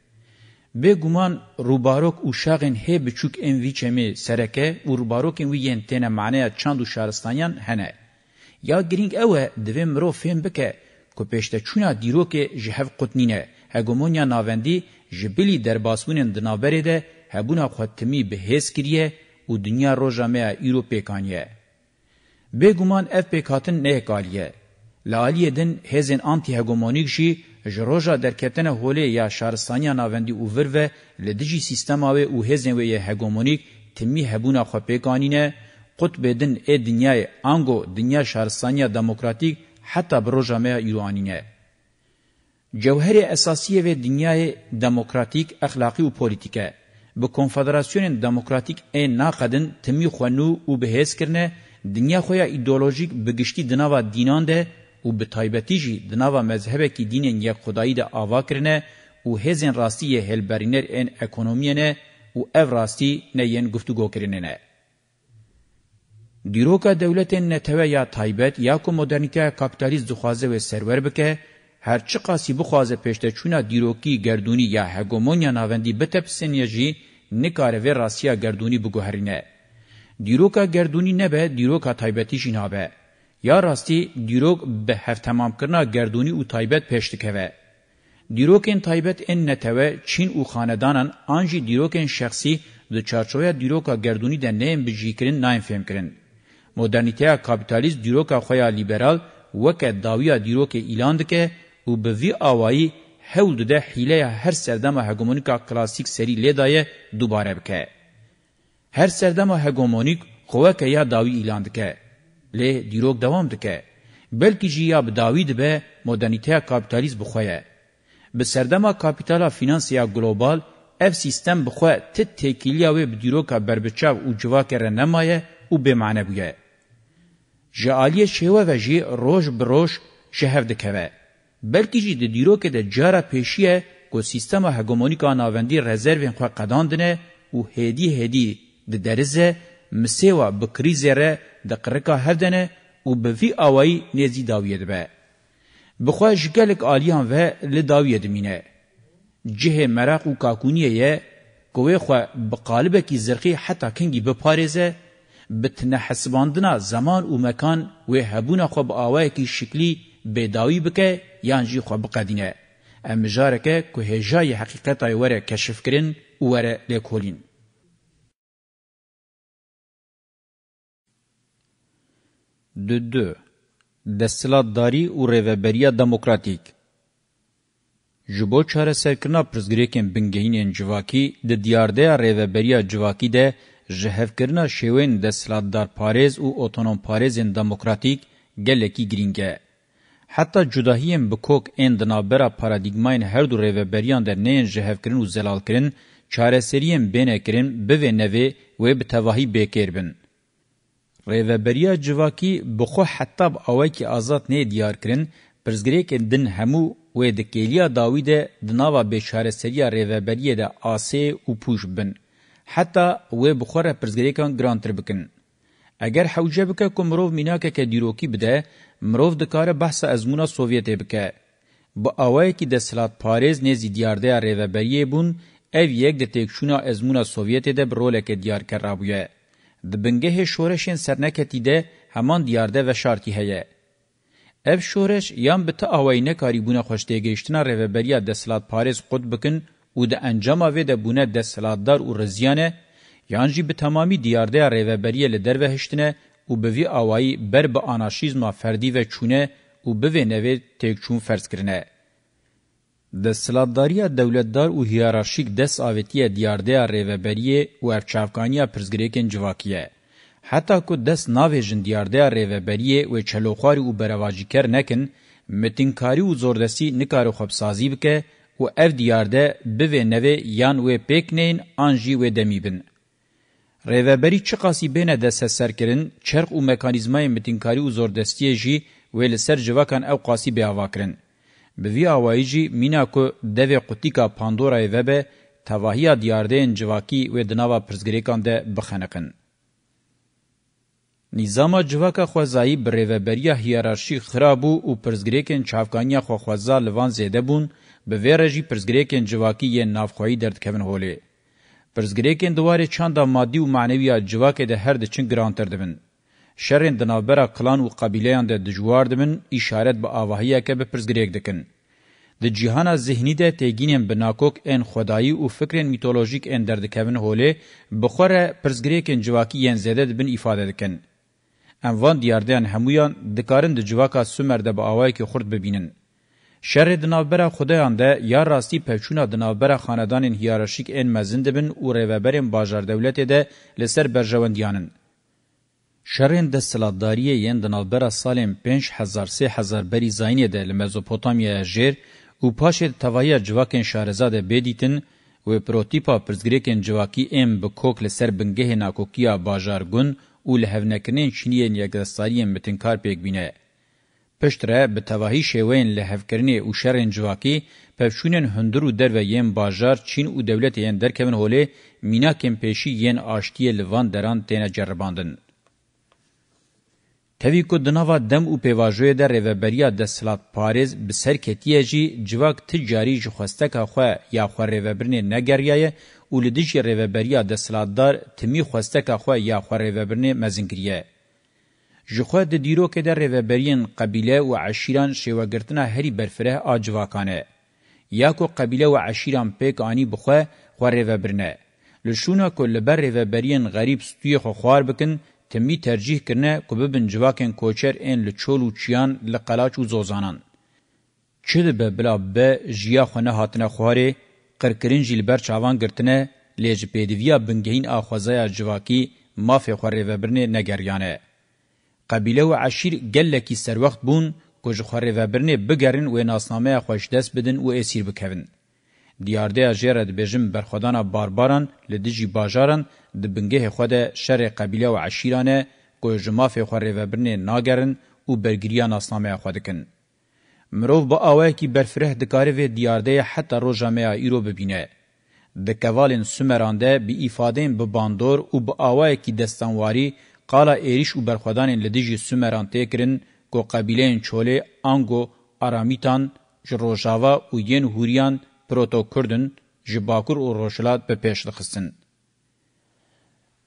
بگومان روباروک و شاغن هی بچوک این وی چمی سرکه و روباروک این وی ین تینه معنی چند و شهرستانیان هنه. یا گرینگ اوه دوی مرو فهم بکه که پیشته چونا دیروک جهف قطنینه هگومونیا ناوندی جبلی درباسونین دنابره ده هبونا خودتمی به هز کریه و دنیا رو جامعه ایرو پیکانیه. بگومان اف پیکاتن نه کالیه. لالیه دن هزین آنتی هگومونیک شی جروجا درکتن هولی یا شارستانیا ناوندی اوور و لدجی سیستما و او هزن و هگمونیک تمی هبونا خو پیکانینه قطب دن ای دنیای انگو دنیا شارستانیا دموکراتیک حتی بروجا مه ایرانینه جوهر اساسی و دنیای دموکراتیک اخلاقی و پولیتیکه به کنفدراسیون دموکراتیک این ناقدن تمی خوانو او بهیس کرنه دنیا خویا ایدولوژیک بگشتی دناوا دینان ده و به تایبتی جی دناوا مذهبه کی دینین یا خدایی ده آوا کرنه و هزین راستی هلبرینر این اکونومینه و او راستی نه ین گفتگو کرنه. دیروکا دولتین نتوه یا تایبت یا که مدرنیته کپیتالیز دخوازه و سرور بکه هرچی قاسی بخوازه پیشته چونه دیروکی گردونی یا هگومونیا ناوندی بتپسین یجی نکاره و راسیا گردونی بگوهرینه. دیروکا گردونی نبه دیروکا تایبتی جنابه. یا راستی دیروگ به هف تمام کرنا گردونی او تایبت پیشتکوه. دیروکن تایبت ان نتوه چین او خاندانان آنجی دیروکن شخصی د چارچویا دیروکا گردونی ده نیم بجیکرین نایم فهم کرن. مدرنیتیا کابیتالیز دیروکا خویا لیبرال وکه داویا دیروک ایلاند که او به وی آوائی هول ده حیله هر سردما هگمونیکا کلاسیک سری لیدای دوباره بکه. هر سردما هگمونیک خوکه یا داوی ایلاند که. لی دیروک دوام دکه بلکی جیا به داوید به مدرنیته کاپیتالیزم بخویه به سردما کاپیتالا فینانسیا گلوبال اف سیستم بخواه تت تکیلیا و بدیروکا بربچاو و جواک رنمایه و بمعنه بویه. جعالی شهوه و جی روش بروش شهف دکوه. بلکی جی ده دیروک ده جارا پیشیه که سیستم هگمونیکا ناوندی رزروین خواه قداندنه و هدی هدی ده درزه مسیوه بکریزه ره دقرکا هر دنه او به وی اوای نزی داویه دبه بخوا جگلک آلیان و لداویه دمینه جه مراق و کاکونیه یه گوه خوا بقالبه کی زرقی حتا کنگی بپارزه بتنه حسباندنا زمان و مکان و هبونا خو به اوای کی شکلی بداوی بکه یانجی خو بقدینه امجارکه که هجای حقیقت ایوره کشف کرن وره لکولین دو دو دستلاتداری و ریوبریا دموکراتیک جبو چاره سرکنا پرزګریکن بنګهینن جواکی د دیارده ریوبریا جواکی ده جهفکرنا شوین دستلاتدار پاریز او اوتونوم پاریزن دموکراتیک گلکی گرینګه حتی جداهیم بکوک این دنابرا پارادیگماین هر دو ریوبریان در نین جهفکرن و زلالکرن چاره سریم بینه کرن به نوی و به تواهی بکربن Rêveberiya civakî bi xwe hetab awekî azad nê diyar kirin, pirzgirêkên din hemû wê di kêliya Dawîdê di nava bêçareseriya rêveberiyê de asê û pûj bin. Heta wê bi xwe re pirzgirêkan girantir bikin. Eger hewce bike ku mirov mînakeke dîrokî bide, mirov dikare behsa ezmûna Sovyetê bike. Bi awayekî de silatparêz nêzî diyardeya rêveberiyê bûn, ev yek di têkçûna ezmûna Sovyetê de bi roleke diyarker rabûye. د بنگه شورشین سرنکتی ده همان دیارده و شارتی هیه. اف شورش یان به تا آوینه کاری بونه خوشته گیشتنا روبریا دسلات پاریز قد بکن او د انجام و د بونه دسلاتدار او رزیانه یان جی به تمامی دیارده روبریا لدر وهشتنه او به وی آوائی بر به آناشیزما فردی و چونه او به نوی تک چون فرض کرنه. د سلاداریا دولتدار او هیرارشیک دس اوتیه دیاردیا ریوبریه او ارچافکانیا پرزګریکن جواکیه حتی کو دس ناوی جن دیاردیا ریوبریه او چلوخاری او برواجیکر نکن متینکاری او زوردستی نکارو خبسازی بکه او اف دیارده به نوی یان و پکنین انجی و دمیبن ریوبری چی قاسی بینه د سسرکرین چرق او مکانیزمای متینکاری او زوردستی جی ویل سر جواکان او قاسی به هواکرین بوی آوائی جی مینا کو دوی قوتیکا پاندورای وبه تواهیا دیاردین جواکی و دناوا پرزگریکان ده بخنقن. نظام جواکا خوازایی بریوبریا هیرارشی خرابو او پرزگریکن چافکانیا خوخوازا لوان زیده بون به ویرجی پرزگریکن جواکی یه نافخوایی دردکوین هوله. پرزگریکن دواره چاندا مادی و معنوی جواکه ده هر ده چن گرانتر دبن. شرین د نابرا کلان او قبیلهان د دجوار دمن اشارت به اواهیه کې به پرزګریګ دکن د جهان ذهنی د تګینم بناکوک ان خدایی او فکرین میتولوژیک ان در دکوین هوله بخوره پرزګریګن جواکی ان زیاده بن ifade دکن ام وان دیاردان همویان دکارن د جواکا سومر د به اوای کې خرد ببینن شر د نابرا خدایان ده یا راستی پچونا د نابرا خاندان هیرارشیک ان مزند بن او رهبرین باجر دولت ده لسر برژوندیانن شرین د سلاداریه یین د نالبره سالم 5000 3000 بری زاینه د مزوپوتامیا جیر او پاشه توایی جواکن شارزاده بدیتن و پروتیپا پرزګریکن جواکی ام به کوک لسر بنګه ناکوکیا بازارګون او لهونکنین چینیان یګرساریه متنکار پیګبینه پشتره به توایی شوین لهفکرنی او شرین جواکی پفشونن هندرو در و یم بازار چین او دولت یین درکمن هوله میناکم پیشی یین آشتی لوان دران تنه جرباندن تاوی کو دناوا دم او پیواژوی در ریوبریا د سلات پاریز به سرکتیه جی جواک تجاری جی خوسته که خواه یا خواه ریوبرنی نگریه او لدیجی ریوبریا د سلات دار تمی خوسته که خواه یا خواه ریوبرنی مزنگریه. جی خواه ده دیرو که در ریوبرین قبیله و عشیران شیوگرتنا هری برفره آجواکانه. یا کو قبیله و عشیران پیک آنی بخواه خواه ریوبرنه. لشونه که لبر ریوبرین غریب ستوی خو خوار بکن، تمی ترجیح کرنه کو ببن جواکن کوچر ان لچول و چیان لقلاچ و زوزانان چه به بلا به جیا خونه هاتنه خواره قرکرین جلبر چاوان گرتنه لیج پیدویا بنگهین آخوازای جواکی مافی خواره وبرنه نگریانه. قبیله و عشیر گلکی سر وقت بون کج خواره وبرنه بگرن و ناسنامه خوش دست بدن و اسیر بکوین. دیارده جیرد بجم برخودانا بارباران لدیجی باجاران د بنګه خود شر قبیله او عشیرانه کو جماف خوره وبرنه ناګرن او برګریان اسنامه خودکن مروف با اوه کی برفره د کاری و دیارده حتی رو جامعه ایرو ببینه. د کوالین سومرانده بی ایفادین به باندور او با اوه کی دستانواری قالا ایریش و برخودانین لدیجی سومران تکرن کو قبیلین چوله آنگو آرامیتان جروجاوا و ین هوریان پروتو کردن جباکور و روشلات به پیش دخستن.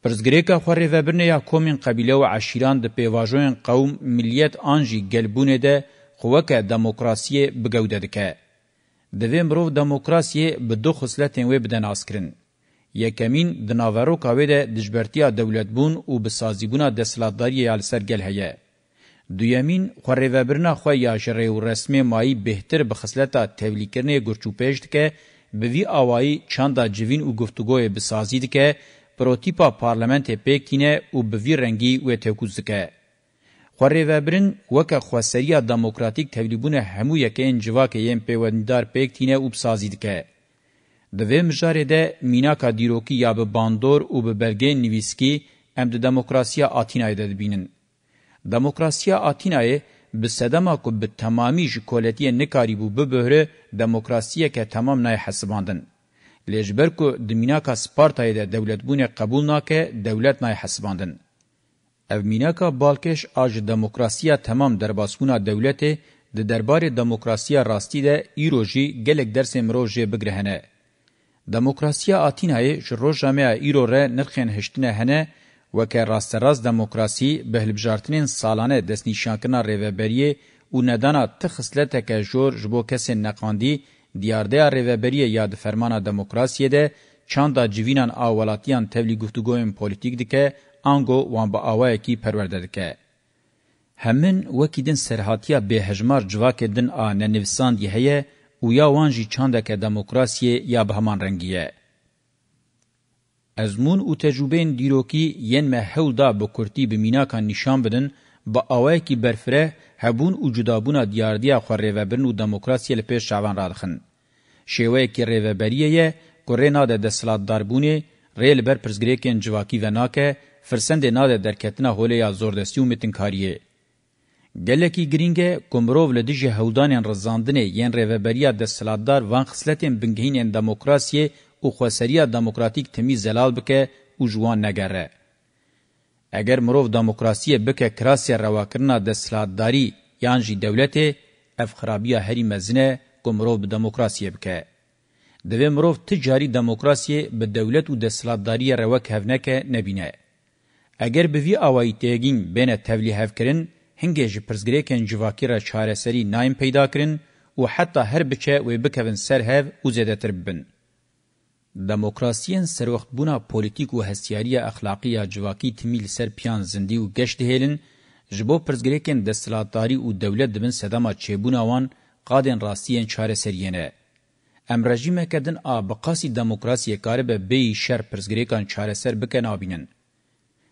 پرزګریکا خورې وبرنه یا کومین قبیله او عشیران د پیواژوین قوم ملیت انجی ګلبونه ده خوکه دموکراسي بګوده ده د ویم برو دموکراسي به دوه خصلتین و بدن اسکرین یکمین د ناورو کاوی ده دجبرتیا دولت بون او بسازیبونا د سلاداری ال سرګل هيا دویمین خورې وبرنه خو یا شری او رسمي مای بهتر به خصلتا تولیکرنه ګرچوپېشت کې به وی اوای چاندا جوین او گفتگوې بسازید کې پروتیپا پارلمنت پکینه او بوی رنگی و تکوزکه خوری وبرن وک خوسریا دموکراتیک تبلیبونه همو یکین جواک یم پیوندار پکتینه او بسازید که د ویم جاره ده میناکا دیروکی یا به باندور او به بلګې نویسکی ام د دموکراسیا آتینای ده بینن دموکراسیا آتینای به صدما کو به تمامی ژکولتی نکاری بو به بهره دموکراسیا که تمام نه حسباندن لجبر کو د میناکا سپارتای د دولتبونه قبول ناکه دولت نه حساباندن او میناکا بالکش اج دموکراسیا تمام درباسونه دولت د دربار دموکراسیا راستی ده ایروجی گلک درس امروجه بگرهنه دموکراسیا آتینای جرو جامعه ایرو ر نرخن هشتنه هنه وکه راست راست دموکراسی به لبجارتنین سالانه دسنیشانکنا ریوبریه او ندانا تخصلته که جور جبو کسی نقاندی دیارده ریوبری یا د فرمانا دموکراسیه ده چاندا جوینان اولاتیان تبلی گفتگویم پولیتیک دکه انگو وان با آوه کی پرورده دکه. همین وکیدن سرحاتیا به هجمار جواکه دن آ ننویسان دیهیه و یا وان جی چاندکه دموکراسیه یا بهمان رنگیه. ازمون او تجربین دیروکی ین مهول دا بکرتی بمیناکان نشان بدن، با اوای کی برفره هبون او جدابونه دیاردیا خو ریوبرن او دموکراسی لپاره شاوان راخن شیوه کی ریوبریه کورینا د دسلات داربونی ریل بر پرزګریکن جواکی وناکه فرسند نه درکتنه هولیا زوردستی او متنکاریه گلکی گرینگه کومروف له دجه هودانین رزاندنه یین ریوبریا د سلادار وان خصلتین بنګهین دموکراسی او خوسریه دموکراتیک تمی زلال بکه او جوان نګره اگر مرو دموکراسی بک کراسی رواکرنا د سلادتداری یان جی دولت اف خرابیا هری مزنه کومرو به دموکراسی بک د مرو تجاری دموکراسی به دولت او د سلادتداری رواک هفنکه نبینه اگر به وی اوای تگین بین تولیه هفکرین هنگه جی پرزګریکن جواکی را چاره سری نایم پیدا کرین او حتی هر بچه و بکوین سر هف او زیده تربن. دموکراسیین سروخت بونا پولیتیک و هستیاری اخلاقی جواکی تمیل سر پیان زندی و گشت هیلن جبو پرزگریکن دستلاتداری و دولت دبن سدما چیبونا وان قادن راستیین چاره سرینه. ام رژیمه کدن آ بقاسی دموکراسی کاره به بی شر پرزگریکان چاره سر بکن آبینن.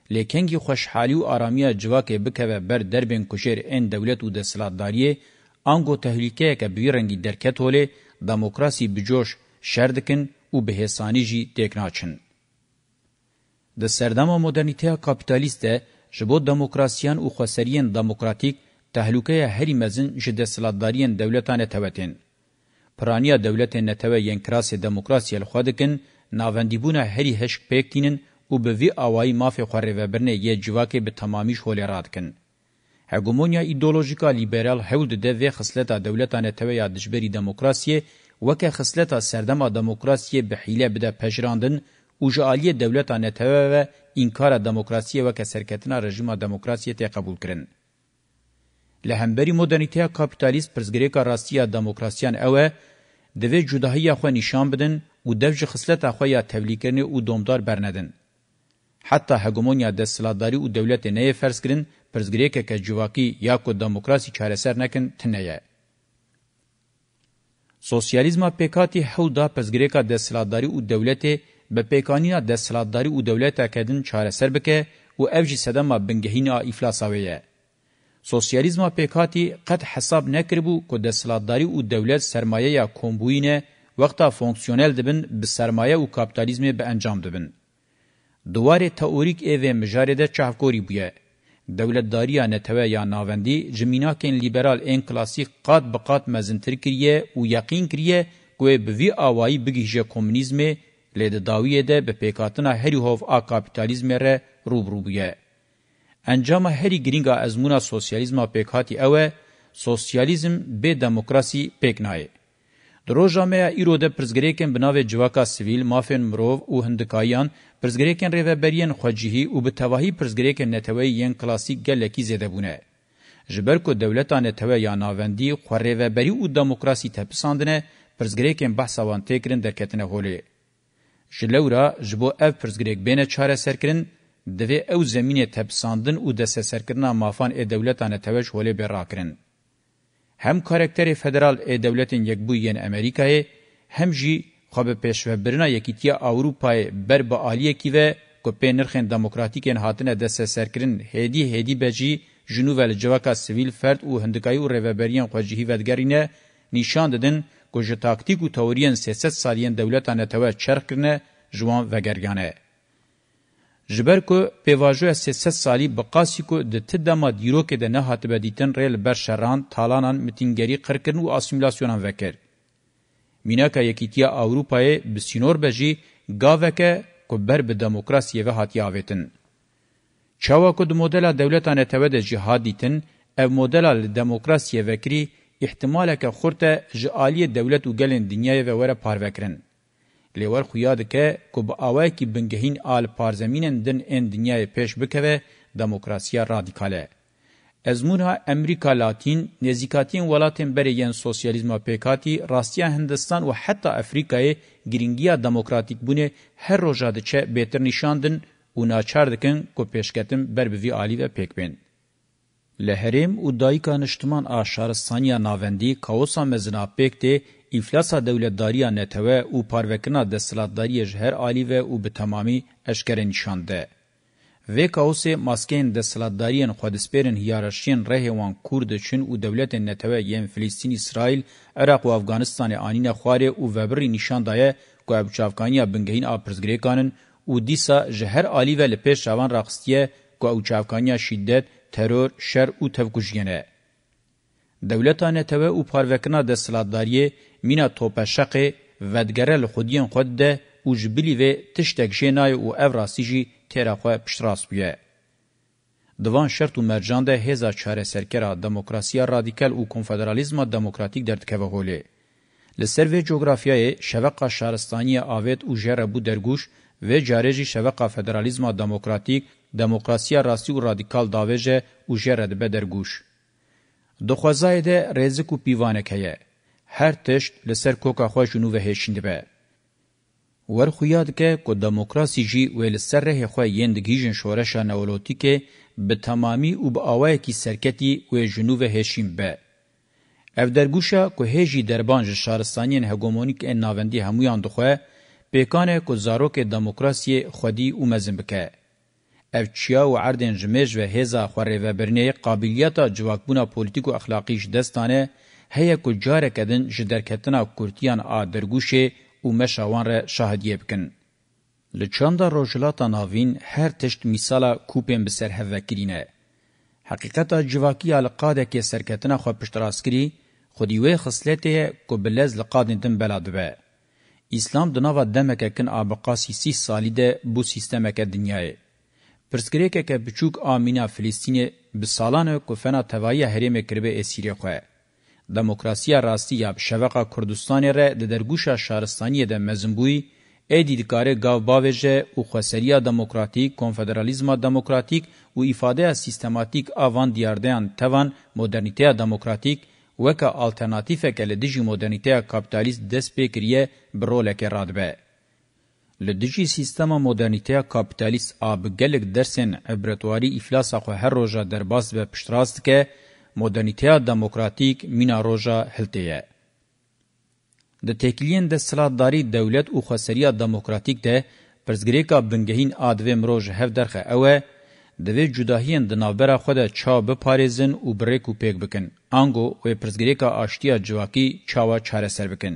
لیکنگی خوشحالی و آرامی جواکی بکوه بر دربین کشیر این دولت و دستلاتداریه انگو تهلیکه که بوی رنگی درکت هوله دموکراسی بجوش شردکن او به هسانی جی تکناچن. ده سردما مدرنیته کپیتالیسته جبو دموکراسیان او خسریان دموکراتیک تهلوکه هری مزن جده سلادداریان دولتانه توتین. پرانیا دولت نتوه ین کراس دموکراسی الخوادکن ناوندیبونه هری هشک پیکتینن او به وی آوائی مافی خوره وبرنه یه جواکه به تمامیش خوله رادکن. هګومونیا ایدئولوژیکا لیبرال حول د وی خصلت دولتانه توی دجبری دموکراسیه وکه خصلتا سردما دموکراسی به حیله بده پجراندن او جالی دولتا نتوه و انکار دموکراسی وکه سرکتنا رژیم دموکراسی ته قبول کرن. لهمبری مدرنیته کاپیتالیست پرزگریکا راستیا دموکراسیان اوه دوی جداهی خو نشان بدن او دوج خصلت خو یا تولیکرنی او دومدار برندن. حتی هګومونیا د سلاداری او دولت نه فرض کړي پرزګری کې کې جواکی یا کو دموکراسي چارې سر نکن تنه سوسیالیزما پکاتی حودا پزګریکا د سلاداری او دولت به پکانینا د سلاداری او دولت اکدن چاره سر بکه او اوجی سدما بنګهینا افلاساویه سوسیالیزما پکاتی قد حساب نکربو کو د سلاداری او دولت سرمایه یا کومبوینه وقتا فونکسیونل دبن به سرمایه او کاپیتالیزم به انجام دبن دواره تئوریک ایو مجارده چاهکوری بویه دولتداریه نتوه یا ناوندی جمیناکین لیبرال این کلاسیک قاد بقاد مزنتر کریه و یقین کریه گوه بوی آوائی بگیجه کمونیزمه لیده داویه ده به پیکاتنا هری هوف آ کابیتالیزم ره روبرو بویه. انجام هری گرینگا ازمونا سوسیالیزم پیکاتی اوه سوسیالیزم به دموکراسی پیکنایه. دروژا میا ایرو ده پرزګریکن بناوی جواکا سیویل مافن مرو او هندکایان پرزګریکن ریوبریان خوجهی او به توهی پرزګریکن نتوی یان کلاسیک گلکی زده بونه جبر کو دولتانه توی یا ناوندی خو ریوبری او دموکراسی تپساندنه پرزګریکن بحث وان تکرین درکتنه هولی جلورا جبو اف پرزګریک بینه چاره سرکرین دوی او زمینه تپساندن او د سرکرنا مافان ا دولتانه توج هولی به راکرین هم کاراکتر فدرال ای دولتین یک بوین امریکای هم جی خواب پیشوبرنا یکیتیا اوروپای بر با آلیه کیوه که پینرخین دموکراتیکین هاتنه دست سرکرین هیدی هیدی بجی جنوب الجواکا سویل فرد او هندکای او ریوبریان خوجهی ودگرینه نشان ددن که جه تاکتیک و تاورین سیست سالین دولتانه توا چرخ کرنه جوان وگرگانه. جبر کو پیواژو سیاست سالی بقاسی کو د تدما دیرو کې د نه هاتبه دیتن ریل بر شران تالانان متینګری قرکن او اسیمیلاسیونان وکړ میناکا یکیتیا اوروپای بسینور بجی گاوکه کو بر به دموکراسی و هاتیا وتن چاوا کو د مدل دولتانه ته د جهادیتن او مدل دموکراسی وکری احتمال که خورته جالی دولت او ګلن دنیای و وره پار وکرن لیور خویا دکه کو با آوه کی بنگهین آل پارزمینن دن این دنیای پیش بکوه دموکراسیا رادیکاله. ازمونها امریکا لاتین نزیکاتین ولاتین بری یان سوسیالیزم پیکاتی راستیا هندستان و حتی افریقای گرینگیا دموکراتیک بونه هر روزا دچه بهتر نشاندن او ناچار دکن کو پیشکتم بر بوی عالی و پیکبین. لهریم او دایکا نشتمان آشارستانیا ناوندی کاوسا مزنا پیکتی ئیفلاسا دەولەتداریya netewê û parvekirina desthilatdariyê ji her alî ve û bi temamî eşkere nîşande. Vê kaosê maskeyên desthilatdariyên xwedespêrên hiyaraşiyên rehê wan Kurd çûn û dewletên netewê yên Filîstîn, İsraîl, Iraq û Afganistanê anîne xwarê û vebirî nîşan daye ku ev çavkaniya bingehîn a pirzgirêkanin û dîsa ji her alî ve li pêş çavan raxistiye ku ew çavkaniya şîddet, teror, şer û tevkujiyene. Dewleta netewê û parvekirina desthilatdariyê مینا توپشق ودگره لخودین خود ده او جبلی و تشتک جنای او افراسی جی تیرخوا پشتراس بیه. دوان شرط و مرجان ده هزا چاره سرکره دموکراسیا رادیکل او کنفدرالیزم دموکراتیک دردکوه هوله. لسر و جغرافیای شوق شهرستانی آوید او جره بو درگوش و جاره جی شوق فدرالیزم دموکراتیک دموکراسیا راستی و رادیکال داویجه او جره ده بدرگوش. دخوازای ده ریزک و پیوانک هیه. هر تشت لسر کوکا خواه جنو و هشنده به. ور خویاد که که دموکراسی جی و لسر ره خواه یندگیجن شورشا نولوتی که به تمامی و به آوائه کی سرکتی و جنو و هشن به. او درگوشا که هیجی دربانج شارستانین هگومونیک این ناوندی همویان دخواه پیکانه که زاروک دموکراسی خودی و مزن بکه. اف چیا و عردن جمج و هزا خوره و برنه قابلیتا جواکبونا پولیتیک و اخلاقیش دستانه هيا کو جاره کدن ژ درکتنا کورتیان ا درګوشه او مشاوان را شاهدیه بکن لچاندا روجلاتا ناوین هر تشت مثالا کوپن به سر هوکرینه حقیقت جواکی القاده کې سرکتنا خو پشتراس کری خودی وې خصلته کو بلز لقادن دم بلادبه اسلام د نوو دمکه کن ابقا سیسی سالیده بو سیستمکه دنیای پرسکریکه که بچوک آمینا فلسطین بسالانه کو فنا توایی هریمه کربه اسیری خواه دموکراسیا راستیاب شوقا کردستان ر د درګوشا شهرستانی د مزمبوی ا دیدګاره گاو باوجه او خسریا دموکراتیک کنفدرالیزما دموکراتیک او ifade سیستماتیک اوان دیاردان توان مدرنیته دموکراتیک وک الټرناتیو کله دجی مدرنیته کاپټالیست د سپیکریه برولک رادبه لدجی سیستم مدرنیته کاپټالیست اب ګلک درسن عبرتواری افلاس خو هر روزه درباس به پشتراست که مدرنیتیا دموکراتیک مینا روژا هلتیه. د تکلین د سلاداری دولت او خسریا دموکراتیک ده پرزګریکا بنګهین ادوی مروج هف درخه اوه د وی جداهین د نابرا خود چا به پاریزن او بریکو پک بکن انګو او پرزګریکا آشتیا جواکی چاوا چاره سر بکن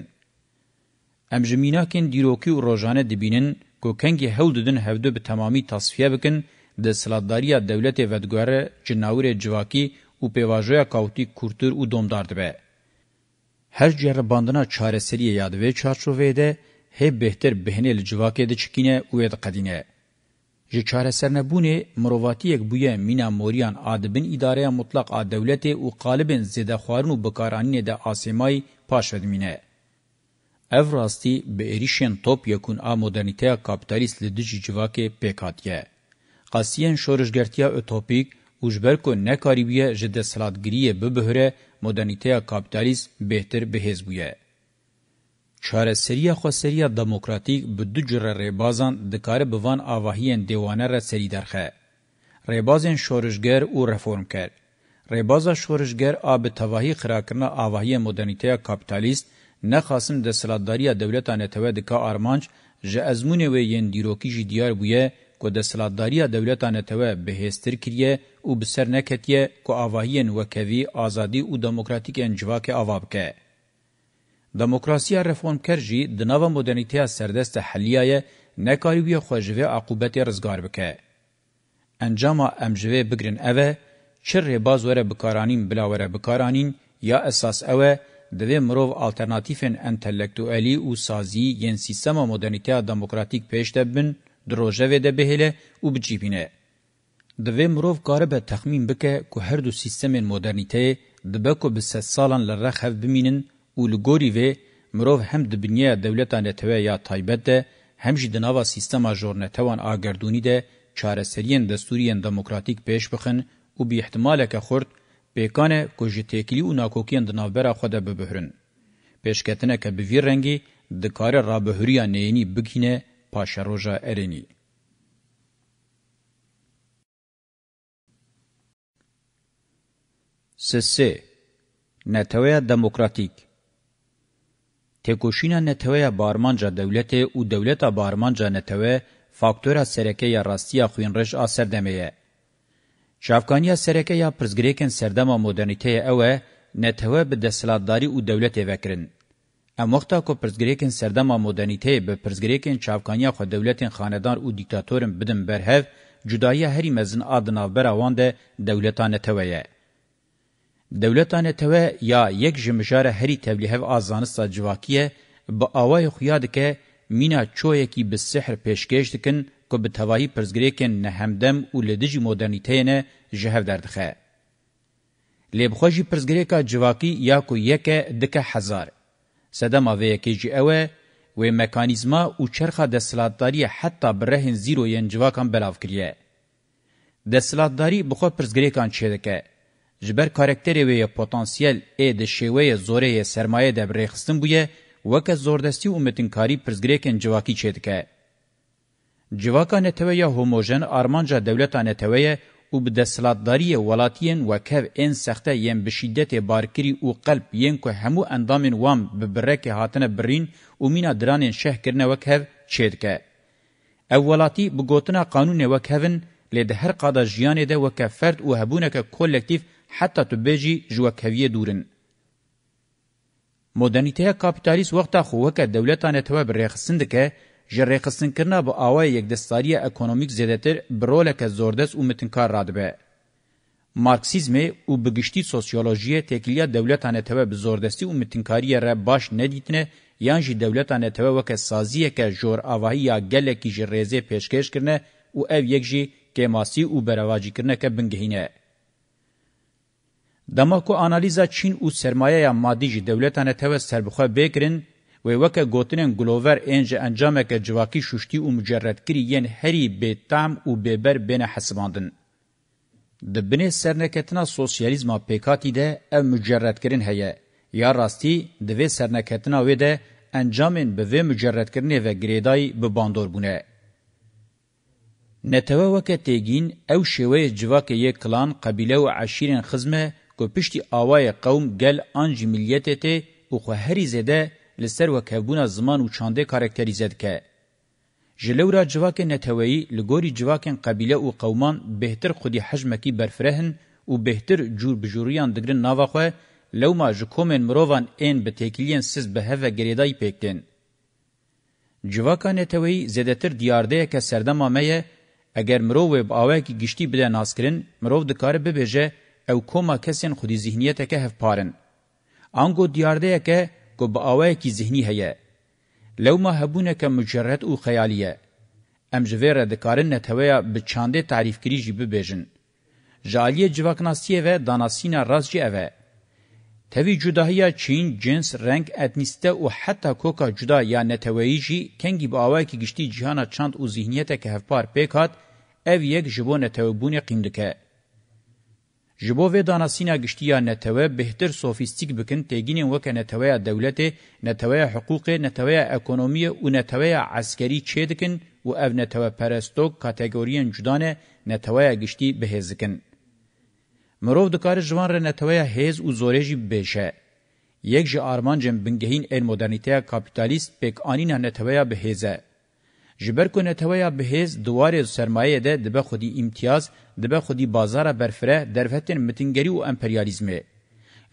ام جمینا کین دیروکی او روزانه دبینن کو کنګ هول ددن هفدو به تمامي تصفیه بکن د سلاداری دولت ودګره جناور جواکی û pêvajoya kawtî kurtir û domdar dibe. Her ceribandina çareseriyê ya di vê çarçoveyê de hê bêhter bihinê li civakê diçikîne û yê diqedîne. Ji çaresernebûnê mirovatiyek bûye mîna moriyan a dibin îdareya mutlaq a dewletê û qalibên zêdexwarin û bikaranînê de asêmayî paş vedimîne. Ev rastî bi êrişên top yekûn a modernîteya kapitalîst li dijî civakê pêk hatiye. Qasiyên şorijgertiya utopîk اوجبرکو نکاری بیه جده سلاتگریه ببهره مدرنیتیا کابیتالیز بهتر بهیز بویه. چاره سریه خو سریه دموکراتیک به دو جره ریبازان دکاره بوان آواهین دیوانه را سری درخه. ریبازین شورشگر او رفورم کرد. ریبازا شورشگر آب تواهی خراکرنا آواهی مدرنیتیا کابیتالیست نخاسم د سلاتداریه دولتا نتوه دکا آرمانچ جه ازمونه و ین دیروکی جی دیار بویه که دستلاتداری دولتان توا بهستر کریه و بسر نکتیه که آواهین وکوی آزادی و دموکراتیک انجواک آواب که. دموکراسی رفون کرجی دناو مدرنیتی سردست حلیه نکاری بیا خوشوه عقوبت رزگار بکه. انجام امجوه بگرن اوه چر رباز وره بکارانین بلا وره بکارانین یا اساس اوه دوی مروف آلترناتیفن انتلیکتوالی و سازی ین سیستم مدرنیتی دموکراتیک پیش دبن دروژوه ده بهله و بجیبینه. دوی مروف کاره به تخمین بکه که هر دو سیستم مدرنیته دبکو به ست سالان لرخ هف بمینن و لگوری وی مروف هم د بنیه دولتان توه یا تایبت ده هم جی دناوا سیستم جورنتوان آگردونی ده چارەسەریان دەستوریان دموکراتیک پێش بخن و بی احتمالەکە خورد پێکانە کو ji têkilî û nakokiyên di navbera xwe de bibihirin. Pêşketineke bi vî rengî dikare rabihuriya neyînî bigîne Paşa Roja Ereni Sese Netewaya Demokratik Tekoşina netewaya barmanca devlete û devleta barmanca netewe faktora sereke ya rastiya xwînrej a serdemeye. Şafkaniya sereke ya pirzgirêkên serdema modernîteyê ew e netewe bi desthilatdarî û devletê vekirin. ام وقتا کو پرزګریکن سردما مدرنیته به پرزګریکن چاوکانیا خو دولتین خاندار او دیکتاتورن بدن برهف جدایی هری مزن آدنا براوان ده دولتانه تویه. دولتانه توه یا یک جمجار هری تبلیه آزانستا جواکیه با آوای خویاد که مینا چویه کی به سحر پیشکش دکن که به تواهی پرزگریکن نهمدم و لدج مدرنیته نه جهو دردخه. لیبخوشی پرزگریکا جواکی یا کو یک دکه هزار. سدم اوی کی جی اوه و مکانیزما او چرخه د سلطداری حتی برهن زیرو ینجوا کم بلاف کریه د سلطداری بخو پرزګری کان چیدکه جبر کاراکتری و پتانسیل ا د شیوه زوره سرمایه د برخصتن بویه وک زوردستی اومتن کاری پرزګری کن جواکی چیدکه جواکانه توی یا هوموجن آرمانجا دولتانه توی او به دستلاتداری ولاتین و کف این سخته یم به شدت بارکری او قلب ین که همو اندامین وام به برک هاتنه برین او مینا درانین شه کرنه و کف چید که. اولاتی بگوتنا قانون و کفن لده هر قادا جیانه ده و کفرد او هبونک کولکتیف حتی تو بیجی جوه کویه دورن. مدرنیته کاپیتالیست وقتا خو وک دولتانه تو برخصند که جره قسن کرنا با آوای یک دستاری اکونومیک زیدتر برولک زوردست و متنکار رادبه. مارکسیزم او بگشتی سوسیولوژی تکلیه دولتانه تبه بزوردستی و متنکاری را باش ندیتنه یان جی دولتانه تبه وک سازیه که جور آواهی یا گلکی جی ریزه پیشکش کرنه او او یک جی کماسی او برواجی کرنه که بنگهینه. دما کو انالیزا چین او سرمایه یا مادی جی دولتانه تبه سربخواه بکرن و وکه گوتنن گلوور انج انجامه که جواکی شوشتی و مجرد کری ین هری بیتام و بیبر بین حسباندن. د بنه سرنکتنا سوسیالیزما پیکاتی ده ام مجرد کرن هیه. یا راستی د وی سرنکتنا وی ده انجامن به وی مجرد کرنه و گریدای به باندور بونه. نتوه وکه تیگین او شوه جواک یک کلان قبیله و عشیرین خزمه که پشتی آوای قوم گل آنج ملیته ته او خو هری زده لسر وکبونا زمان و چانده کارکتریزد که. جلورا جواک نتوهی لگوری جواک قبیله و قومان بهتر خودی حجمکی برفرهن و بهتر جور بجوریان دگرن نواخوه لوما جکومن مروان این به تکیلین سیز به هفه گریدای پیکتن. جواکا نتوهی زدتر دیارده که سردما میه اگر مرو به آوه کی گشتی بده ناسکرین مرو دکاره ببیجه او کوما کسین خودی ذهنیت که هف پارن. آنگو دیارده که که با آوه کی ذهنی هیه. لو ما هبونه که مجرد او خیالیه. ام جویره دکارن نتویا به چانده تعریف کری جی ببیجن. جالیه جواکناسیه و داناسینا راز جی اوه. توی جداهیا چین جنس رنگ اتنیسته و حتی کوکا جدا یا نتویی جی کنگی با آوه کی گشتی جهانا چاند و ذهنیته که هفپار پیکات او یک جبو نتویبون قیمدکه. جبو و داناسینا گشتیا نتوه بهتر سوفیستیک بکن تگین وک نتوه دولت نتوه حقوق نتوه اکونومی او نتوه عسکری چیدکن و او نتوه پرستوک کاتگوریان جدان نتوه گشتی بهزکن. مروف دکار جوان را نتوه هیز و زوریجی بشه. یک جه آرمانجم بنگهین این مدرنیته کپیتالیست پک آنین نتوه بهزه. جبر کنه تویا بهز دوار سرمایه ده دبه خودی امتیاز دبه خودی بازار برفره درفتن متنگری و امپریالیزمه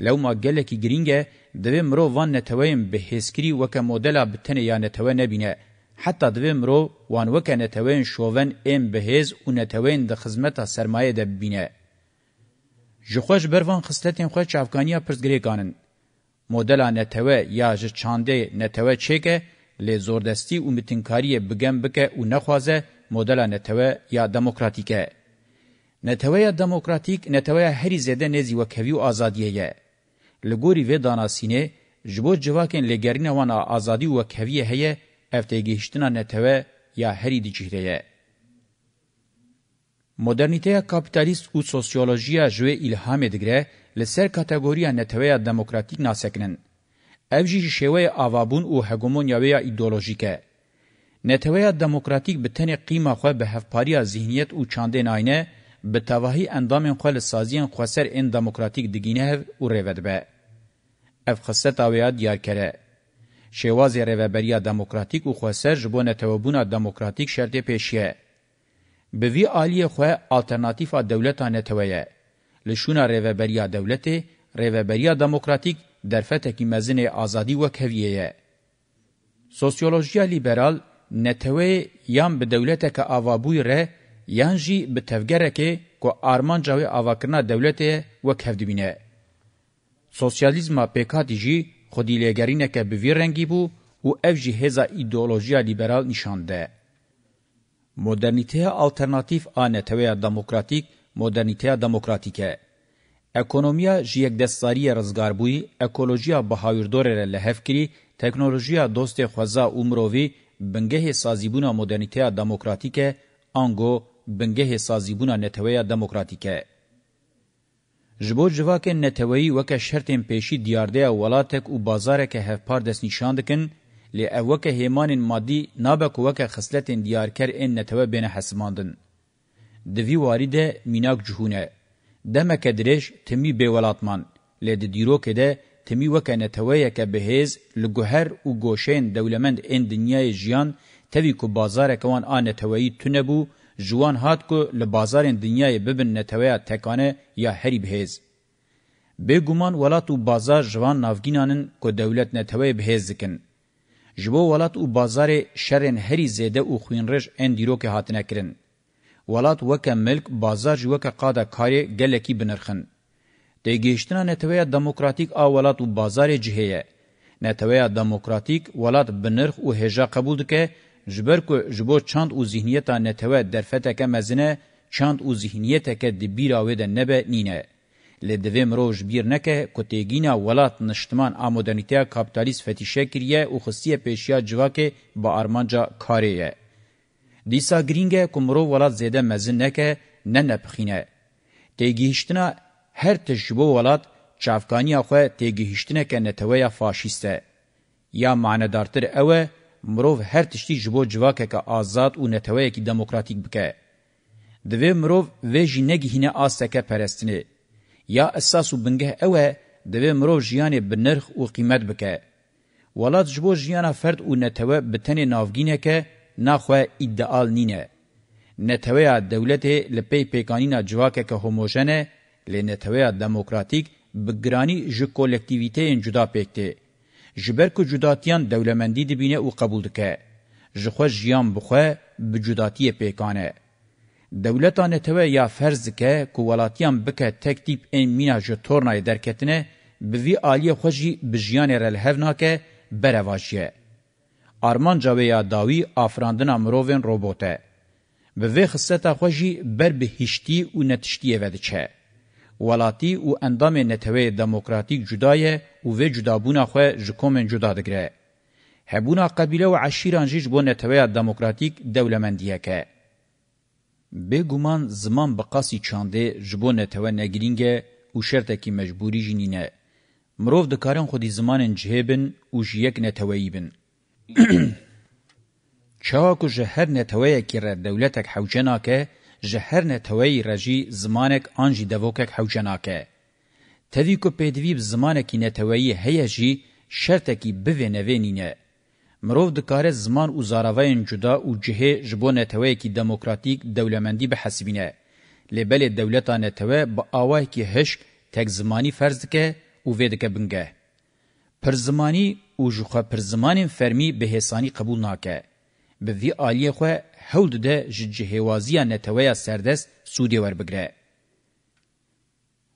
لو ما گله کی گرینگه دوی مرو وان نتویم بهسکری وک مدل بتنه یا نتو نبینه حتی دوی مرو وان وک نتوین شوون ام بهز او نتوین د خدمت سرمایه ده بینه جوخش بروان خستتین خو چافکانیا پرزګری قانون مدل نتو یا ژ چانده نتو چکه لی زوردستی و متنکاری بگم بکه و نخوازه مدل نتوه یا دموکراتیکه. نتوه یا دموکراتیک نتوه هری زده نزی و کوی و آزادیه یه. لگوری و داناسینه جبو جواکن لگرین وانا آزادی و کویه هیه افتگیشتنا نتوه یا هری دی چهره یه. مدرنیته کاپیتالیست او سوسیولوژیا جوه الهام دگره لسر کاتگوریا نتوه دموکراتیک ناسکنن. ev jî şeweya avabûn û hegemonyaya îdeolojîk e. Neteweya demokratîk bi tenê qîma xwe bi hevpariya zihniyet û çandên ayne, bi tevahî endamên xwe li saziyên xwe ser ên demokratîk digîne hev û rêve dibe. Ev xiseta wêya diyar kere. Şêwazê rêveberiya demokratîk û xweser ji bo netewebûna demokratîk şertê pêşiye. Bi vî aliyê xwe alternatîfa dewleta neteweye. Li şûna rêveberiya dewletê, rêveberiya demokratîk در فتکی مزن آزادی وک هویه سوسیولوژیا لیبرال نتوی یان به دولت که آوابوی ره یان جی به تفگره که که آرمان جاوی آواکرنا دولت وک هفدبینه. سوسیالیزما پیکا دیجی خودی لگرینه که به ویرنگی بو و اف جی هزا ایدولوژیا لیبرال نشانده. مدرنیته آلترناتیف آنتوی دموکراتیک مدرنیته دموکراتیکه. اکونومیا جی یک دستاری رزگاربوی، اکولوژیا بهاوردور له هفکری، تکنولوژیا دوست خوزا عمروی بنگه سازیبونا مدرنیته دموکراتیک انگو بنگه سازیبونا نتویا دموکراتیک جبو جواک نتوی وک شرطن پیشی دیارده ولاتک او بازار که هفپار دس نشاندکن لی اوک هیمان مادی نابک وک خصلتن دیارکر ان نتوه بین حسماندن دوی واری ده میناک جهونه دمک درش تمی به ولاتمان لید دیروک ده تمی وکنه تویه که بهیز لگوهر و گوشین دولمند این دنیای جیان توی که بازار کوان آن تویی تونبو جوان هات کو لبازار دنیای ببن نتویا تکانه یا هری بهیز. به گمان ولات و بازار جوان نافگینانن که دولت نتوی بهیز کن. جبو ولات و بازار شرن هری زیده و خوینرش این دیروک هاتنه کرن. ولات وکه ملک بازار جو وکه قاده کاری گلکی بنرخن د گیشتنا نتوی دموکراتیک ا ولات او بازار جهه نتوی دموکراتیک ولات بنرخ او هجا قبول دکه جبر کو جبو چاند او ذهنیت نتوی درفته که مزنه چاند او ذهنیت که د بیراوی د نبه نینه لدوی مروج بیر نکه کتیگینا ولات نشتمان آمودانیتیا کابتالیس فتیشه کریه او خصیه پیشیا جواکه با ارمانجا کاریه. دیسا گرینگه کمرو ولات زیده مزن نکه نه نپخینه. تیگیهشتنا هر تجربه ولات چافکانی آخوه تیگیهشتنه که نتوه فاشیسته. یا معنیدارتر اوه مروف هر تشتی جبو جواکه که آزاد و نتوه که دموکراتیک بکه. دوی مروف ویجی نگیهنه آسکه پرستنه. یا اساس و بنگه اوه دوی مروف جیانه بنرخ و قیمت بکه. ولات جبو جیانه فرد و نتوه بتنه نافگینه که نخواه ایدئال نینه. نتوه دولت لپی پیکانینا جواکه که هموجنه لنتوه دموکراتیک بگرانی جو کولکتیویته جدا پکته. جبر که جداتیان دولمندی دبینه او قبول دکه. جخوه جیان بخواه بجداتی پیکانه. دولتان ته یا فرض که کولاتیان بک تک تیپ ان مینا جو تورنای درکتنه بوی عالی خوجی بجیان رل هفنا که برواجیه. آرمان جاویا داوی افراندنا مروون روبوته. به وی خصتا خوشی بر به هشتی و نتشتی وده چه. ولاتی و اندام نتوه دموکراتیک جدایه و وی جدابونه خواه جکومن جدا دگره. هبونا قبیله و عشیران جیج بو نتوه دموکراتیک دولمندیه که. به گومان زمان بقاسی چانده جبو نتوه نگرینگه و شرطکی مجبوری جنینه. مروف دکارن خودی زمان جهبن و جیک نتوهی بن. چاکو جه هر نتویکی را دولتک حوچناکه جه هر نتوی رجی زمانک آنجی دوکک حوچناکه. تدی کو پیدوی زمانکی نتوی هیجی شرطکی بوینوینینه. مرو د کار زمان او زاراوین جدا او جهه جبونه توی کی دموکراتیک دولمندی به حسبینه لبل دولتانه توی با اوای کی هش تک زمانی فرض که او ودکه بنگه پرزمانی او جوخه پرزمانین فرمی به حسانی قبول ناکه به وی آلیه خو هول ده جهوازی نتویا سردس سودی ور بگره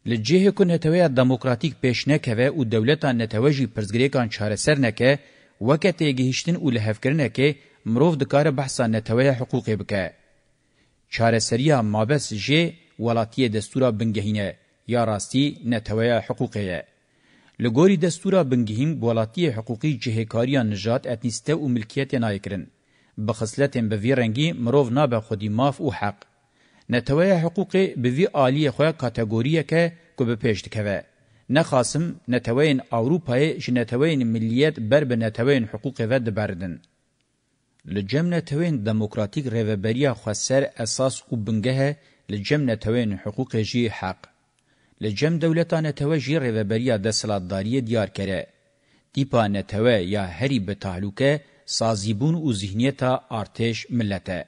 لجه کو نتویا دموکراتیک پیش نه کوي او دولت نتوجی پرزګری کان چاره سر نه کوي وکته گهشتن او له فکرنه کې مروف د کار بحث نتویا حقوق بکه چاره سریه مابس ج ولاتیه دستورا بنګهینه یا راستی نتویا حقوقه لګوري دستورا بنګهیم بولاتی حقوقي جهکاریان نجات اتنیسته او ملکیت نه کړن بخصلتن به ویرنګي مرو نه به خودی ماف او حق نتوی حقوق به وی عالی خو کټګوریه کې کو به پېژد کوي نه خاصم نتوین اوروپای جنتوین ملیت بر به نتوین حقوق ود بردن لجم نتوین دموکراتیک ریوبریا خسر اساس او بنګه لجم نتوین حقوق جی حق لجم دولتانه توه جی ریوبریا د سلطداری دیار کړه دیپانه توه یا هری به تعلقه سازیبون او ذهنیتا ارتش ملته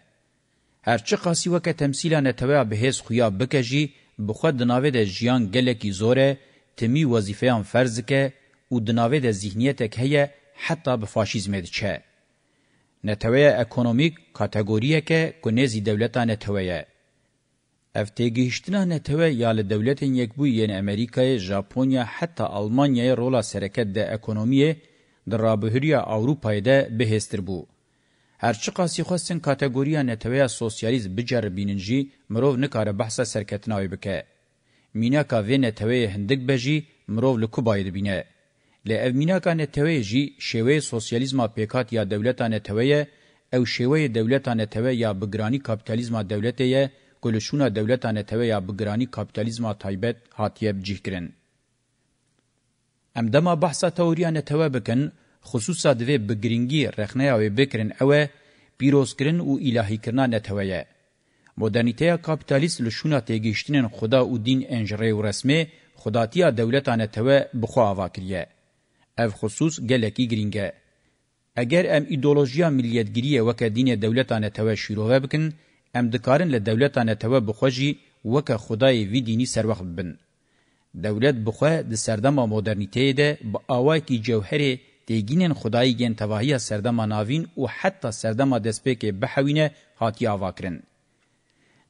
هرچی قاسی وک تمثیل نه توه به هیڅ خویا بکجی بخود د ناوې د جیان ګلکی زوره تمی وظیفه ان فرض ک او د ناوې د ذهنیت ک هه حتی به فاشیزم دچه نتوه اکونومیک کاتګوریه ک کنيزي دولتانه توه افتێگەیشتنا نەتەوە یا لە دەولەتێن یەکبووی یەن ئەمریکای ژاپۆنیا حتا ئەڵمانیای ڕۆڵا سەرەکەت دە ئەکۆنۆمیە دڕابهریە ئەوروپایدا بەهێزتر بوو هەرچی قاسی خواستن کاتەگۆریە نەتەوەیە سۆسیالیزم بجەربینن جی مرۆڤ نکارە بەحسە سەرکەتناوی بکە میناکا وێ نەتەوەیە هەندێک بەژی مرۆڤ لە کوبایە دەبینە لە ئەو میناکا نەتەوەیە جی شێوەیە سۆسیالیزما پێکات یا دەولەتا نەتەوەیە ئەو شێوەیە دەولەتا نەتەوە یا بگرانی کاپیتالیزما دەولەتەیە گلشونا دولتانه تویا بگرانی کاپیتالیزما تایبت هاتیب جیه کرن. ام دما بحثا تاوریان توا بکن خصوصا دوی بگرینگی رخنه او بکرن اوه پیروز کرن او الهی کرنا نتویه. مدرنیته کاپیتالیست لشونا تیگیشتنین خدا او دین انجره و رسمه خداتیا دولتانه توا بخوا آواکریه. اف خصوص گلکی گرینگه. اگر ام ایدولوژیا ملیتگیریه وکا دین دولتانه توا شیروه بکن، ام دکارن له دولتانه ته بخوجی وکه خدای وی دینی سر وخت بن دولت بخو د سردما مدرنیته ده با اوای کی جوهر دیگینن خدای گن تواهی سردما ناوین او حتی سردما دسپک بحوینه هاتی اواکرن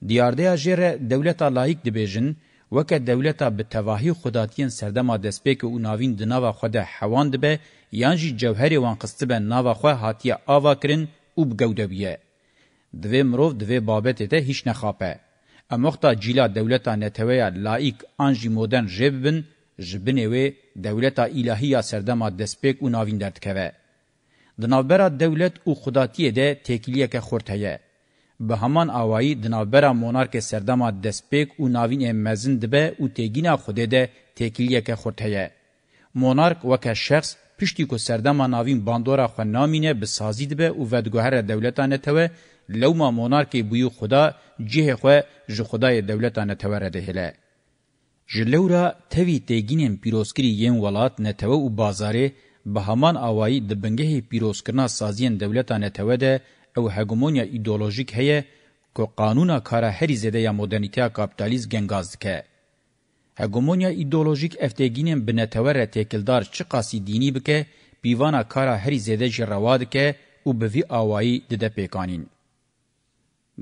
دیارده اجره دولت لایق دی بجن وکه دولت به تواهی خداتین سردما دسپک او ناوین د ناوا خود حواند به یانجی جوهر وان قسطبه ناوا خو هاتی اواکرن او بګودبیه دوی مروف دوی بابت ته هیچ نخاپه. اموختا جیلا دولتا نتویا لایک انجی مودن جبن جبنه و دولتا الهیه سردما دسپک و ناوین دردکوه. دنابرا دولت او خداتیه ده تکیلیه که خورتهیه. به همان آوایی دنابرا مونارک سردما دسپک و ناوین مزن دبه او تگینا خوده ده تکیلیه که خورتهیه. مونارک وکه شخص پشتی که سردما ناوین باندورا خو نامینه بسازی دبه او ودگوهر دولتانه توه لو ما مونارکی بویو خدا جه خو ژ خدای دولتانه تورده هله جلورا توی تگینم پیروسکری یم ولات نتو او بازاره به همان اوایی د بنګه پیروسکرنا سازین دولتانه توده او هګمونیا ایدئولوژیک هه کو قانونا کارا هری زده یا مدرنیته کاپیتالیز گنگاز که هګمونیا ایدئولوژیک افتګینم بنتوره تکلدار چی قاسی دینی بکه بیوانا کارا هری زده جرواد که او به وی اوایی د د پیکانین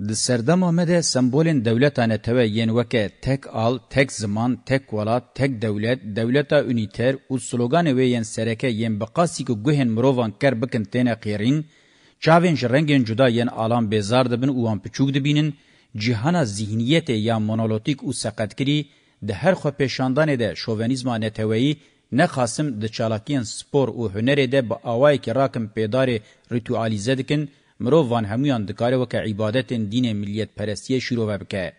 Di serdama me de sembolên devletane tewe yên weke tek al, tek ziman, tek wala, tek devlet, devleta uniter û sloganê wê yên sereke yên bi qasî ku guhên mirovan ker bikin têne qêrîn, çavên ji rengên cuda yên alan bêzar dibin û wan piçûk dibînin, cîhana zihniyetê ya monolotîk û seqetkirî di her xwe pêşandanê de şovenîzma neteweyî نه خاصم د چالاکین سپور او هنر ده به اوای کی راکم پیداره ریتوالایزه دکن مرو وان همویان دکاره وک عبادتن دین ملیت پرستی شروع بکه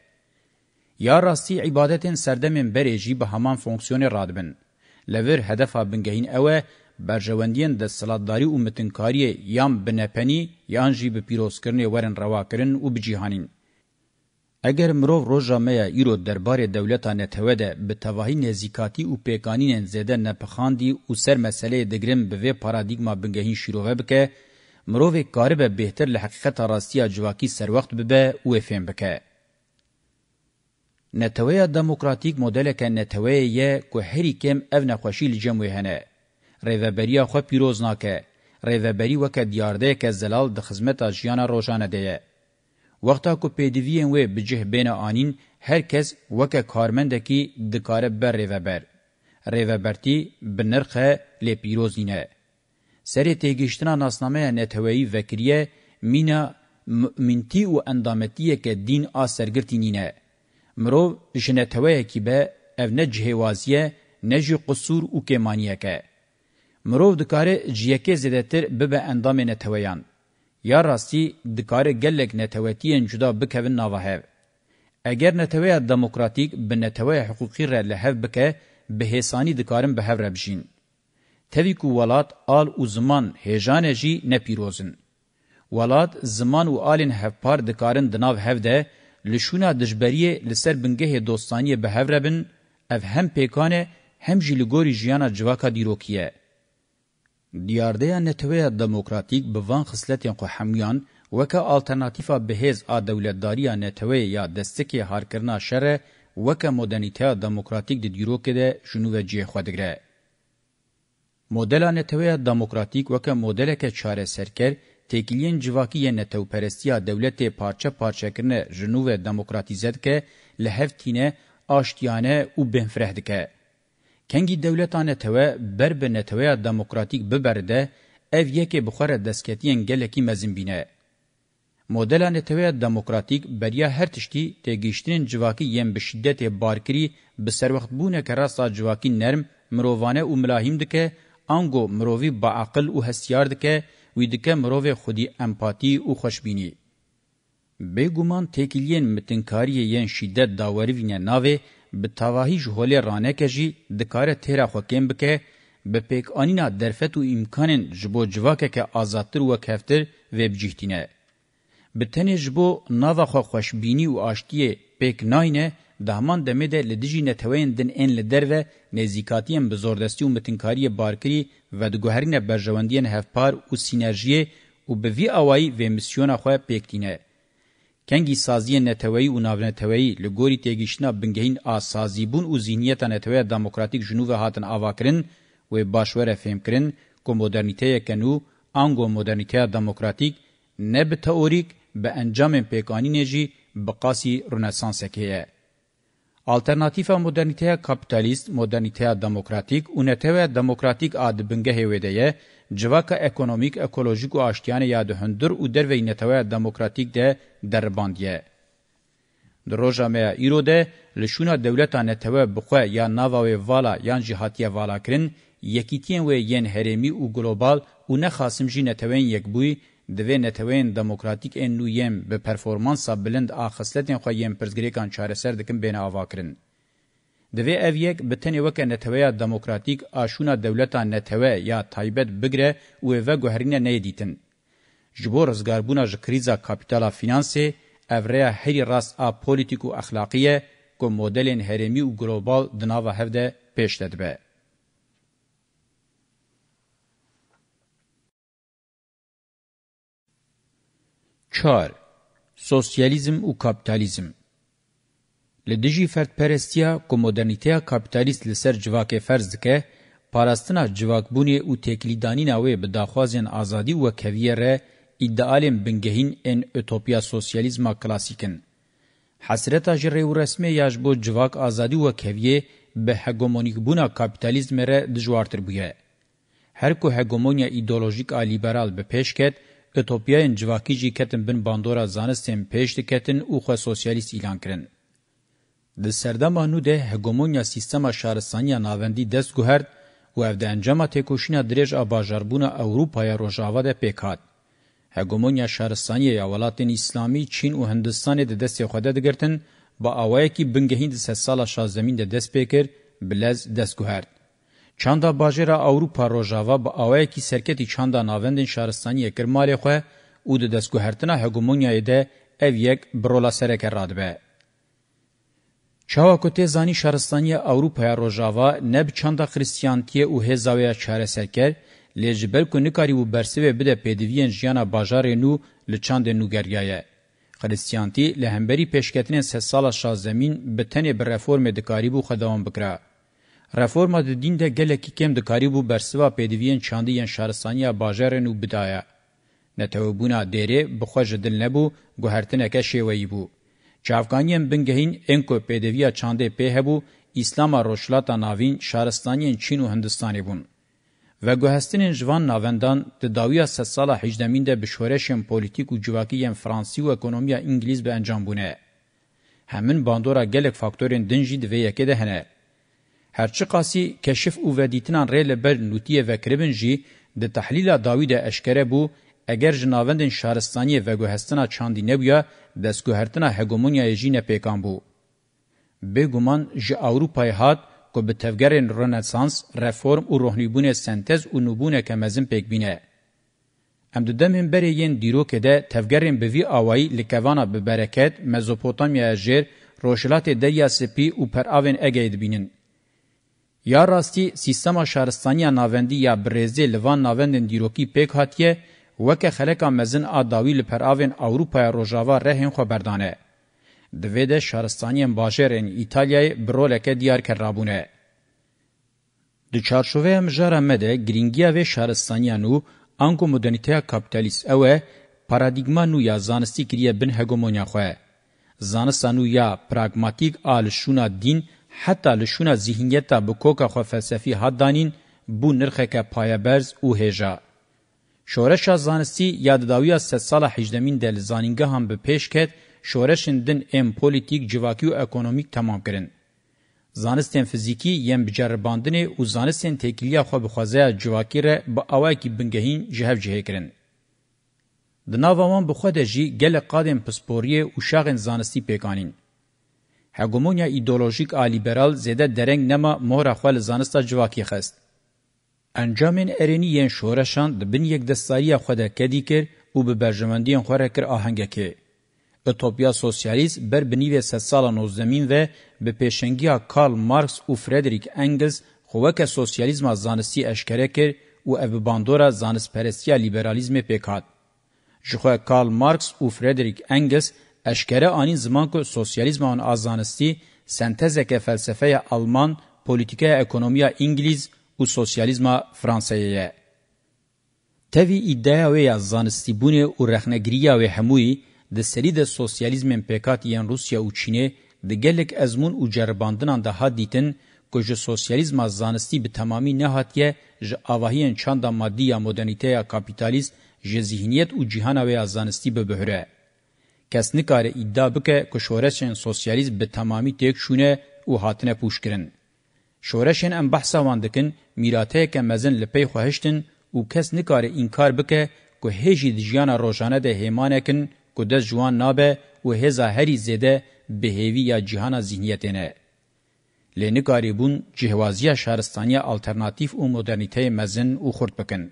یا راستی عبادتن سردمن بری جی به همان فونکسیون رادبن لور هدفا بنگهین اوه برجواندین د سلاداری او متنکاری یام بنپنی یان جی به پیروسکرنی ورن رواکرن او بجیهانین اگر مرو روزا میا ایرو دربار دولتانه توده به توهی نزیکاتی او پیکانین زده نه پخاندی او سر مسئله دگرم به و پارادایگما بنگهین شروع وبکه مروف کاربه بهتر لحقیقت راستی جواکی سر وقت ببه او افهم بکه. نتوه دموکراتیک مدل که نتوه یه که هری کم او نخوشی لجموی هنه. ریوبریا خو پیروز ناکه. ریوبری وکه دیارده که زلال ده خزمت جیان روشانه دیه. وقتا که پیدوی انوه بجه بین آنین هر کس وکه کارمنده کی دکاره بر ریوبر. ریوبرتی بنرخه لپیروز نینه. سری تیگشتنا ناسنامه نتوی وکریه مینا مؤمنتی و اندامتیه که دین آ سرگرتینینه. مرو جنتوی کی به او نه جهوازیه نه جی قصور و کمانیه که. مرو دکاره جیکه زدتر ببه اندام نتویان. یا راستی دکاره گلک نتویتین جدا بکوین نواهو. اگر نتوی دموکراتیک به نتوی حقوقی را لحو بکه به حسانی دکارم به هف ربجین. تەوی کو وڵات ئال و زمان هێژانە ژی نەپیرۆزن. وڵات زمان و ئالین هەفپار دکارن دناو هەفدە li şûna dijberiye li ser bingehê dostaniye bihevre bin, ev hem pêkane hem jî li gorî jiyana civaka dîrokî ye. Diyardeya netweya demokratîk bi van xisletên xwe hemûyan, weke alternatîfa bihêz a dewletdariya neteweyê ya destekê harkirina şere, weke modernîteya demokratîk di dîrokê de ji nû ve ciyê xwe digre. مدل نتوه دموکراتیک وکه مدل که چاره سرکر تکیلین جواکی نتو پرستیا دولت پارچه پارچه کرنه جنوب دموکراتیزد که لحفتینه آشتیانه و بنفره دکه. کنگی دولتانه توه بر به نتوه دموکراتیک ببرده او یکی بخوره دسکتین گلکی مزین بینه. مدل نتوه دموکراتیک بریا هر تشتی تگیشتین جواکی یم به شدت بارکری به سروخت بونه که راستا جواکی نرم مروانه و ملاهیم دکه آنگو مرووی با عقل او هستیار دکه وی دکه مروو خودی امپاتی او خوشبینی. بگومان تکیلین متنکاری یین شدت داوری وینه ناوه به تواهی جهولی رانه کجی دکاره تیره خوکیم بکه به پیک آنینا درفت و امکانن جبو جواکه که آزادتر و کفتر و بجیهتینه. به تنه جبو ناوه خو خوشبینی و آشتیه پیک ناینه دهمان دمه ده لدیجی نتوین دن این لدرو نزیکاتیم بزردستی و متنکاری بارکری و دگوهرین برجواندین هفپار و سینرژیه و به وی آوائی و مسیون خواه پیکتینه. کنگی سازی نتوی و ناونتوی لگوری تیگیشنا بنگهین آسازی بون و زینیت نتوی دموکراتیک جنوب هاتن آواکرن و باشور فهم کرن که مدرنیته کنو آنگو مدرنیته دموکراتیک نه به تئوریک به انجام پیکانی نجی بقاسی رنسانس کهیه. Alternativa moderniteya kapitalist, moderniteya demokratik û netewe demokratik a dibingehê wê de ye, civaka ekonomîk, ekolojik û aştiyane ya di hundir û derveyî neteweya demokratik de derbandiye. Di roja me îro de li şûna dewleta netewe bixwe ya nava wê vala yan jî hatiye vala kirin, yekîtiyên wê yên herêmî û global û nexasim jî neteweyên yekbûyî دوی نتوین دموکراتیک ان نو یم به پرفورمانس بلند اخصلتن خو یم پرزګریکان چارسر دکم بین اواکرین دوی اف یک به تنی وک نتویا دموکراتیک آشونا دولتا نتوه یا تایبت بگره او و گوهرینه نه دیتن جبور زګربونا ژ کریزا کاپیتالا فینانسه اوریا هری راست ا پولیټیکو اخلاقیه کو مدلن هرمی او ګلوبال دناوه هفده پیشتدبه چار سوسیالیزم او کاپیتالیزم لدجی فرد پرستیا کو مدرنیته کاپیتالیست لسر جواکه فرض دکه پاراستنا جواکبونی او تکلیدانی ناوی به داخوازن ازادي او کویره idealin bingehîn ên Ütopya sosyalizma klasîk in. Hesreta ji rêw resmê ya ji bo civak azadî û keviyê bi hegemonîkbûna kapîtalîzmê re dijwartir bûye. Her ku hegemonya îdeolojîk a liberal bi pêş ket, اتوپیایên civakî jî ketin bin bandora zanistên pêş diketin û xwe sosyalîst îlan kirin. Di serdema nû de hegemonya sîstema şaristaniya navendî dest guhert û ev de encama têkoşîna dirêj a bajarbûna Ewropaya Rojava de pêk hat. Hegemonya şaristaniya ya welatên Îslamî, Çîn û Hindistanê de destê xwe de digirtin, ba awayekî bingehîn di sed sala şazemîn de dest pêkir, bilez dest guhert. چاندا باجرا اوروپا روجاوا با اوای کی سرکتی چاندا ناوندن شهرستانی یکر مالی خو او د دسګهرتنه هګومونیای ده اف یک برولا سره کې رادبه چاوا کوته زانی شهرستانی اوروپا روجاوا نب چاندا خریستیانتی او هزاویا چاره سرکر لجبل کو نکاری و برسوی بده پدوین جیانا باجار نو لچاند نو گریایه خریستیانتی لهمبری پیشکتنه سه سال شازمین به تنه بر رفرم دکاری بو خداوم بکره رفورما د دین د ګلکی کم د کاریبو برسوا پېدویین چاندیان شارسانیا باجرن او بدايه نتوبونا دیره بخوج دل نبو گوهرتنکه شیوی بو چافکانیم بنگهین انکو پېدویا چانده په هبو اسلام روشلاتا ناوین شارستانین چین او هندستاني بون و گوهستنین جوان ناوندان د داویا سه سالا 18 مین د بشورشم پولیټیک او جواکیین فرانسی او اکونومیا انګلیز به انجام بونه همین باندورا گلک فاکتورین دنجی د ویکه ده هنه هرچی قاسی کشف او و دیتنان ریل بر نوتیه و کربن جی ده تحلیل داوید اشکره بو اگر جناوندن شهرستانی و گوهستنا چاندی نبیا دستگوهرتنا هگومونیا جین پیکان بو. به گمان جی اوروپای هات که به تفگرین رنسانس، رفورم و روحنیبون سنتز و نوبون کمزن پیک بینه. ام د دم بری یین دیرو کې ده تفګرین به وی اوای لکوانا به برکت مزوپوتامیا جیر روشلات د یاسپی او پر اوین اگید بینن یا راستی سیستما شهرستانی ناوندی یا برزی لوان ناوندن دیروکی پیک هاتیه وکه خلکا مزن آداوی لپر آوین اوروپای روژاوا رهن خو بردانه. دویده شهرستانی باجر این ایتالیای برولکه دیار کرابونه. د چارشوه هم جاره مده گرینگیا و شهرستانیانو انکو مدرنیته کپیتالیست اوه پارادیگما نو یا زانستی کریه بن هگومونیا خواه. زانستانو یا پراگماتیک آلشونا دین حتی لشونه ذهنیتا بکوکا خو فلسفی هات دانین بو نرخکه پایبرز او هجا. شورش زانستی یادداوی از ست سال حجدمین دل زانینگه هم به پیش کد شورشن دن ام پولیتیک جواکی و اکونومیک تمام کرن. زانستین فیزیکی یم بجرباندنه او زانستین تکیلیا خو بخوازه جواکی ره با اواکی بنگهین جهو جهه کرن. دناوان بخواده جی گل قادم پسپوریه و شاغن زانستی پیکانین. هګومونیا ایدئولوژیک آلیبرال زده درنګ نما مهر خپل زانستا جواکی خست انجامین ارینی یان شورشان د بن یک دستاری خود کدی کر او به برجمندی خو را کر آهنگ کی اتوپیا سوسیالیست بر بنیو ست سال 19 و به پیشنگی کارل مارکس او فردریک انگلز خوک سوسیالیزم زانستی اشکره کر او اب باندورا زانس پرستی لیبرالیزم پیکات جخوا کارل مارکس او فردریک انگلز eşkere anî ziman ku sosyalizma an azanistî sentezeke felsefeya Alman, politikaya ekonomiya İngiliz û sosyalizma Fransayê ye. Tevî îdeya wê ya zanistîbûnê û rexnegiriya wê hemûyî di serî de sosyalizmên pêkatiyên Rusya û Çînê di gelek ezmûn û cerbandinan de hat dîtin ku ji sosyalizma zanistî bi temamî nehatiye ji avahiyên çanda maddi ya modernîteya kapitalîst ji zihniyet û cîhana wê ya zanistî bibihre. کس نکاره ادعا بکه که شورشین سوسیالیزم به تمامی تیک شونه او هاتنه پوش کرن. شورشین ام بحثا واندکن میراته که مزن لپی خوهشتن او کس نکاره اینکار بکه که هیجی دجیان روشانه ده هیمانه کن که دست جوان نابه و هزا هری زیده بهیوی یا جهان ذهنیتینه. لینی گاریبون جهوازی شهرستانی آلترناتیف و مدرنیته مزن او خورد بکن.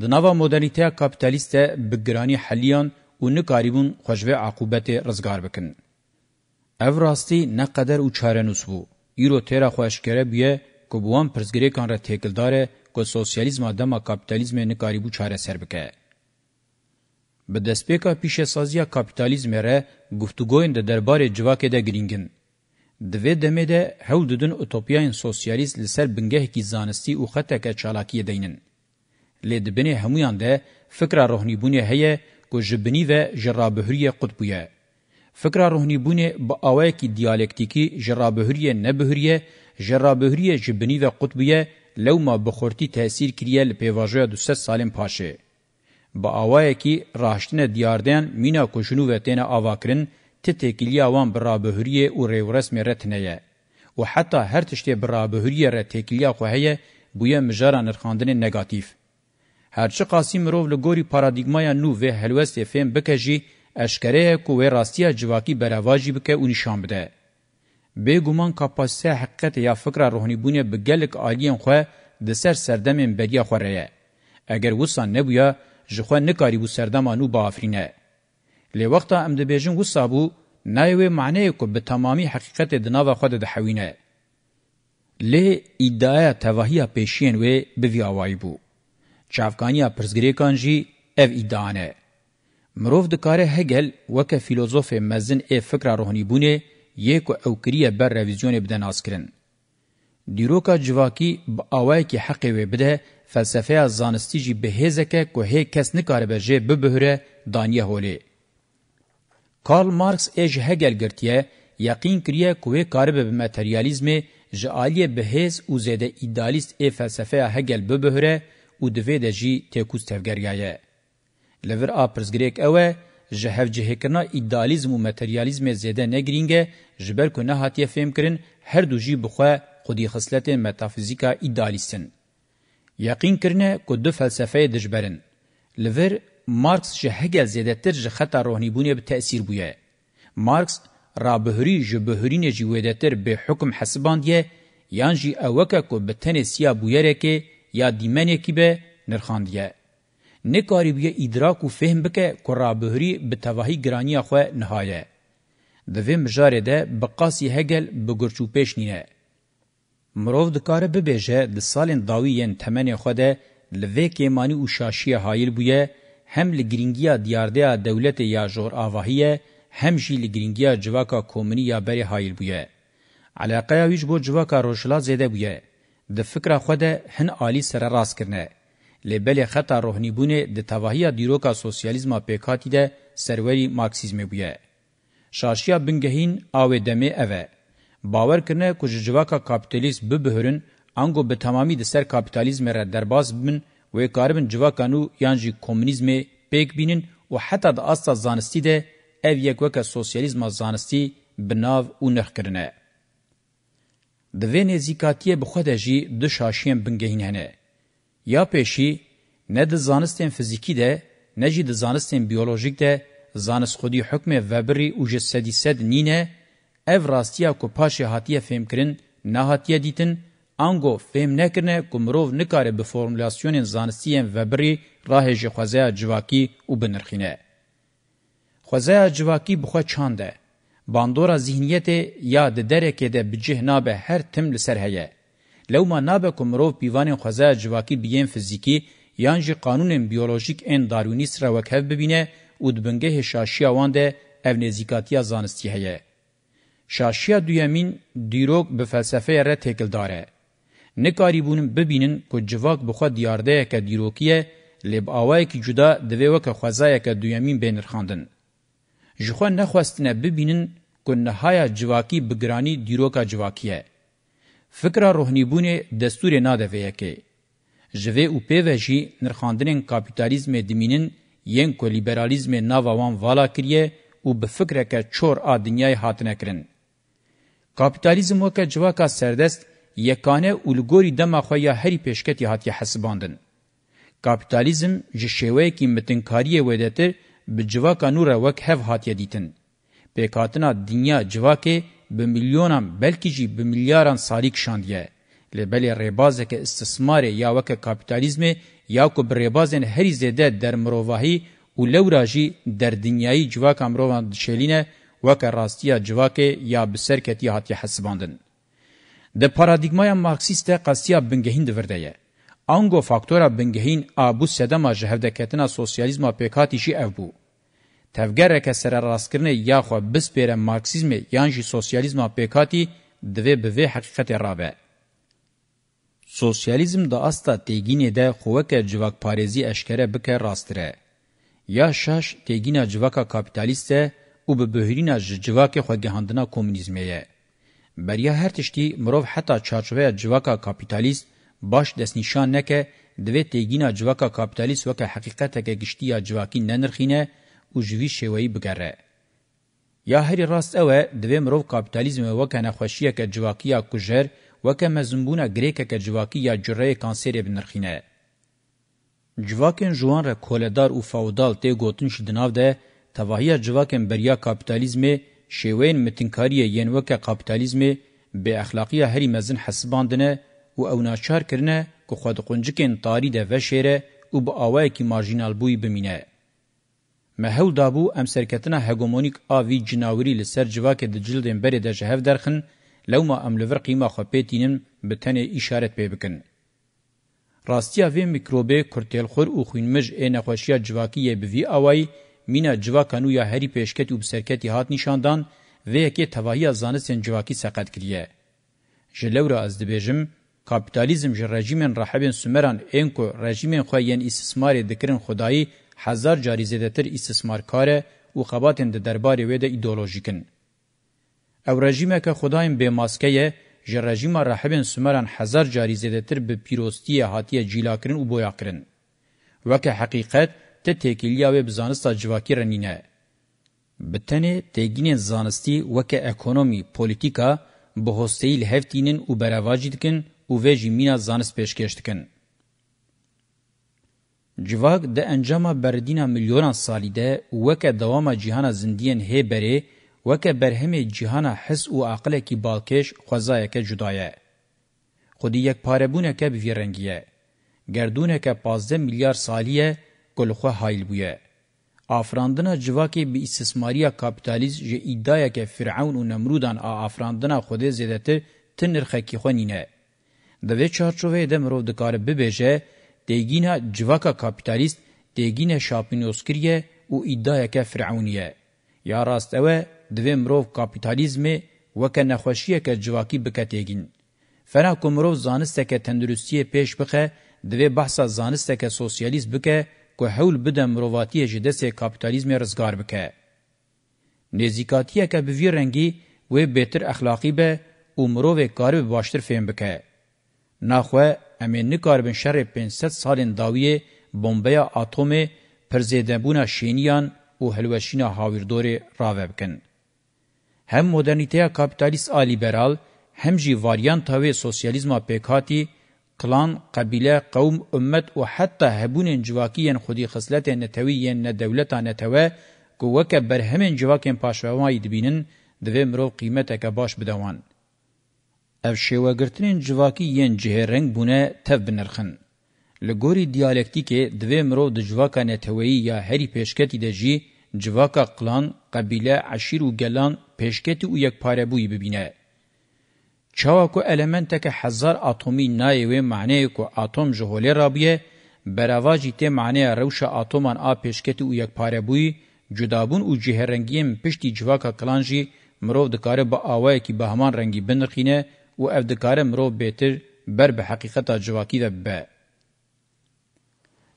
دناوا مدرنیته کپیتالیست بگرانی حلیان و نکاریبون خوشوه عقوبت رزگار بکن. او راستی نقدر و چارنوس بو. ایرو تیرا خوشکره بیه که بوان پرزگری کان را تیکل داره که سوسیالیزم آدم کپیتالیزم نکاریبو چاره سر بکه. به دستپیکا پیش سازیا کپیتالیزم را گفتگوین ده درباره جواکه ده گرینگن. دوی دمه ده هول ددن اوتوپیاین سوسیالیست لسر بنگه کی زانستی او خطه که چالاکیه دینن. لدبنه همویان ده فکر روحنی بونه هیه کو جبنی و جرابهری قطبیه فکر روحنی بونه با اوای کی دیالکتیکی جرابهری نبهری جرابهری جبنی و قطبیه لو ما بخورتی تاثیر کریه لپیواژه دو سه سالم پاشه با اوای کی راهشتنه دیاردن مینا کوشنو و تنه اواکرین تتکلیه وان برابهری او ریورس مرتنه و حتی هر تشتی برابهری رتکلیه خو هه بویا مجارا نرخاندن نگاتیف هرچه قاسی مروف لگوری پارادیگمایا نو و هلوست فهم بکجی اشکره کو و راستیا جواکی برواجی بکه و نشان بده. به گمان کپاسیته حقیقت یا فکر روحانی بونه بگلک آلیان خواه ده سر سردمین بریا خوره. اگر وسان نبویا جخوا نکاری بو سردمانو با آفرینه. لی وقتا ام ده بیجن وسا بو نایوه معنی کو به تمامی حقیقت دناو خود ده حوینه. لی ادعای تواهی پیشین و بوی آوائی بو. چافکانیا پرزګریکان جی اف ایدانه مروف د کار هگل وک فیلسوف مزن ای فکر روحانی بونه یک او کریه بر ریویزیون بدن اسکرین دیروکا جواکی با اوای کی حق و بده فلسفه زانستی جی بهزکه کو هی کس نکاره به جه ببهره دانیه هولی کارل مارکس اج هگل گرتیه یقین کریه کوه کار به ماتریالیزم جالیه بهز او زده ایدالیست ای فلسفه هگل ببهره و دوی د جی تکوز تفګریایه لور ا پرزګریک اوه جهف جهکنا ایدالیزم او ماتریالیزم زیاده نه گرینګه جبر کو نه هاتیه فهم کرن هر دو جی بخوا خودی خصلت متافیزیکا ایدالیستن یقین کرنه کو دو فلسفه دجبرن لور مارکس جه هگل زیاده تر جه خطا روحانی بونه به تاثیر بویه مارکس رابهری جبهرین جویدتر به حکم حسباندیه یان جی اوکه کو به تن سیا بویره که یا دیمنکی به نرخاندیه. نکاری بیه ادراک و فهم بکه که رابهری به تواهی گرانی خواه نهایه. دوی مجاره ده بقاسی هگل بگرچو پیش نینه. مروف دکاره ببیجه ده سالین داویین تمن خواه لوی کیمانی او شاشی هایل بویه هم لگرینگیا دیارده دولت یا جور آواهیه هم جی لگرینگیا جواکا کومنی یا بری هایل بویه. علاقه ویج بو جواکا روشلا زیده بویه. د فکر خو ده هن عالی سره راس کړنه لبل خطا روحنی بونه د توهیا دیروکا سوسیالیزم پکاتی ده سروری مارکسیزم بویه شاشیا بنگهین او دمه اوه باور کنه کو جواکا کاپیتالیسم به بهرن انګو به تمامی د سر کاپیتالیزم را درباز بمن و کاربن جواکانو یانجی کمونیزم پک بینن او حتی د اساس زانستی ده اف یک وک سوسیالیزم زانستی بناو او نخ کرنه د وینې زیکاتیه بخوده جی د شاشیم بنګهین هنه یا پېشي نه د زانستن فزیکی ده نه جی د زانستن بیولوژیک ده زانست خودی حکم وبری او جسدی سد نینه اف راستیا کو پاشه هاتیه فهم کرن نه هاتیه دیتن انګو فهم نکرنه کومرو نکاره به فرمولاسیون زانستی وبری راه جی خوازه جواکی او بنرخینه خوازه جواکی بخو چانده باندورا ذهنیت یا د درکه د بجه نابه هر تم لسر هيا لو ما نابه کومرو پیوان خوازه جواکی بیم فیزیکی یان جی قانون بیولوژیک ان داروینی سره وکهف ببینه او د بنګه شاشیا وانده اونزیکاتیا زانستی هيا شاشیا دویمین دیروک به فلسفه ر تکل داره نکاریبونم ببینن کو جواک بخو دیارده ک دیروکیه لب اوای کی جدا د وک خوازه ک دویمین بینر خواندن ژخوا نخواستنه ببینن کو نهایا جواکی بگرانی دیروکا جواکیه. فکر روحنیبونه دستور ناده ویه که. جوه او پیوه جی نرخاندنین کابیتالیزم دمینن ین کو لیبرالیزم ناوان والا کریه او به فکر که چور آ دنیای حاتنه کرن. کابیتالیزم وکه جواکا سردست یکانه اولگوری دما خویا هری پیشکتی هاتی حسباندن. کابیتالیزم جی شیوه کی متنکاری ودتر به جواکا نور وک هف هاتیه دیتن. پېکاتنا دنیا civakê bi milyonan belkî jî bi milyaran salî kişandiye. Li belê rêbazeke istismarê ya weke kapitalizmê ya ku bi rêbazên herî zêde der mirovahî û lewra jî der dinyayî civaka mirovan dişelîne weke rastiya civakê ya bi serketî hatiye hesibandin. د پارادایګمایا مارکسیسته قصیا بنګهین د وردهه انګو فاکتورا بنګهین ابو سدما جهودکتنا سوسیالیزم پکاتی شی افبو تفگرکه سره راستکرنه یا خو بسپیره مارکسیزم یان جی سوسیالیزم پکاتی دوی به حقیقت رابه سوسیالیزم د استا تیګینه ده خوکه جواک پاریزی اشکره بکه راستره یا شش تیګینه جواکا کاپیتالیسته او به بهرینه جواک خو گهاندنا کمونیزمیه بریا هر تشتی مرو حتی چارچوبه جواکا کاپیتالیست باش دس نشان نکه دوی تیګینه جواکا کاپیتالیست وکه حقیقت کې گشتیا جواکی ننرخینه او جوی شوی بگره. یا هری راست اوه دوی مروف کابیتالیزم وکن خوشیه که جواکیه کجر وکه مزمبونه گریکه که جواکیه جره کانسیر بنرخینه. جواکن جوان را کولدار او فاودال تی گوتنش دناو ده تواهی جواکن بریا کابیتالیزم شوین متنکاری ین وکه کابیتالیزم به اخلاقی هری مزن حسباندنه او او ناچار کرنه که خود قنجکن تاری ده وشیره او با آوه که مارجینال بوی بمینه. مهول دابو ام سرکتنا هگمونیک آوی جناوری لسر جواک د جلدن بری د جهف درخن لو ما ام لور قیمه خو پیتینن به تنه اشارت به بکن راستیا وی میکروبه کورتل خور او خوینمج ان خوشیا جواکی به وی اوای مینا جواکانو یا هری پیشکت او بسرکتی هات نشاندان وی کی تواهی زانسن جواکی سقط کریه جلورا از دبیجم کاپیتالیزم ژ رژیمن رحبن سومران انکو رژیمن خو یان استثمار دکرین خدای هزار جاری زیدتر استثمارکاره او خباتن د دربارې وې د ایدئولوژیکن او رژیمه که خدایم به ماسکه ژ رژیم رحبن سومران هزار جاری زیدتر به پیروستی هاتیه جیلاکرین او بویاکرین وکه حقیقت ته تکیلیا و بزانستا جواکی رنینه بتنه تگین زانستی وکه اکونومی پولیتیکا به هستیل هفتینن او برواجی دکن او وجی مینا زانس پیشکش دکن Civak de encama berdîna milyona salî de weke dewama cîhana zindiyên hêberê, weke berhemê cîhana his û aqilekî balkêş xwezayeke cuda ye. Xudî yekparebûneke bi vî rengî ye. Gerdûneke pazde milyar salî ye ku li xwe hayl bûye. Afrandina civakê bi îstismariya kapitalîst ji îddayeke Fir'awn û Nemrûdan a afrandina xwedê zêdetir ti nirxekî xwe nîne. Di vê çarçoveyê de mirov dikare bibêje دیگینا جواکا کاپیتالیست دیگینا شاپینوسکریه او ایدایکه فرعونیه. یا راست اوه دوی مروف کاپیتالیزمه وکه نخوشیه که جواکی بکتیگین. فنا کومرو زانسته که تندرستی پیش بخه دوی بحثا زانسته که سوسیالیست بکه که حول بده مروواتی جدس کاپیتالیزم رزگار بکه. نزیکاتیه که بوی رنگی و بهتر اخلاقی به عمرو و کار باشتر فهم بکه. ناخوه امین نکاربن شر 500 سالین داویه بمبه اتمی پرزیدبونا شینیان او هلوشینا هاویردور راوبکن. هم مدرنیته کپیتالیست آلیبرال، هم جی واریانتا و سوسیالیزما پیکاتی، کلان، قبیله، قوم، امت و حتی هبون جواکیین خودی خسلت نتویین ندولتا نتوه که وکه برهمین جواکین پاشوامایی دبینن دوی مرو قیمته که باش بدوان. اف شیوهګرتنین جواکی یین جهرنګ بونه تف بنرخن لګوري دیالکتیکه دوی مرو د جواکا نتوی یا هری پیشکتی د جی جواکا قلان قبیله عشیر و گلان پیشکتی او یک پاره بوی ببینه چاواکو المنته که هزار اتمی نایوی معنی کو اتم جهوله رابیه براواجی ته معنی روش اتمان ا پیشکتی او یک پاره بوی جدابون او جهرنګیم پشتي جواکا قلانجی مرو د کار به اوای کی بهمان رنگی بنرخینه و اف دکاره مرو بیتر بر به حقیقتا جواکی ده به.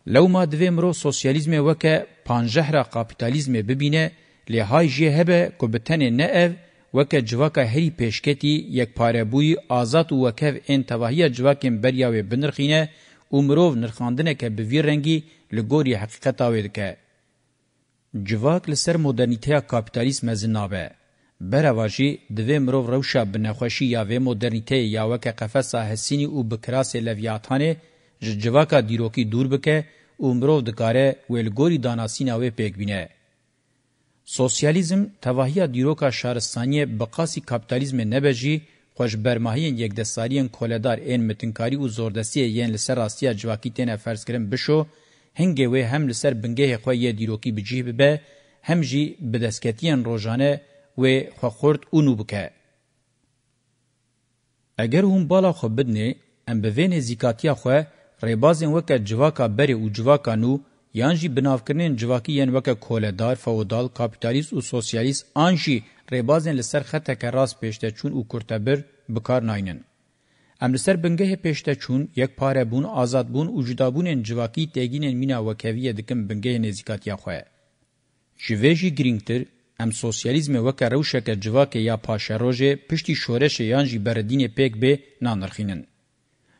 لو ما دوی مرو سوسیالیزم وکه پانجه را کابیتالیزم ببینه لیهای جه هبه که بتنه نه اف وکه جواکا هری پیشکتی یک پاره بوی آزاد و وکه این تواهی جواکیم بریاوی بنرخینه و مروو نرخاندنه که بوی رنگی لگوری حقیقتا ویده که. جواک لسر مدرنیتیا کابیتالیزم زنابه. بروا جی دوی مرو روشا بنخوشی یا و مدرنیته یا وک قفسا حسینی او بکراس لویاتانه جواکا دیروکی دور بکه او مرو دکاره ویلگوری داناسینا و پیک بینه. سوسیالیزم تواهی دیروکا شهرستانی بقاسی کپتالیزم نبجی خوش برماهین یک دستاریین کولدار این متنکاری و زوردستی یین لسر راستیا جواکی تین فرض کرن بشو هنگه و هم لسر بنگه خواه دیروکی بجیه ببه هم جی بدسکتیان روژانه و خورد اونو بکه. اگر هم بالا خو بدنه ام بوین زیکاتیا خو ریبازن وک جواکا بری او جواکا نو یانجی بنافکرین جواکی یان وک کولدار فودال کاپیتالیست او سوسیالیست انجی ریبازن لسر خطه که راس پیشته چون او کرتبر بکار ناینن. ام لسر بنگه پیشته چون یک پاره بون آزاد بون او جدابون جواکی تگین مینا وکویه دکم بنگه نزیکاتیا خو. جویجی گرینگتر ام سوسیالیزم وکه روشکه جواکه یا پاشروژه پشتی شورش یان جی بردین پیک به نانرخینن.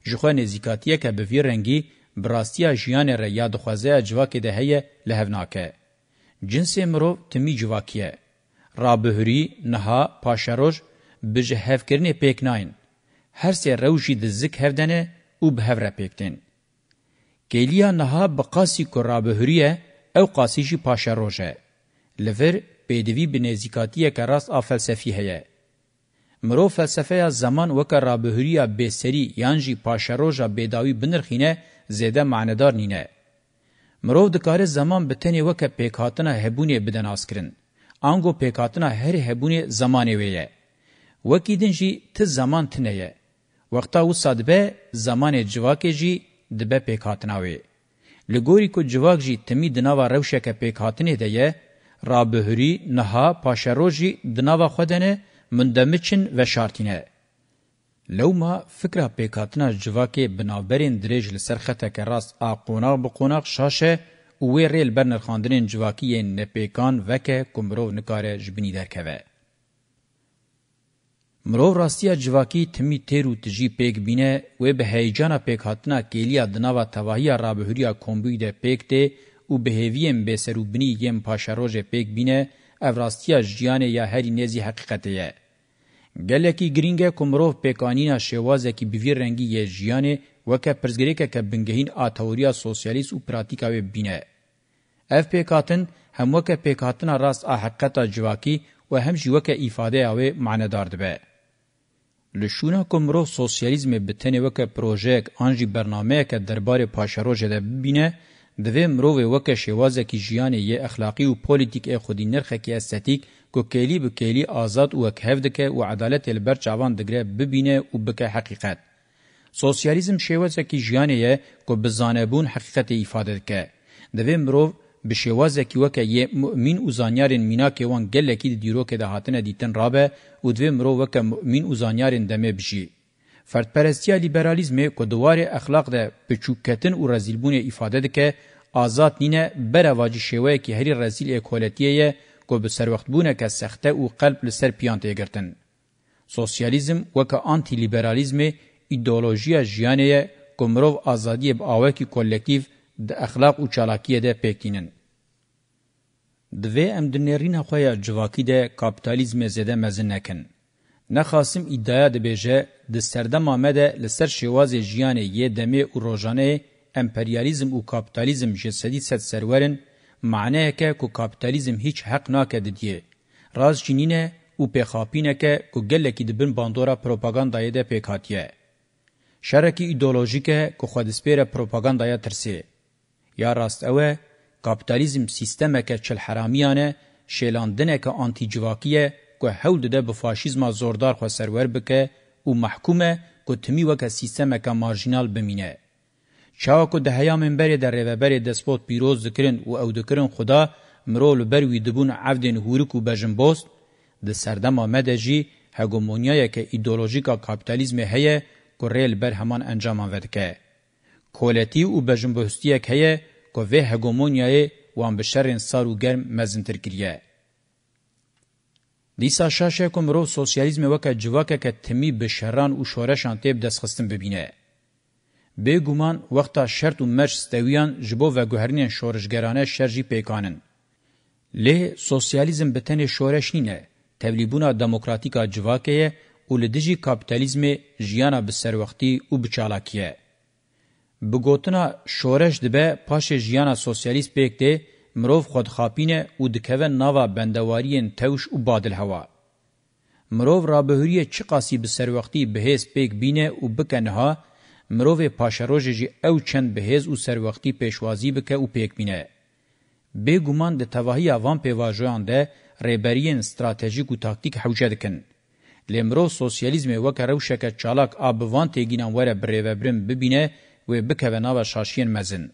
جخوا نزیکاتیه که به وی رنگی براستیا جیان را یا دخوازه جواکه ده هیه لحوناکه. جنس مرو تمی جواکیه. رابهری، نها، پاشروژ بجه هفکرین پیک ناین. هر سه روشی دزک هفدنه او به هفره پیکتین. گیلیا نها بقاسی که رابهریه او قاسی جی پاشروژه. لور پېدوی بنزیکاتیه که راست آ فلسفی هيه. مرو فلسفه زمان وکه رابهوریا بسری یانجی پاشروژا بداوی بنرخینه زیده معنیدار نینه. مرو دکاره زمان بتنی وکه پیکاتنا هبونی بدن آسکرن. آنگو پیکاتنا هر هبونی زمانه ویه. وکی دنجی ته زمان تنه یه. وقتا و صدبه زمان جواکه جی دبه پیکاتنا ویه. لګوري کو جواک جی تمی د ناوه روشه کې پېک هاتنې ده یې را بهری نها پاشروجی دناوا خودنه مندمچن و شارتینه. لوما فکره پیکاتنا جواکی بنابرین دریج لسر خطه که راست آ قوناق بقوناق شاشه وی ریل برنر خاندنین جواکی نپیکان وکه کمرو نکاره جبنی درکوه. مرو راستیا جواکی تمی تیرو تجی پیک بینه و به هیجان پیک هاتنا کلیا دناوا تواهی را بهریا کومبوی ده پیک ده او بهویم به سروبنی یم پاشاروج پیک بینه اوراستیا جیان یا هری نزی حقیقتیه. گلکی گرینگه کمروف پیکانینا شوازه کی بیوی رنگی یه جیانه وکه پرزگریکه که بنگهین آتوریا سوسیالیس و پراتیکاوی بینه. اف پیکاتن هم وکه پیکاتن راست آحقیقتا جواکی و هم جواکه ایفاده آوی معنیدار دبه. لشونه کمروف سوسیالیزم بتنه وکه پروژه انجی برنامه که دربار پاشاروجه ده بینه دوی مروه وکه شوازه کی جیان ی اخلاقی او پولیټیک ای خودی نرخه کی استاتیک کو کلی به کلی آزاد او کهف دکه او عدالت البر چوان دگره ببینه او بکه حقیقت سوسیالیزم شوازه کی جیان ی کو بزانبون حقیقت ifade دکه دوی مروه به شوازه کی وکه ی مؤمن او زانیارن مینا کی وان گله کی دیرو کی د هاتنه دیتن رابه او دوی مروه وکه مؤمن او زانیارن دمه بشی فردپرستیا لیبرالیزم کو دوار اخلاق ده پچوکتن او رزیلبون ifade ده که آزاد نینه بر واجی شوه کی هری رزیل اکولتیه کو به سر وخت بونه که سخته او قلب لسر پیانته گرتن سوسیالیزم وک آنتی لیبرالیزم ایدئولوژیا ژیانه کومرو آزادی به اوکی کلکتیو د اخلاق او چالاکیه ده پکینن دوی ام دنرین خویا جواکی ده کاپیتالیزم زده مزنکن نخاسم ادعا دبیجه د سردما مده لسر شواز جیان یه دمی او روزانه امپریالیزم او کاپیتالیزم جسدی ست سرورن معنی که کو کاپیتالیزم هیچ حق ناکد دیه راز جنینه او پخاپینه که کو گلکی دبن باندورا پروپاگاندای ده پکاتیه شرکی ایدولوژیکه کو خودسپیر پروپاگاندای ترسی یا راست اوه کاپیتالیزم سیستمه که چل حرامیانه شیلاندنه که آنتی جواکیه کو هول ده به فاشیزما زوردار خو سرور بکه او محکومه کو تمی وک سیستم کا مارجینال بمینه چاو کو ده هیا منبر در رهبر دسپوت پیروز ذکرن او او ذکرن خدا مرول بروی دبون عفدن هورکو بجنبوست د سردم آمد جی هگومونیای که ایدولوژیکا کاپیتالیزم هیه که ریل بر همان انجام آورد که. کولتی و بجنبهستیک هیه که وی هگومونیای وان بشرین سار و گرم مزنتر کریه. لیسا شاشه کوم رو سوسیالیزم وکه جواکه که تمی به شهران او شورشان تیب دستخستن ببینه. به گومان وقتا شرط و مرش ستویان جبو و گوهرین شورشگرانه شرجی پیکانن. له سوسیالیزم به تن شورش نینه، تولیبونا دموکراتیکا جواکه او لدجی کابیتالیزم جیانا به سروختی او بچالاکیه. بگوتنا شورش دبه پاش جیانا سوسیالیست بیکده مروف خودخاپینه او دکوه ناوا بندوارین توش او بادل هوا. مروف رابهوریه چی قاسی بسر وقتی بهیز پیک بینه او بکنها مروف پاشروژ جی او چند بهیز او سر وقتی پیشوازی بکه او پیک بینه. به گمان ده تواهی آوان پیواجوان ده ریبرین استراتیجیک و تاکتیک حوجه دکن. لمرو سوسیالیزم وک روشک چالاک آبوان تیگینان وره بریوبرم ببینه و بکوه ناوا شاشین مزن.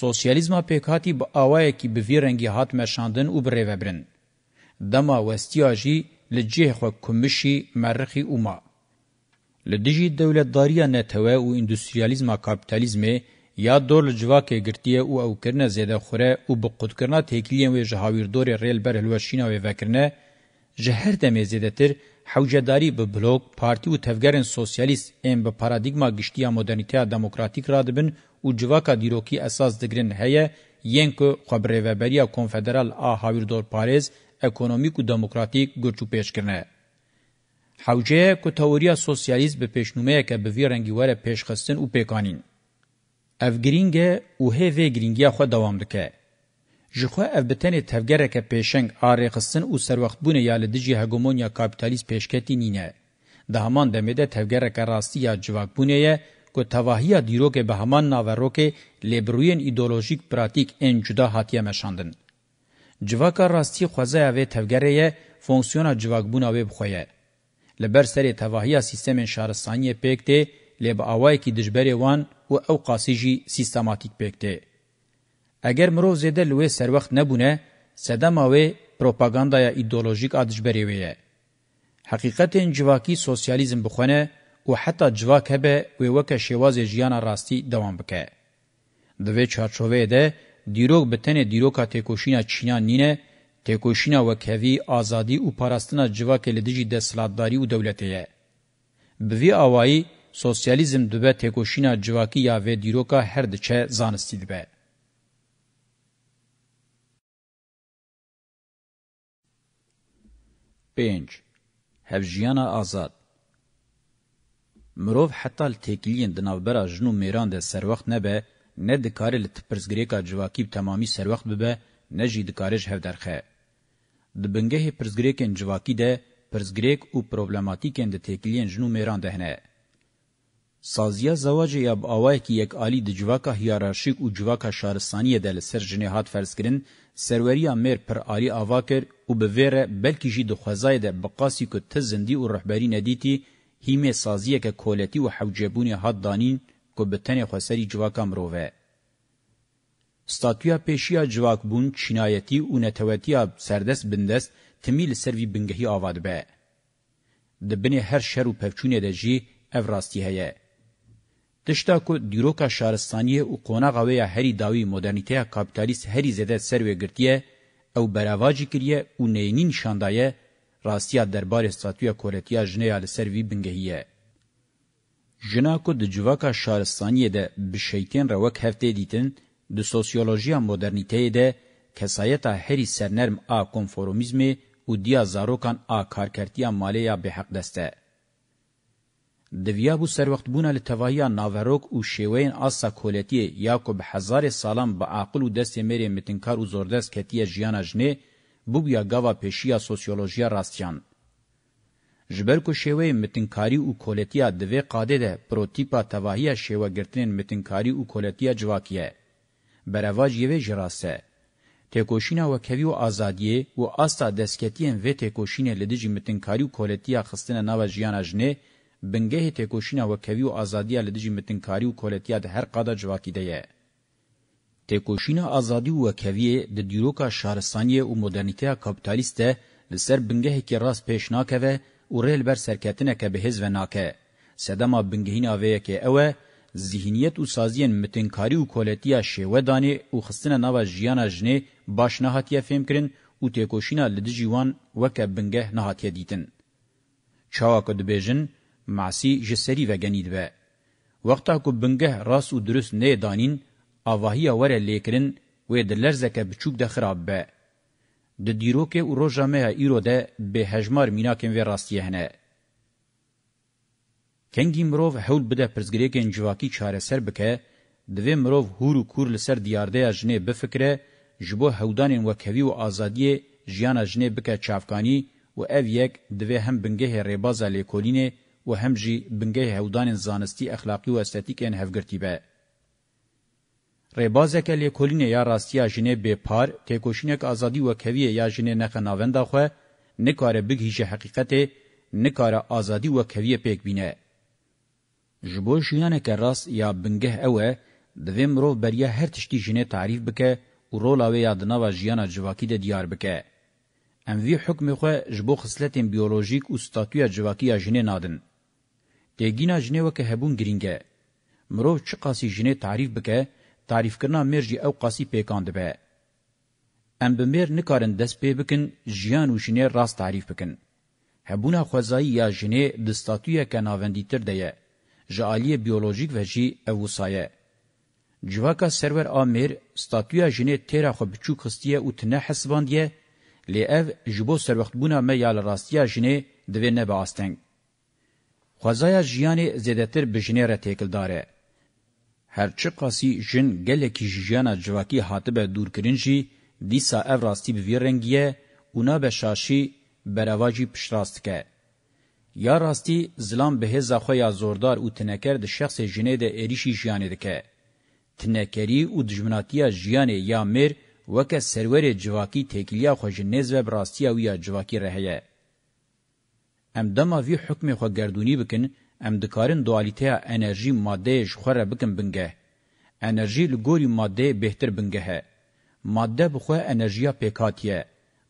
سوسیالیزما پێکهاتی بە ئاوایەکی بڤی ڕەنگی هاتمە شاندن و برێڤەبرن دەما وەستیاژی لە جێخوا کومشی مەرخی ئوما لە دژی دەولەتداریە نەتەوە و ئیندوستریالیزما کاپیتالیزمێ یا دۆر لە جوواکێ گرتیە و ئەوکردنە زێدەخورە و بە قوتکردنا تێکیلیان وێ ژە هاویردۆری ڕێلبەر هەلوەشینە وێڤەکردنە ji her demê zêdetir حوجداری به بلوک پارتی و تفگرن سوسیالیست ام به پارادیگما گشتیا مدرنیته دموکراتیک رادبن او جواکا دیروکی اساس دگرن هیه ین که خبروبریا کنفدرال آ هاویردور پاریز اکونومیک و دموکراتیک گرچو پیش کرنه. حوجه که توریا سوسیالیست به پیشنومه که به وی رنگیوار پیشخستن و پیکانین. افگرینگه او هیوه گرینگیا خود دوام دکه. جخوا اف بتنه تفگرک پیشنگ آره خستن او سروخت بونه یال دجی هگومونیا کابیتالیست پیشکتی نینه. ده همان دمیده تفگرک راستی یا جواک بونه یه که تواهی دیروک به همان ناوروک لیبروین ایدولوژیک پراتیک این جدا حتیه مشاندن. جواک راستی خوزه اوه تفگره یه فونکسیون جواک بونه اوه بخویه. لبر سری تواهی سیستم شهرستانی پیکته لب آوائی که دجبری وان و او قاسیجی سیستماتیک پیکته. اگر مرو زده لوی سر وخت نبونه سدما و پروپاگاندایا ایدئولوژیک ادجبری ویه حقیقت جواکی سوسیالیزم بخونه او حتی جواک هبه و وک شواز جیان راستی دوام بکه دوی چارچوبه ده دیروگ بتنه دیروکا تکوشینا چینا نینه تکوشینا وکوی آزادی او پاراستنا جواک لدیجی ده سلادداری او دولتیه بوی آوائی سوسیالیزم دوبه تکوشینا جواکی یا و دیروکا هر دچه زانستی دوبه پێنج هەڤژیانە ئازاد مرۆڤ حتا لە تێکیلiyên di navbera jin û mêran de serwext nebe ne dikare li pirzgirêka civakî bi temamî serwext bibe ne jî dikare ji hev derxe di bingehê pirzgirêkên civakî de pirzgirêk û problematîkên di têkiliyên jin û mêran de hene سازیا زواج یا باوای کی یک عالی د جواکا هیرارشیک او جواکا شارستانی د لسر جنهات فرض کړي سروریا مر پر عالی اواکر او به وره بلکی جی د خوازای د بقاسی کو ته زندی او رهبری ندیتی هیمه سازیه که کولتی و حوجبونی حد دانین کو بتنی خسری جواکا مروه ستاتویا پیشیا جواک بون چینایتی او نتوتیا سردس بندست تمیل سروی بنگهی آواد به. دبنی هر شر و پفچونه ده جی افراستی هیه. تشتا کو دیروکا شارستانیه او قوناغه وی هری داوی مدرنیته کاپیتالیست هری زده سروی گرتیه او براواجی کریه او نینین شاندایه راستیا دربار استاتویا کورتیا جنیا لسروی بنگهیه جنا کو د جواکا شارستانیه ده بشیتین روک هفته دیتن د سوسیولوژیا مدرنیته ده کسایتا هری سرنرم آ کنفورمیزمی او دیا زاروکان آ کارکرتیا مالیا به حق دسته دویابو سروقت بونه لتوایی ناوروک او شیوین آسا کولیتی یاکوب هزار سالان با عقل و دست مری متنکار و زردست کتی جیانا جنه بو بیا گاوا پیشیا سوسیولوژیا راستیان. جبر کو شیوه متنکاری او کولتیا دوی قاده ده پروتیپا تواهی شیوه گرتنین متنکاری او کولتیا جواکیه. برواج یوه جراسه. تکوشینا و کوي او ازادیه او استا دسکتین و تکوشینه لدیجی متنکاری او کولتیا خستنه ناو جیانا جنه بنگه تکوشینا و کوي او ازادي له دجی متنکاری او کولتیا د هر قاده جواکی دی تکوشینا ازادي او کوي د دیروکا شهرستانیه او مدرنیته کپټالیسته لسر بنگه کې راس پېش ناکوي او رل بر سرکتنه که بهز و ناکه سدما بنگهینا وی کې اوه ذهنیت او سازین متنکاری او کولتیا شوه دانی او خصنه نوا ژیانا جنې باش نه هاتیه فهم کړي او تکوشینا لدجی وان وکه بنگه نه هاتیه دیتن چاوکد بیژن معسی جسری وگنید به. وقتا که بنگه راس و درست نه دانین، آواهی وره لیکرن و دلرزکه بچوک ده خراب به. د دیروکه او روجامه ایرو ده به هجمار میناکن و راستیه نه. کنگی مروف حول بده پرزگریکن جواکی چاره سر بکه، دوی مروف هورو کور لسر دیارده جنه بفکره، جبو هودانین وکوی و آزادیه جیانا جنه بکه چافکانی و او یک دوی هم بنگه ریبازا لیکولینه و هم جی بنگه هودان زانستی اخلاقی و استاتیکن هفگرتی به. ریبازک لی کولین یا راستیا جنه به پار تکوشینک آزادی و کویه یا جنه نخناونده خواه نکاره بگهیش حقیقته نکاره آزادی و کویه پیک بینه. جبو جیانه که راست یا بنگه اوه دوی مروف بریا هر تشتی جنه تعریف بکه و رولاوه یا دناوه جیانه جواکی ده دیار بکه. ام وی حکم خو جبو خصلتین بیولوژیک او ستاتویا جواکی جنه نادن تیگینا جنه وکه هبون گرینگه. مرو چه قاسی جنه تعریف بکه، تعریف کرنا مرجی او قاسی پیکانده به. ام بمیر نکارن دست پی بکن جیان و جنه راست تعریف بکن. هبونا خوزایی یا جنه دستاتویا که ناوندیتر دیه. جعالی بیولوژیک و جی اووسایه. جواکا سرور آمیر ستاتویا جنه تیرا خو بچوک خستیه او تنه حسباندیه لی او جبو سروخت بونا ما یال راستیا جنه دوی نه باستنگ. خوازایا جیان زیدتر بجنیره تکل داره. هرچه قاسی جن گله کی جیانا جواکی حاتبه دور کرنجی دیسا او راستی بوی رنگیه اونا به شاشی برواجی پشراست که. یا راستی زلام به هزا خویا زوردار او تنکر ده شخص جنه ده ایریشی جیانه ده که. تنکری او دجمناتیا جیانه یا میر وکه سرور جواکی تکیلیا خوش نزوه براستیا ویا جواکی رهیه. ام دما وی حکم خو گردونی بکن ام دکارن دوالیته انرژی ماده ژ خوره بکن بنگه انرژی لګوري ماده بهتر بنگه ماده بخو انرژیا پکاتیه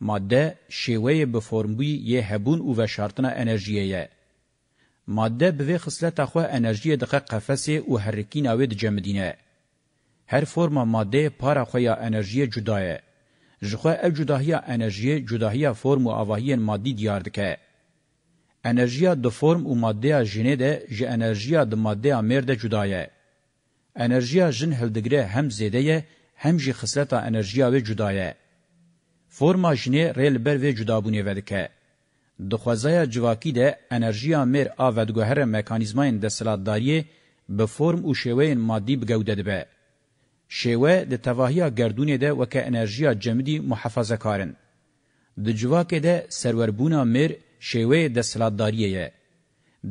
ماده شیوه به فرمبوی یه هبون او و شرطنا انرژیه یه. ماده به خصلت خو انرژی دقه قفسه او حرکین او د جمدینه. هر فرما ماده پارا خو یا انرژی جدایه. جخه الجداهیه انرژی جداهیه فرم او اواهی مادی دیار دکه. انرژیا د فرم او ماده جنې ده چې انرژیا د ماده امر ده جدایه انرژیا جن هلدګره هم زیده یه هم جی خصلتا انرژیا و جدایه فرما جنې ریل بر و جدابونه ودکه د خوځای جواکی ده انرژیا مر او ودګهره مکانیزماین د سلادتداری به فرم او شوین مادي بګوده ده شوه د توهیا گردونه ده وکه انرژیا جمدی محافظه کارن د جواکه ده سروربونا مر شیوه د سلاداریه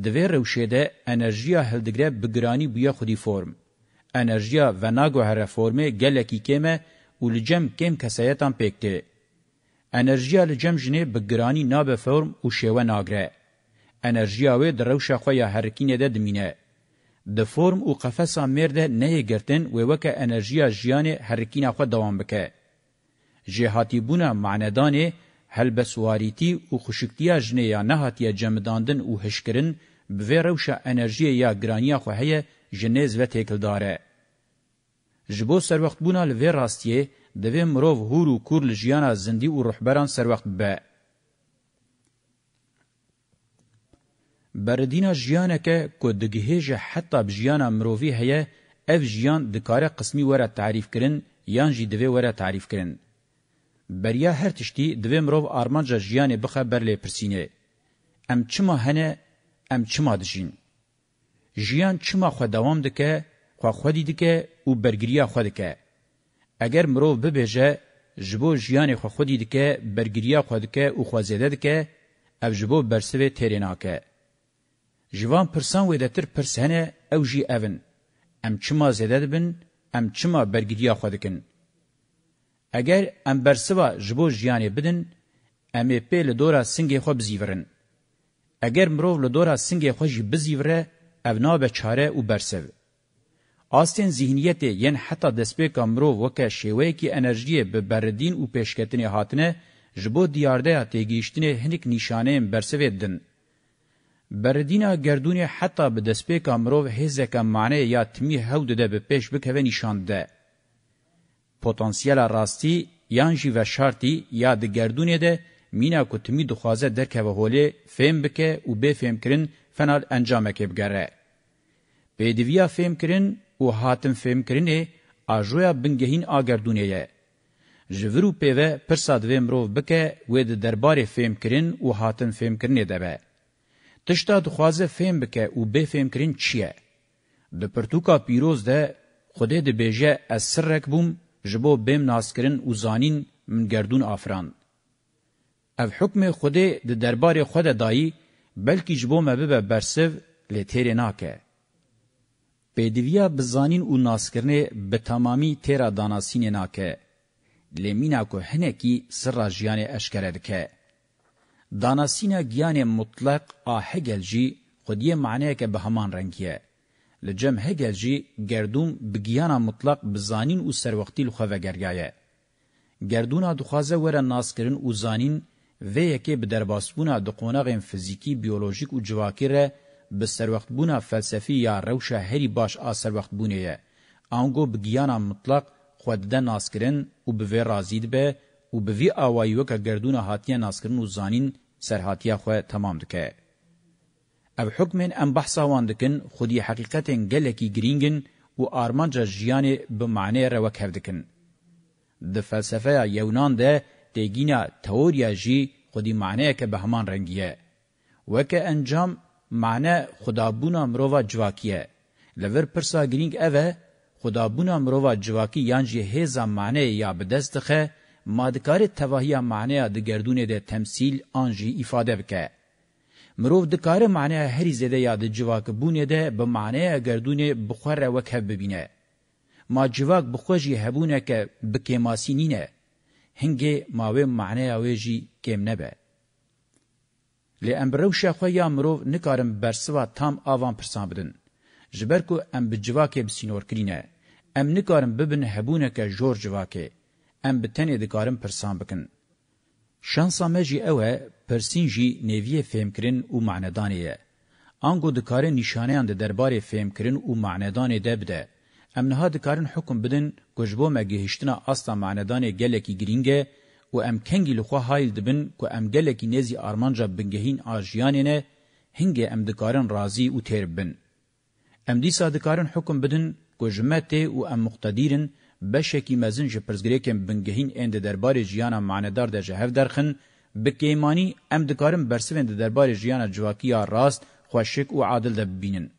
دوی روشه ده انرژیا هلدگره بگرانی بیا خودی فرم. انرژیا و ناگو هر فرمه گلکی کمه و لجم کم کسایتان پکته. انرژیا لجم جنه بگرانی ناب فرم و شیوه ناگره. انرژیا و در روشه خوی هرکینه ده دمینه. د فرم او قفسا مرده نه گرتن و وکه انرژیا جیان هرکینه خو دوام بکه. جهاتی بونا معنیدانه هل بسواریتی او خوشکتیا جنه یا نهاتیا جمداندن او هشکرین بوی روشا انرژی یا گرانیا خو هه جنیز و تکل داره جبو سر وخت بونا لوی راستیه دوی مروف هورو کور لجیانا زندی او رهبران سر وخت به بردینا جیانکه کو دگهیج حتی بجیانا مروفی هه اف جیان دکاره قسمی وره تعریف کرن یان جی دوی وره تعریف کرن بریا هر تشتی دوی مروف آرمانجا جیانی بخه برلی پرسینه. ام چما هنه، ام چما دجین. جیان چما خو دوام دکه، خو خودی دکه و برگریا خو دکه. اگر مروف ببیجه، جبو جیانی خو خودی دکه، برگریا خو دکه و خوازیده دکه، او جبو برسوه تیریناکه. جوان پرسان ویده تر پرسانه او جی اون. ام چما زیده دبن، ام چما برگریا خو دکن. اگر ام برسوا جبو جیانی بدن ام پی لدورا سنگی خو بزیورن اگر مرو لدورا سنگی خو جی بزیوره اونا به چاره او برسو آستین ذهنیت ین حتی دسپیک امرو وکه شیوه کی انرژی به بردین او پیشکتنی هاتنه جبو دیارده تیگیشتنی هنک نشانه برسو دن بردینا گردونی حتی به دسپیک امرو هزک معنی یا تمی هود ده به پیش بکوه نشانده. پتانسیل راستی یان جی و شرطی یا د گردونې ده مینا کو تمی دخوازه درکه و هولی فهم بکه او به فهم کرن فنال انجامه که بگره. پیدویا فهم کرن او هاتم فهم کرنه آجویا بنگهین آگردونه یه. جورو پیوه پرساد و مروف بکه و ده درباره فهم کرن او هاتم فهم کرنه ده به. تشتا دخوازه فهم بکه او به فهم کرن چیه؟ ده پرتوکا پیروز ده خوده ده بیجه از سرک بوم جبو بیم ناسکرین و زانین من گردون آفران. او حکم خوده ده دربار خود دایی بلکی جبو مبه برسو لطیره ناکه. بدویا بزانین و ناسکرنه به تمامی تیرا داناسین ناکه. لمینا کو هنکی سر جیان اشکره دکه. داناسین گیان مطلق آهگل جی خودی معنی که به همان رنگیه. لجم هگل جی گردوم بگیانا مطلق بزانین او سروقتی لخواه گرگایه. گردونا دخوازه وره ناس کرن او زانین و یکی به درباسبونا دقوناغین فزیکی، بیولوژیک و جواکی ره به سروقت بونا فلسفی یا روشه هری باش آ سروقت بونه یه. آنگو بگیانا مطلق خودده ناس کرن او به وی رازید به او به وی آوایی وکا گردونا هاتیه ناس کرن او زانین سرهاتیه خواه تمام دکه. او حکمن ام بحثا وان دکن خودی حقیقتن گلکی گرینگن و آرمانجا جیان بمعنی روک هفدکن. د فلسفه یونان ده دیگینا تئوریا جی خودی معنی که به همان رنگیه. وکه انجام معنی خدابونا مرووا جواکیه. لور پرسا گرینگ اوه خدابونا مرووا جواکی یانجی هیزا معنی یا بدستخه مادکار تواهی معنی ده گردونه ده تمثیل آنجی ایفاده بکه. مرو د کار معنی هر زده یاد جواک بونه ده به معنی گردونه بخور وکه ببینه ما جواک بخوجی هبونه که بکیماسینینه هنگه ماوه معنی اویجی کم نبه لامرو شخو یا مرو نکارم برسوا تام آوان پرسان بدن جبر کو ام بجواک بسینور کرینه ام نکارم ببن هبونه که جور جواکه ام بتنه دکارم پرسان بکن شانسا مجی اوه پرسین جی نویه فهمکرین او معنیدانیه. آنگو دکاره نشانیان ده درباره فهمکرین او معنیدانی ده بده. امنها دکارن حکم بدن گجبو مگهشتنا اصلا معنیدانی گلکی گرینگه و ام کنگی لخوا حایل دبن که ام گلکی نیزی آرمانجا بنگهین آجیانینه هنگه ام دکارن رازی او تیر بن. ام دیسا دکارن حکم بدن گجمته و ام مقتدیرن بشکی مزن جپرزگریکن بنگهین اند درباره جیانا معنیدار ده جهف درخن بکیمانی ام دکارم برسوین ده دربار جیان جواکیا راست خوشک و عادل ده ببینن.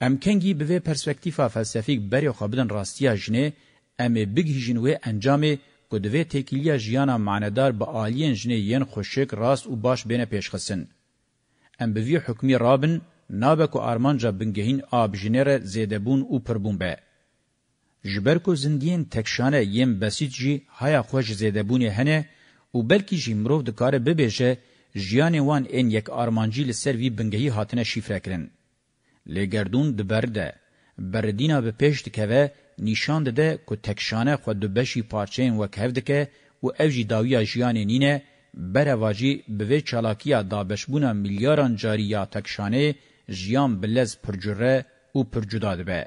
ام کنگی به پرسپکتیفا فلسفیک بری خوابدن راستیا جنه ام بگیجن و انجام کدوه تکیلیا جیانا معندار با آلین جنه ین خوشک راست و باش بین پیشخسن. ام بوی حکمی رابن نابک و آرمانجا بنگهین آب جنر زیدبون و پربون به. جبرکو زندگین تکشانه یم بسیج جی هایا خوش زیدبونی هنه او بلکی جیمرو د کار به بهجه ژیان وان ان یک ارمانجی لسر وی بنګهی هاتنه شیفره کرن لګردون د برده بردینا به پشت کوه نشان ده کو تکشانه خود بشی پارچین وکهو دکه او اوجی داویا ژیان نینه برواجی به چالاکیا دابشبونا میلیاران جاری یا تکشانه ژیان بلز پرجره او پرجدا ده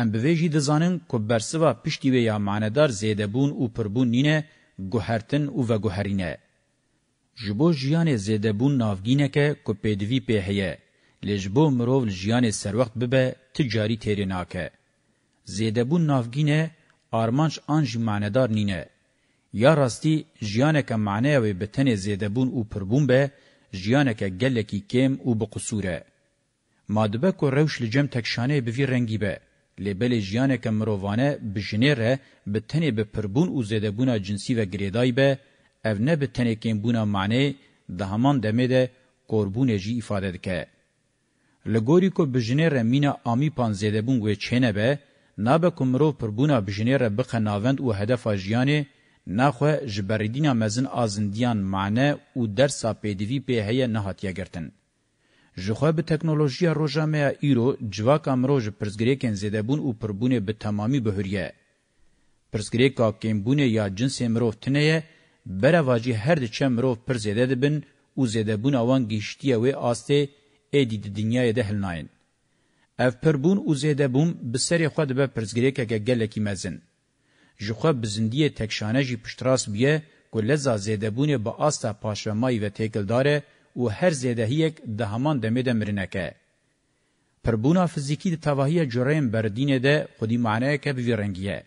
ام به ویجی دزانن کو برسوا پشتیوه یا معنادار زیدبون او پربون نینه گوهرتن او و گوهرینه. جبو جیان زیده بون نافگینه که که پیدوی پیهیه. لجبو مروو جیان سر وقت ببه تجاری تیره ناکه. زیده بون نافگینه آرمانش آنج معنیدار نینه. یا راستی جیانه که معنیه و بتن زیده بون او پربون به جیانه که گلکی کم او بقصوره. مادبه که روش لجم تکشانه بوی رنگی به. لبل جیانکه مروانه بجنره به تنه به پربون او زدبونا جنسی و گریدای به او نه به تنه کین بونا معنی ده همان دمه ده قربون جی ifade دکه. لګوري کو بجنره مینا امی پان زدبون و چنه به نابه کومرو پربونا بجنره بخه ناوند او هدف اجیانه ناخو جبریدینا مزن آزندیان معنی او درسا پیدوی به هيا نهات یګرتن. جخوا به تکنولوژیا روجامه ایرو جواک امروج پرزگریکن زیدبون او پربونه به تمامی بهریه. پرزگریکا کمبونه یا جنس امروف تنه برواجی هر دچه امروف پر زیده دبن او زیدبون اوان گیشتیه و آسته ایدی د دنیای ده هلناین. اف پربون او زیدبون بسری خود به پرزگریکا گلکی مزن. جخوا بزندیه تکشانه جی پشتراس بیه که لزا زیدبونه با آسته پاشمایی و تکل داره و هر زیدهیک ده همان دمه ده مرنکه. پربونا فزیکی ده تواهی جرائم بردینه ده خودی معنیه که بوی رنگیه.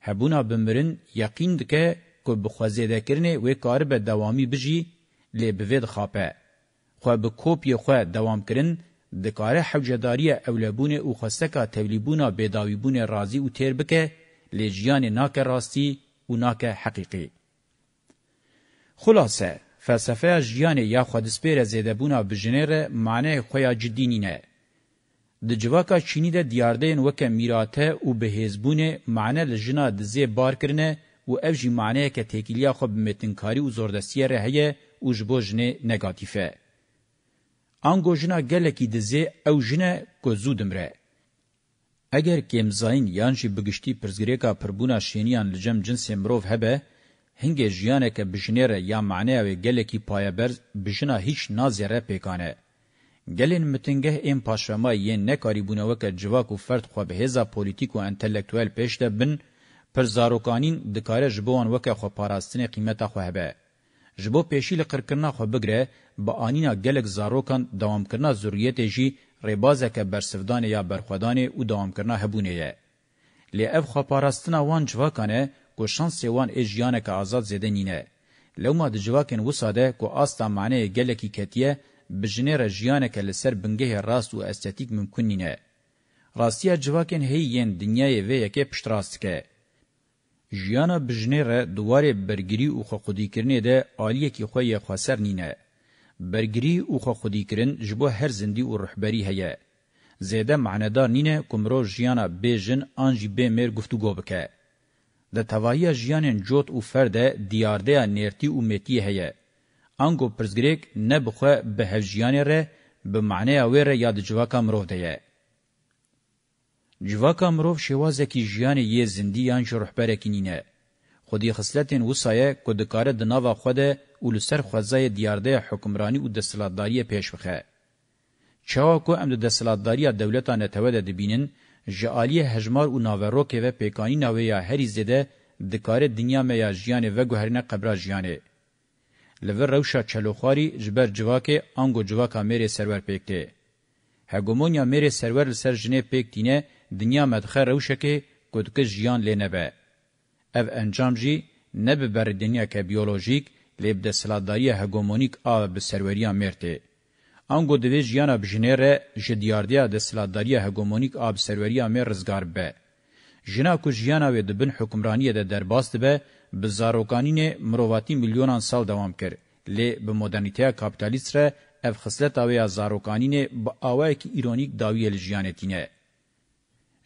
هبونا بمرن یقین ده که که بخوزیده کرنه و کار به دوامی بجی لی بوید خاپه. خو به کوپی خو دوام کرن د کار حوجداري اولبونه او خصکا تولیبونه بداویبونه رازی او تیر بکه لجیان ناک راستی او ناک حقیقی خلاصه فلسفه جیانه یا خودسپیره زیده بونا بجنره معنی خویا جدینینه. د جواکا چینی ده دیاردین وکه میراته او بهزبونه معنی لجنا دزی بار کرنه و اوجی معنی که تکیلیا خو بمتنکاری او زوردسیه رهیه او جبو جنه نگاتیفه. آنگو جنا گلکی دزی او جنه که زودمره. اگر کمزاین یانجی بگشتی پرزگریکا پربونا شینیان لجم جنس مروف هبه، هنگه جیانه که بجنیره یا معنیه و گله کی پایبرز بجنا هیچ نازیره پیکانه. گلین متنگه این پاشما یه نکاری بونوه که جواک و فرد خواه به هزا پولیتیک و انتلیکتویل پیشته بن پر زاروکانین دکاره جبوان وکه خواه پاراستین قیمتا خواه به. جبو پیشی لقرکرنا خو بگره با آنینا گلک زاروکان دوام کرنا ضروریت جی ریبازه که برسفدان یا برخودان او دوام کرنا هبونه یه. لی اف خو پاراستنا وان جواکانه کو شانس وان اجیانه که آزاد زده نینه. لوما دجواکن وساده کو آستا معنی گلکی کتیه بجنر جیانه که لسر بنگه راست و استاتیک ممکن نینه. راستیا جواکن هیین دنیای وی یکی پشتراست که. جیانا بجنر دوار برگری و خودی کرنه ده آلیه که خوی خسر نینه. برگری و خودی کرن جبو هر زندی و رحبری هیه. زیده معنادار نینه کمرو جیانا بیجن آنجی بیمیر گفتگو بکه. د توایا ژیانن جوت او فرده دیارده نرتی او متی هه انګو پرزګریک نه بخو به هجیان ر به معنی اور یاد جواکا مرو ده جواکا مرو شوازه کی ژیان یی زندیان شروح برکینینه خودی خصلتن وسایه کو د کار د ناوا خوده اول سر خوځه دیارده حکمرانی او د سلطداری پیشوخه چا کو ام د سلطداری دولتانه ته ود د بینن جالی هجمار او ناوروکه و پیکانی ناوی یا هری زده دکار دنیا میا جیانه و گوهرنه قبرا جیانه. لور روشا چلوخاری جبر جواکه انگو جواکا میره سرور پیکته. هگومونیا میره سرور لسر جنه پیکتینه دنیا مدخه روشکه کدک جیان لینه به. او انجام جی نبه بر دنیا که بیولوژیک لیب ده سلاداری هگومونیک آوه به سروریا مرته. انگو دوی جیانا بجنره جدیاردیا ده سلاداریا هگومونیک آب سروریا می رزگار به. جنا کو جیانا وی دبن حکمرانی ده درباست به بزاروکانین مرواتی میلیونان سال دوام کرد. لی به مدرنیته کابیتالیست ره اف خصلت آوی زاروکانین با آوه که ایرونیک داوی الژیانتینه.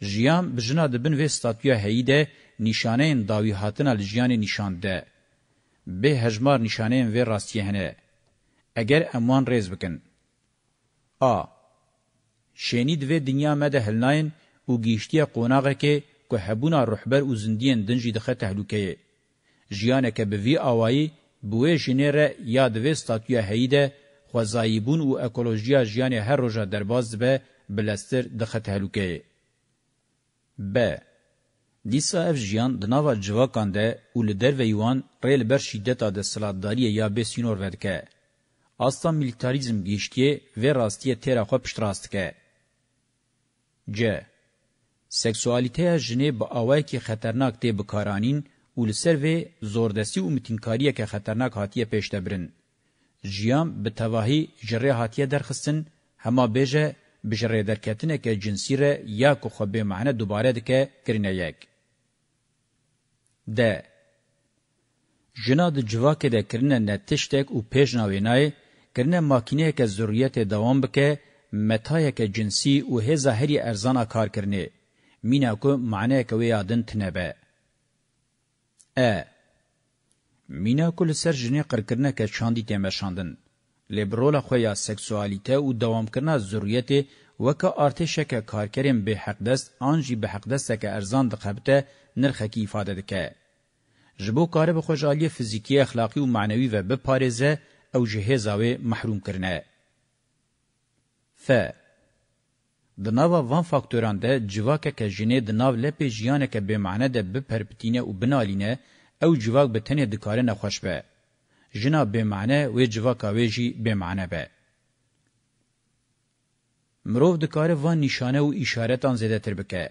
جیام بجنا دبن وی ستاتویا هیده نشانه این داوی هاتن الژیان نشانده. به هجمار نشانه این وی راستیه هنه. اگر امان ریز بکن. آ شینید و دنیا مده هلناین او گیشتیا قوناغه که که هبونا رحبر او زندین دنجی دخه تهلوکه جیانه که بوی آوائی بوی جنره یاد و ستاتویا هیده خوزایبون او اکولوژیا جیانه هر روژا درباز به بلستر دخه تهلوکه ب دیسا اف جیان دناوا جواکان ده او لدر و یوان ریل بر شیدتا ده سلاتداریه یا بسینور ودکه استا ملیتاریزم گیشتی و راستی تیرا خو پشتراست که. ج. سکسوالیته جنه با آوائی که خطرناک ده بکارانین و لسر و زوردستی و متینکاریه که خطرناک هاتیه پیشته برن. جیام به تواهی جره هاتیه درخستن هما بیجه بجره درکتنه که جنسی ره یا که خو به معنی دوباره دکه کرینه یک. د. جنا د جواکه د کرینه نتشتک و پیجناوینای کرنه ماکینه که ضروریت دوام بکه متای که جنسی او هه ظاهری ارزانه کار کرنه مینا کو معنی که وی یادن تنبه ا مینا کو لسر جنې قر کرنه که چاندی تمه شاندن لیبرول خو یا سکسوالیته او دوام کرنه ضروریت وک ارتشک کارکریم به حق دست انجی به حق دست که ارزان دقبته نرخه کی ifade دکه جبو کار به خوشحالی فیزیکی اخلاقی و معنوی و بپارزه او جهیزاوی محروم کرنه. ف. دناوا وان فاکتوران ده جواکه که جنه دناو لپی جیانه که بمعنه ده بپرپتینه و بنالینه او جواک به تنه دکاره نخوش به. جنا بمعنه و جواکا ویجی بمعنه به. مرو دکاره وان نشانه و اشارتان زده تر بکه.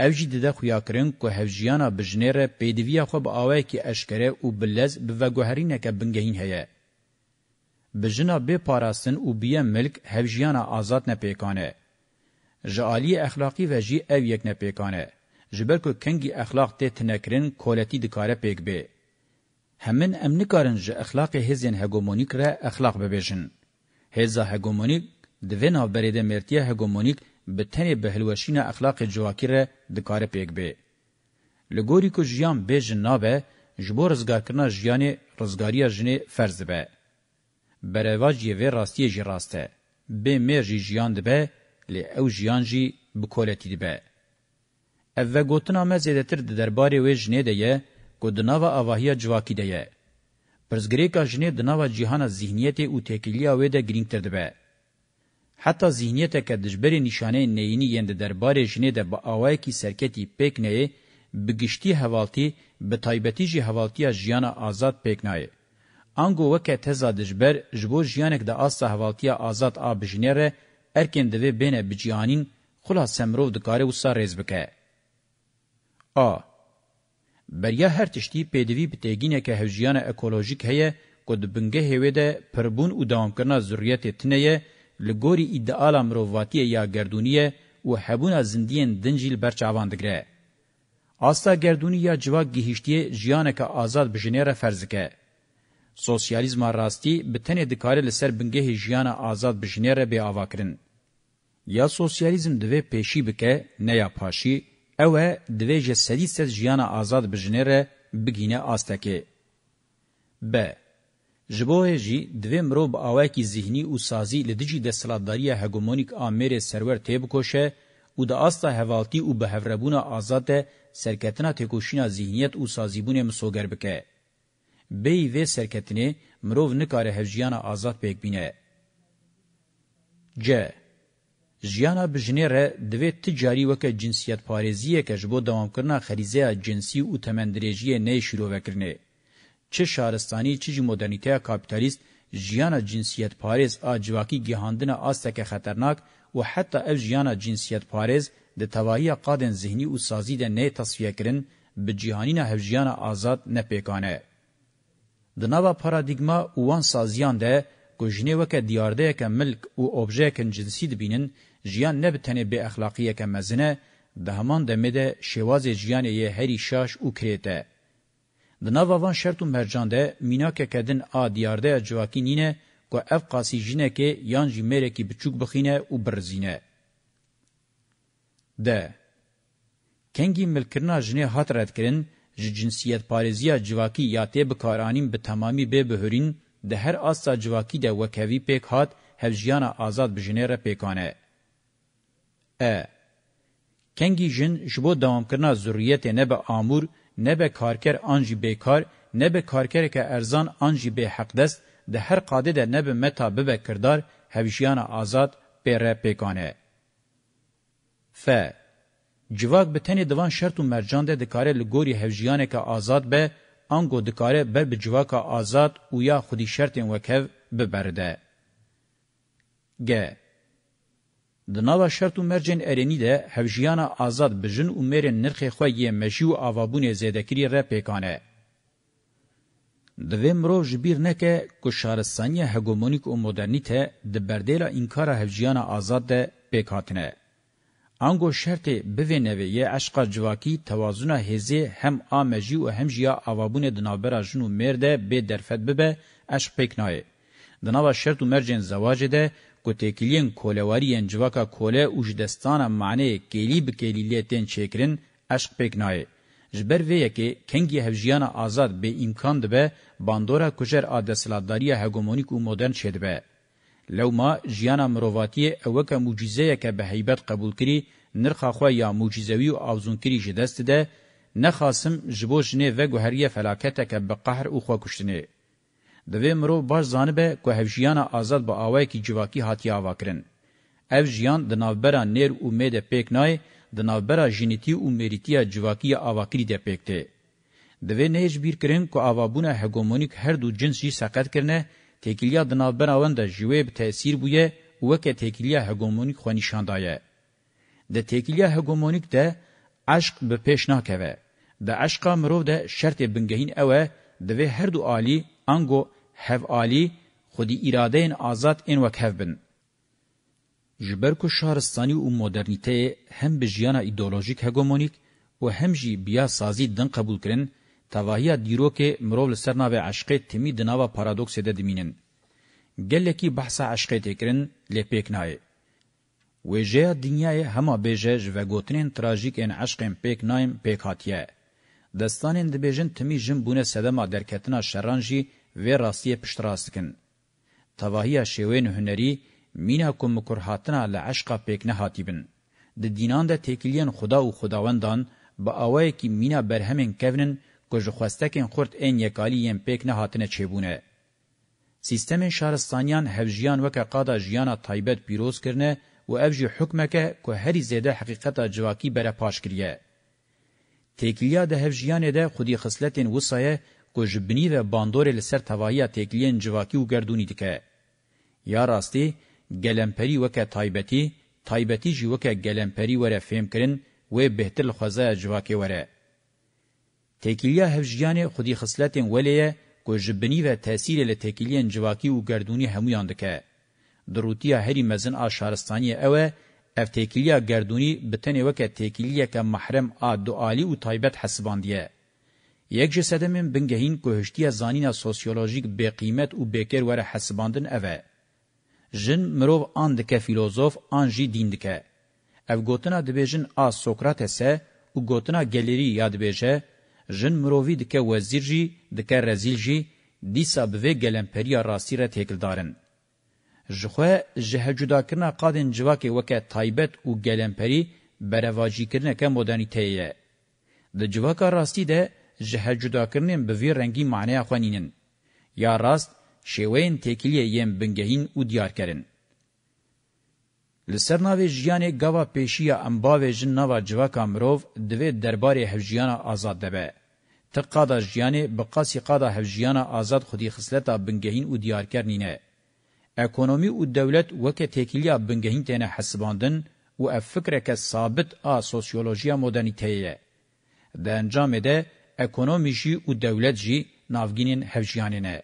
او جی دده خویا کرن که هفجیانا بجنه را پیدویا خوب آوه که اشکره و بلز بوگوهرینه که بنگهین هیه. بجنا بی پاراستن او بیه ملک هفجیانا آزاد نپیکانه. جعالی اخلاقی و جی او یک نپیکانه. جبرکو کنگی اخلاق ته تنکرین کولتی دکاره پیک بی. همین ام نکارن جه اخلاق هزین هگومونیک را اخلاق ببیجن. هزا هگومونیک دوینا بریده مرتیه هگومونیک به تنه بهلوشین اخلاق جواکی را دکاره پیک بی. لگوری که جیان بیجن نابه جبو رزگار کرنا جیان رزگاری جنه فرز به. برواج یې وی راستي جی راسته به مر جی جیان دبه لی او جیان جی بکولتی دبه اوه گوتنا مزیدتر د دربارې وې جنې ده یې ګدناوه اواهیا جواکی ده یې پرزګری کا جنې دناوه جهان ذهنیت او تکیلیا وې ده ګرینګ تر دبه حتی ذهنیت که دجبری نشانه نینی یند دربارې جنې ده با اوای کی سرکتی پک نه بگشتي حوالتي به تایبتی جی حوالتي جیان آزاد پک نه انگو وکه تزا دجبر جبو جیانک ده آس سهوالتیا آزاد آبجنیره ارکن دوی بینه بجیانین خلا سمرو دکاره وسا ریز بکه. آ. بریا هر تشتی پیدوی بتیگینه که هفجیان اکولوژیک هیه که دبنگه هیوه ده پربون و دوام کرنا ضروریت تنهیه لگوری ایدئالا مروواتیه یا گردونیه و حبونا زندین دنجیل برچاوان دگره. آستا گردونی یا جواک گیهشتیه جیانه که آزاد بجنیره فرزکه. سوسیالیزم راستي به تنه د کار لسر بنګه ژوند آزاد بجنره به اواکرین یا سوسیالیزم دوی پېشي بکې نه یا پاشي او دوی جسدي سر ژوند آزاد بجنره بګینه آستکه ب جبوه جی دوی مرو با آواکی ذهنی و سازی لدجی دستلاتداری هگومونیک آمیر سرور تیب کوشه او د آستا هوالتی او بهوربون آزاد سرکتنا تکوشینا ذهنیت او سازیبون مسوگر بکه. بی و سرکتنی مرو نکاره هجیان آزاد پک بینه ج جیانا بجنره دوی تجاری وک جنسیت پارێزیه که جبو دوام کرنا خریزه جنسی او تمندریجی نه شروع وکرنه چه شارستانی چه مدرنیته کاپیتالیست جیانا جنسیت پارێز ا جواکی گهاندنه آستکه خطرناک و حتی اف جیانا جنسیت پارێز د توایی قادن ذهنی او سازی ده نه تصفیه کرن به جهانینا هف جیانا آزاد نه پیکانه د نوا پارادایګما وان سازیان ده گوجنه وک دیارده ک ملک او اوبژه ک جنسی دبینن جیان نه بتنه به اخلاقیه ک مزنه ده همان دمه ده شواز جیان یه هری شاش او کریته د نوا وان شرط مرجان ده مینا ک کدن ا دیارده جواکینینه کو اف قاسی جنه ک یان جمره کی بچوک بخینه او برزینه ده کنگی ملکرنا جنه هات رد کرن ج جنسیت پارزیا جواکی یا ته بکارانیم به تمامی به بهرین ده هر آسا جواکی ده وکوی پیک هات هفجیانا آزاد بجنره پیکانه. ا. کنگی جن جبو دوام کرنا ضروریت نه به آمور، نه به کارکر آنجی بیکار، نه به کارکر که ارزان آنجی به حق دست، ده هر قاده ده نه به متا ببه کردار هفجیانا آزاد پیره پیکانه. ف. جواک به تنه دوان شرط و مرجان ده دکاره لګوري هوجیانه که آزاد به انګو دکاره بر به جواک آزاد او یا خودی شرط وکو ببرده گ د نوو شرط و مرجن ارنی ده هوجیانه آزاد بجن او مر نرخ خو یې مشي او اوابونه زیدکری ر پیکانه د ومرو جبیر نکه کو شارستانی هګومونیک او مدرنیته د بردیلا انکار هوجیانه آزاد ده پیکاتنه انگو شرط بوینوه یه اشقا جواکی توازن هزه هم آمجی و هم جیا آوابون دنابرا جنو مرده به درفت ببه اشق پیکنایه. دنابا شرط و مرجن زواجه ده کو تکلین کولواریین جواکا کوله اوجدستانه معنی کلی بکلیلیتین چیکرین اشق پیکنایه. جبر وی کې کنګي هوجیان آزاد به امکان ده به باندورا کوجر عادت سلاداریه هګومونیک او مدرن شیدبه لوما جیانا مروواتی اوکه معجزه که به هیبت قبول کری نرخا خو یا معجزوی او ازونکری جدست ده نه خاصم جبوش نه و گوهریه فلاکت که به قهر او خو کشتنه دوی مرو باش زانبه که هفجیانا آزاد با آوه کی جواکی هاتی آوا کرن. او جیان د نوبرا نیر او مې د پېک نه د نوبرا جنیتی او مریتیا جواکی اواکری د پېکته د وینېج بیر کرن کو اوابونه هګومونیک هر دو جنسي سقط کرنه تکیلیا د نابرا وند جوی به تاثیر بویه وکه تکیلیا هګومونیک خو نشاندایه د تکیلیا هګومونیک ده عشق به پیش ناکوه د عشق مرو ده شرط بنګهین اوه د وی هر دو عالی انګو هف عالی خودی اراده این آزاد این وکهف بن جبر کو شهرستانی او مدرنیته هم به جیانا ایدئولوژیک هګومونیک او هم جی بیا سازی دن قبول کړي تواهیا دیروکه مرول سرنا و عشقه تیمی دناوا پارادوکس ده دمینن. گلکی بحثا عشقه تکرن لپیکنای. ویجه دنیای هما بیجه و گوتنین تراجیک این عشقیم پیک نایم پیک هاتیه. دستانین دبیجن تمی جن بونه سدما درکتنا شرانجی و راستیه پشت راستکن. تواهیا شوین هنری مینا کم مکرهاتنا لعشقا پیک نهاتی بن. د دینان د تکلیان خدا او خداوندان با اوای کی مینا برهمن کوینن گوژ خوستکین خورد این یکالی یم پیک نه هاتنه چبونه سیستم شارستانیان هفجیان وک قادا جیانا تایبت پیروز کرنه و افجی حکمکه که هری زیده حقیقت جواکی بره پاش کریه. تکلیا ده هفجیان ده خودی خسلتین وسایه که جبنی و باندور لسر توایی تکلین جواکی و گردونی دکه. یا راستی گلمپری وک تایبتی، تایبتی جی وک گلمپری وره فهم کرن و بهتر لخوزه جواکی وره. تکیلیا هفجیان خودی خصلتن ولیه کو جبنی و تاثیر له تکیلین جواکی او گردونی همویان دکه دروتیا هری مزن ا شهرستانی اوه اف تکیلیا گردونی بتنه وک تکیلیا که محرم ا دوالی او تایبت حسباندیه یک جسد من بنگهین کوهشتیا زانینا سوسیولوژیک به قیمت او بکر وره حسباندن اوه جن مرو آن دکه فیلوزوف آن جی دین دکه اف گوتنا دبیجن ا سوکراتسه او گوتنا گلری یاد بیجه جن مرووی دکه وزیر جی دکه رزیل جی دیسا بوه گلمپریا راستی را تکل دارن. جخوه جهجودا کرنا قادن جواک وکه تایبت و گلمپری برواجی کرنه که مدرنیته یه. د جواک راستی ده جهجودا کرنیم بوی رنگی معنی خوانینن. یا راست شوین تکلیه یم بنگهین و دیار کرن. لسرناوی جیانه گاوا پیشی امباوی جن نوا جواک امروف دوی درباره هفجیان آزاد دبه. تقادا جیانه بقاسی قادا هفجیانا آزاد خودی خسلتا بنگهین او دیار کرنینه. اکونومی او دولت وکه تکیلیا بنگهین تینه حسباندن و اف فکرک ثابت آ سوسیولوژیا مدرنیتیه. ده انجام ده اکونومی جی او دولت جی نافگینین هفجیانینه.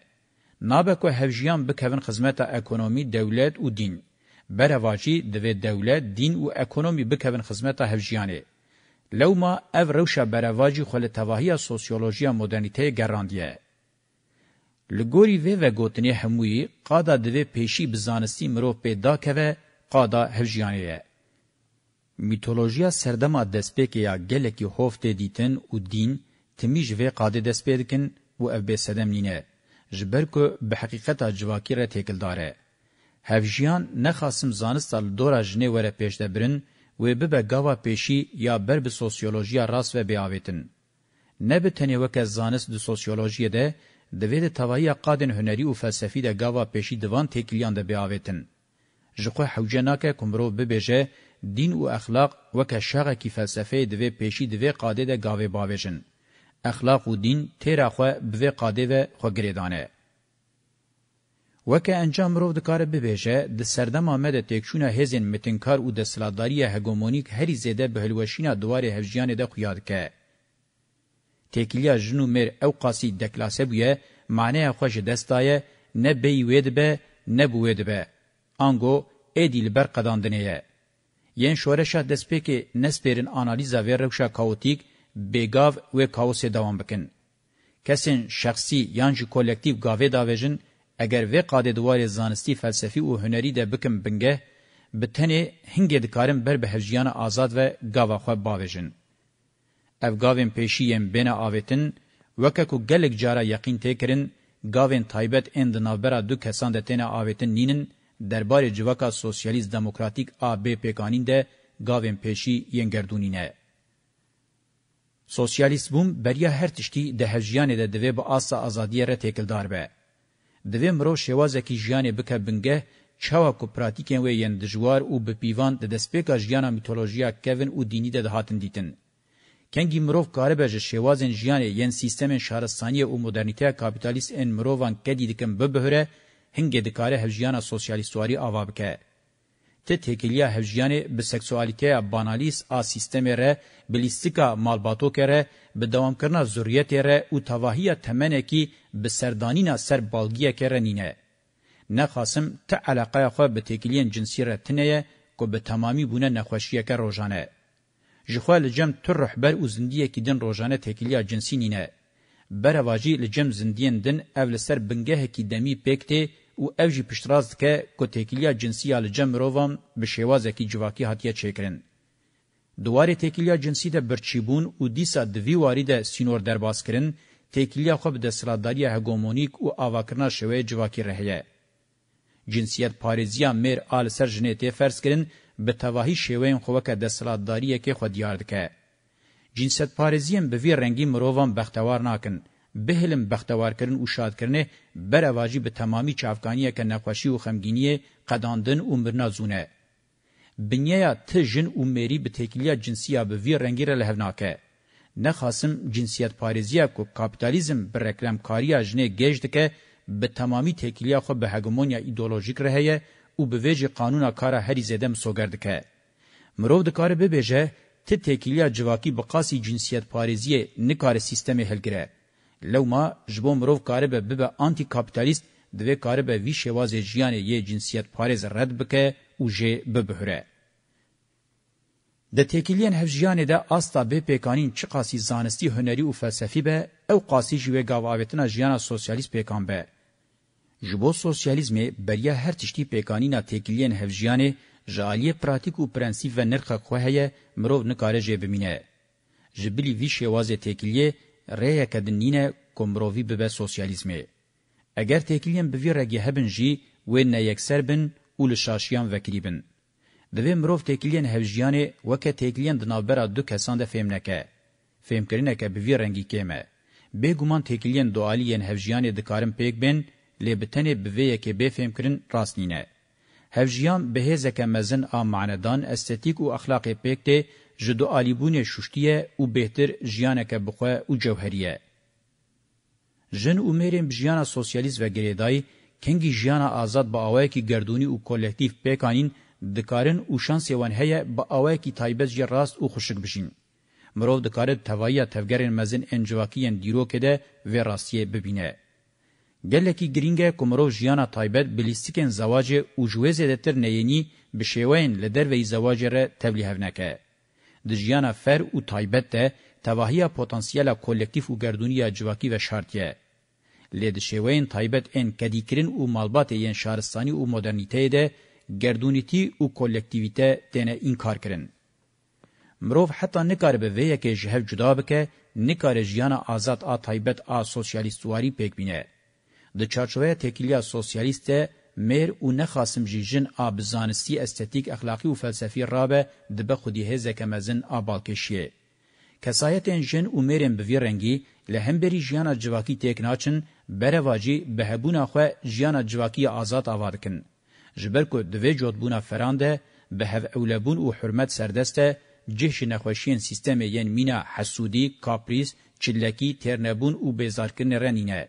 نابکو هفجیان بکوین خزمتا اکونومی دولت و دین. برواجی دوی دولت دین و اکونومی بکوین خزمتا هفجیانه. لوما او روشا برواجی خل تواهی سوسیولوژیا مدرنیته گراندیه. لگوری وی و گوتنی هموی قادا دوی پیشی بزانستی مروف پیدا که و قادا هفجیانیه. میتولوژیا سردما دسپیک یا گلکی هفته دیتن و دین تمیج وی قاده دسپیدکن و او بسدم نینه. جبر کو به حقیقت جواکی را تکل داره. هفجیان نخاسم زانستا لدورا جنه وره پیش دبرن، و به گاوا پیشی یا بر به سوسیولوژیا راس و بیاویتن. نه به تنی وکه زانست د سوسیولوژی ده د وید توایی قادن هنری او فلسفی ده گاوا پیشی دوان تکلیان ده بیاویتن. جخو حوجناکه کمرو ببیجه دین او اخلاق وکه شغه کی فلسفه دوی پیشی دوی قاده ده گاوی باویجن. اخلاق او دین تیره خو به قاده و خو گریدانه. وکه انجام رو د کار ببهجه د سردم آمد تکشونه هزین متنکار او د سلاداری هګومونیک هری زده بهلوشینا دوار هفجیان ده خیاد که. تکیلیا جنو مر او قاسی دکلاسه بویه معنی خوش دستایه نه بی وید به نه بوید به. آنگو ایدیل بر قداندنه یه. ین شورشا دسپیک نسپیرن آنالیزا و روشا کاوتیک بگاو و کاوس دوام بکن. کسین شخصی یانجی کولکتیو گاوه داویجن اگر وی قاده دوار زانستی فلسفی او هنری ده بکم بنگه به تنه هنگه دکارم بر به هجیان آزاد و گاوا خواه باویجن. او گاوین پیشیم بین آویتن وکه که گلک جارا یقین تکرن گاوین تایبت اند نوبرا دو کسان ده تنه آویتن نینن دربار جوکا سوسیالیست دموکراتیک آب پیکانین ده گاوین پیشی ینگردونینه. سوسیالیست بوم بریا هر تشتی ده هجیان ده دوی با آسا آزادیه را تکلدار به. دوی مرو شوازه کی ژیان بکه بنګه چاوا کو پراتیکن و یان دجوار او به پیوان د دسپیکا ژیانا میتولوژیا کوین او دینی د هاتن دیتن کنگی مرو کار به شوازن ژیان یان سیستم شهرستانی او مدرنیته کاپیتالیست ان مروان کدی دکم به بهره هنګ د کار هجیانا سوسیالیستواری اوابکه ته تکیلیا هجیانه به سکسوالیته بانالیس ا سیستم ره بلیستیکا مالباتو کره به دوام کرنا ذریت ره او تواهی تمنه کی به سردانینا سر بالگیه کره نینه نه خاصم ته علاقه خو به تکیلین جنسی ره تنه کو به تمامی بونه نخوشیه که روزانه جخوا لجم تر رهبر او زندیه کی دن روزانه تکیلیا جنسی نینه برواجی لجم زندین دن اول سر بنگه کی دمی پکته او او جی پشتراز دکه که تکیلیا جنسیا لجم مروان به شوازکی جواکی هاتیه چکرن. دواره تکیلیا جنسی ده برچیبون او دیسا دوی واری ده سینور درباز کرن، تکیلیا خوب ده سلاداری هگومونیک او آواکرنا شوه جواکی رهیه. جنسیت پارزیا میر آل سر جنیتی فرس کرن به تواهی شوه خوکه ده سلاداریه که خود یارد که. جنسیت پارزیم به وی رنگی مروان بختوار ناکن، بهلم بختوارکرن او شادکرنه برواجی به تمامی چافکانیه که نخوشی و خمگینیه قداندن و مرنازونه. بنیه ته جن و مری به تکیلیه جنسیه به وی رنگی را لحوناکه. نخاسم جنسیت پارزیه که کپیتالیزم بر رکلمکاریه جنه گیجده که به تمامی تکیلیه خو به هگمونیا ایدولوژیک رهیه او به ویجی قانونا کارا هری زدم سوگرده که. مرو د کار به بهجه ته تکیلیا جواکی بقاسی جنسیت پاریزی نکار سیستم هلګره لو ما جبو مروف کاربه ببه آنتی کپیتالیست دوی کاربه وی شواز جیان یه جنسیت پارز رد بکه و جه ببهره. د تکیلین هفجیان ده آستا به پیکانین چه قاسی زانستی هنری و فلسفی به او قاسی جوه گاواویتنا جیان سوسیالیست پیکان به. جبو سوسیالیزم بریا هر تشتی پیکانینا تکیلین هفجیان جالی پراتیک و پرنسیف و نرخ خوهه مروف نکاره جه بمینه. جبلی وی شواز تکیلیه ریه کدنینه کومرووی به سوسیالیزمه اگر تکلیم به وی رگی هبن جی و نه یکسر بن اول شاشیان وکری بن د وی مروف تکلین هوجیان وک تکلین د نابره دو کسان د فهم نکه فهم کرینه که به وی رنگی کمه به ګومان تکلین دوالین هوجیان د کارم پیک بن لبتنه به وی که به فهم کرین راستینه هوجیان به هزه که مزن ا معنادان استتیک او اخلاق پیک ته ji do alîbûnê şuştiye û bêhtir jiyaneke bi xwe û cewheriye. Jin û mêrên bi jiyana sosyalîst ve girêdayî kengî jiyana azad bi awayekî gerdûnî û kolektif pêkanîn dikarin û şansê wan heye bi awayekî taybet jî rast û xuşik bijîn. Mirov dikare tevayiya tevgerên mezin ên civakiyên dîrokê de vê rastiyê bibîne. Gelekî giringe ku mirov jiyana taybet bi lîstikên zewacê û ji wê zêdetir neyenî bi şêweyên li derveyî zewacê re tevlî hev neke. د ژوند فر او تایبت ده تواهیا پتانسیل کلکتیف او گردونی جواکی و شرطیه لید شوین تایبت ان کدیکرین او مالبات یین شهرستانی او مدرنیته ده گردونیتی او کلکتیویته دنه انکار کرن مروف حتی نکار به وی که جهو جدا بکه نکار ژوند آزاد ا تایبت ا سوسیالیستواری پک بینه د چارچوبه تکیلیا سوسیالیسته مهر او نخاسم جیجن آب زانستی استتیک اخلاقی و فلسفی رابه دبه خودی هزه کمزن آبال کشیه. کسایتین جن و مهرم بوی رنگی لهم بری جیانا جواکی تیک ناچن برواجی به هبونا خواه جیانا جواکی آزاد آوادکن. جبر که دوی جوت بونا فرانده به هف اولبون و حرمت سردسته جهش نخوشین سیستم یین مینا حسودی، کاپریس، چلکی، ترنبون و بیزارکن رنینه.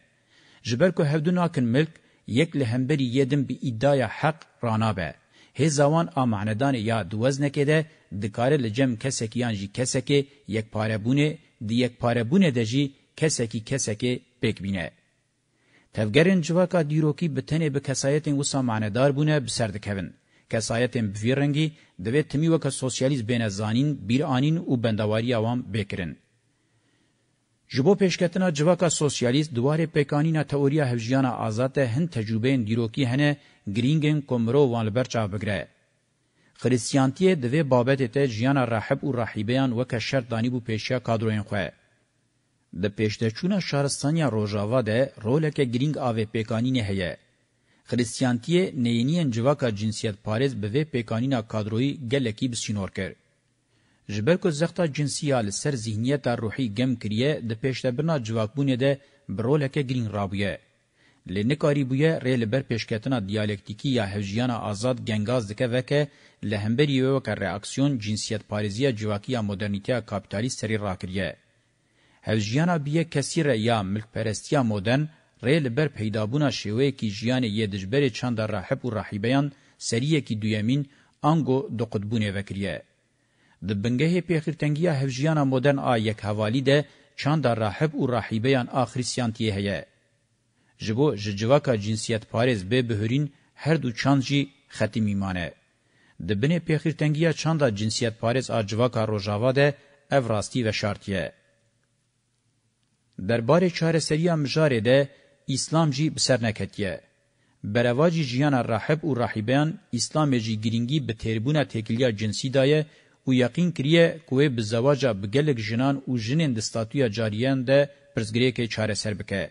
جبر که هفدو ناکن ملک یک لهمبری یدم به ادعای حق رانابه هی زوان آمعندان یا دوز نکده دکاره لجم کسکی یانجی کسکی یک پاره بونه دی یک پاره بونه دجی کسکی کسکی پک بینه. تفگرین جواکا دیروکی بتنه به کسایتین و سامعندار بونه بسردکوین. کسایتین بفیرنگی دوی تمی وکا سوسیالیز بین زانین بیر آنین و بندواری اوام بکرن. جبو پیشکتنا جواکا سوسیالیست دواره پیکانینا تئوریا هفجیانا آزاد هن تجربه دیروکی هنه گرینگن کومرو وانلبر چا بگره خریسیانتی دوی بابت ته جیانا راحب او راحیبیان وک شرط دانی بو پیشیا کادروین خو د پیشتچونا شهرستانیا روجاوا ده رولک گرینگ اوی پیکانینه هه خریسیانتی نینین جواکا جنسیت پارز به پیکانینا کادروی گلکی بسینور کرد جبرکو زختا جنسیا لسر ذهنیت روحی گم کریه د پیشتبرنا جوابونه ده برولکه گرین رابیه. لنکاری بویه ریل بر پیشکتنا دیالکتیکی یا هجیانا آزاد گنگاز دکه وکه لهمبر یوه وکه ریاکسیون جنسیت پاریزیا جواکی یا مدرنیتیا کابیتالیست سری را کریه. هجیانا بیه کسی را یا ملک پرستیا مدرن ریل بر پیدابونا شیوه کی جیان یه دجبر چند راحب و راحیبیان سریه کی دویمین آنگو دو قطبونه وکریه. د بنګه پیخرتنګیا هفجیانا مدرن آ یک حوالی ده چند راهب او راهیبیان آخریسیان تیه هیه. جبو ججواکا جنسیت پارز به بهرین هر دو چند جی ختی میمانه. د بنه پیخرتنګیا چند جنسیت پارز آ جواکا روژاوا ده او راستی و شرطیه. درباره چاره سریا مجاره ده اسلام جی بسر نکتیه. برواجی جیان راهب او راهیبیان اسلام جی گرینگی به تربونه تکلیا جنسی دایه ku yaqîn kiriye ku wê bi zewaca bi gelek jinan û jinên di statuya cariyan de pirzgirêkê çareser bike.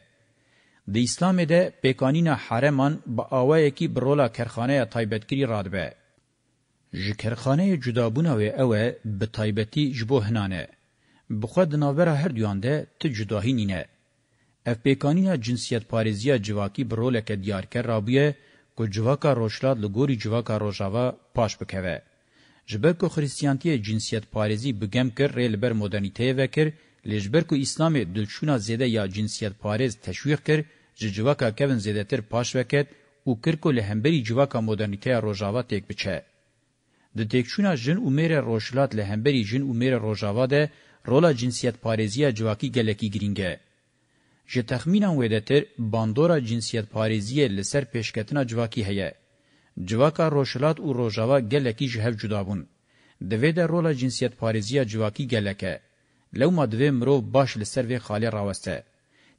Di İslamê de pêkanîna hereman bi awayekî bi rola kerxaneya taybetgirî radibe. Ji kerxaneyê cudabûna wê ew e bi taybetî ji bo hinan e. Bi xwe di navbera her duyan de ti cudahî nîne. Ev pêkanîna cinsiyetparêziya civakî bi roleke diyarker rabûye ku civaka rojhilat li gorî civaka rojava paş bikeve. جبر کو خریستیانتی جنسیت پارێزی بگەم کرد رێ لەبەر مۆدەرنیتەیە وەکرد لێژبەر کو ئیسلامێ دڵشونا زێدە یا جنسیت پارێز تەشویق کرد ji civaka kevin zêdetir paş veket û kirko li hemberî civaka modernîteya rojava têk biçe. Di têkçûna jin û mêre rojhilat li hemberî jin û mêre rojava de rola cinsiyetparêziya civakî gelekî giring e. Ji texmînan wê de tir bandora cinsiyetparêziyê li ser pêşketina civakî heye. جواکا روشلات او روژاوا گلکی جهف جدابون. دوی ده رولا جنسیت پارزیا جواکی گلکه. لو ما دوی مرو باش لسر وی خالی راوسته.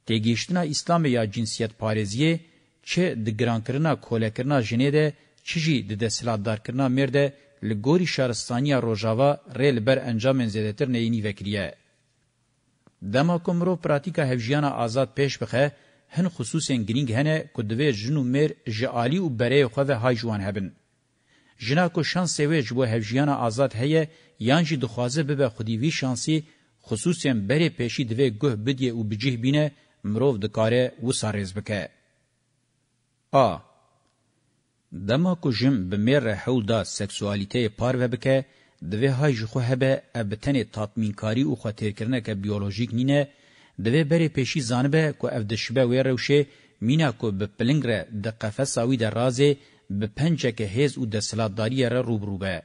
تیگیشتنا اسلام یا جنسیت پارزیه چه د ګرانکرنا کولکرنا جنې ده چجی د دسلادار کرنا مرده لګوري شارستانیا روجاوا ریل بر انجام زیاتر نه نی وکریه دما کومرو پراتیکا هفجیانا آزاد پیش بخه هن خصوصن گرینگ هنه کو دوی جنو مر جالی او بره خو و های جوان هبن جنا کو شانس وی جو هفجیان آزاد هه یانجی دخوازه به خودی وی شانسی خصوصن بره پیشی دوی گه بدی او بجه بینه مرو د کاره و سارز بکه ا دما کو جم به مر حولدا سکسوالیته پار و بکه دوی های جو خو هبه ابتن تطمینکاری او خاطر کرنه که بیولوژیک نینه دوی بری پیشی زانبه که اف دشبه وی روشه مینا که به پلنگ را ده قفصاوی ده رازه به پنچه که هیز او ده سلاتداری را روبروبه.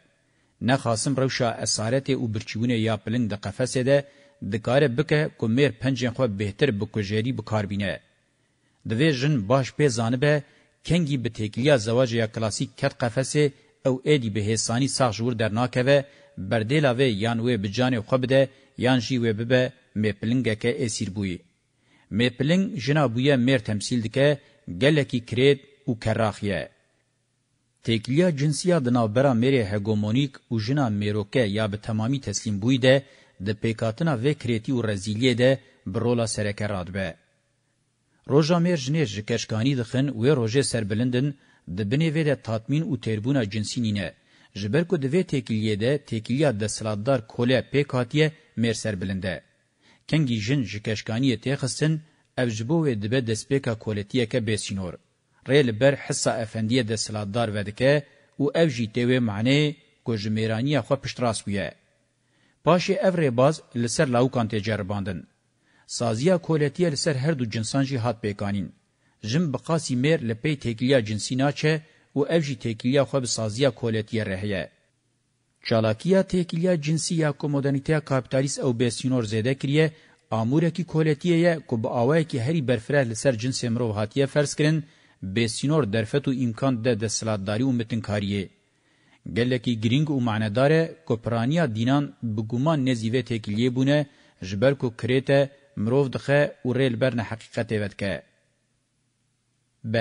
نخاسم روشا اسارت او برچیونه یا پلنگ ده قفصه ده دکاره بکه که میر پنجین خواه بهتر بکجری بکاربینه. دوی جن باش پی زانبه کنگی به تکلیا زواج یا کلاسیک کرد قفصه او ایدی به حسانی ساخ جور در ناکوه بردیلاوه یان وی بجانه خواه بده یان جی وی ببه مپلنگکه اسیر بوی. مپلنگ جنا بویا مر تمثیل دکه گلکی کرید و کراخیه. تکلیا جنسیا دنابرا مری هگومونیک و جنا مروکه یا به تمامی تسلیم بوی ده د پیکاتنا و کریتی و رزیلیه ده برولا سرکه رادبه. روژا میر جنیر جکشکانی دخن و روژه سربلندن د بنی و ده تاتمین و تربونا جنسی نینه. جبر کو د و تکلیه ده تکلیا د سلادار کوله پیکاتیه میر سربلنده. کنگی جن جی کشکانی تیخستن او جبوه دبه دسپیکا کولتیه که بیسینور. ریل بر حصه افندیه دسلاتدار ودکه او او جی تیوه معنی که جمیرانی خواه پشتراس بویه. پاشی او ریباز لسر لاوکان تجرباندن. سازیا کولتیه لسر هر دو جنسان جی هات بیکانین. جن بقاسی میر لپی تکلیا جنسی ناچه او او جی تکلیا خواه بسازیا کولتیه رهیه. چالاکیه تکیلیه جنسی یا کومودانیته کاپیتالیست او بسینور زده کریه امورکی کولتیه یا کو با اوای کی هری برفره لسر جنس مرو هاتیه فرض کرن بسینور درفت او امکان ده د سلادتاری او متنکاریه گلکی گرینگ او معنادار کوپرانیا دینان بګومان نزیوه تکلیه بونه جبر کو کریته مرو دخه او ریل برنه حقیقت وتکه ب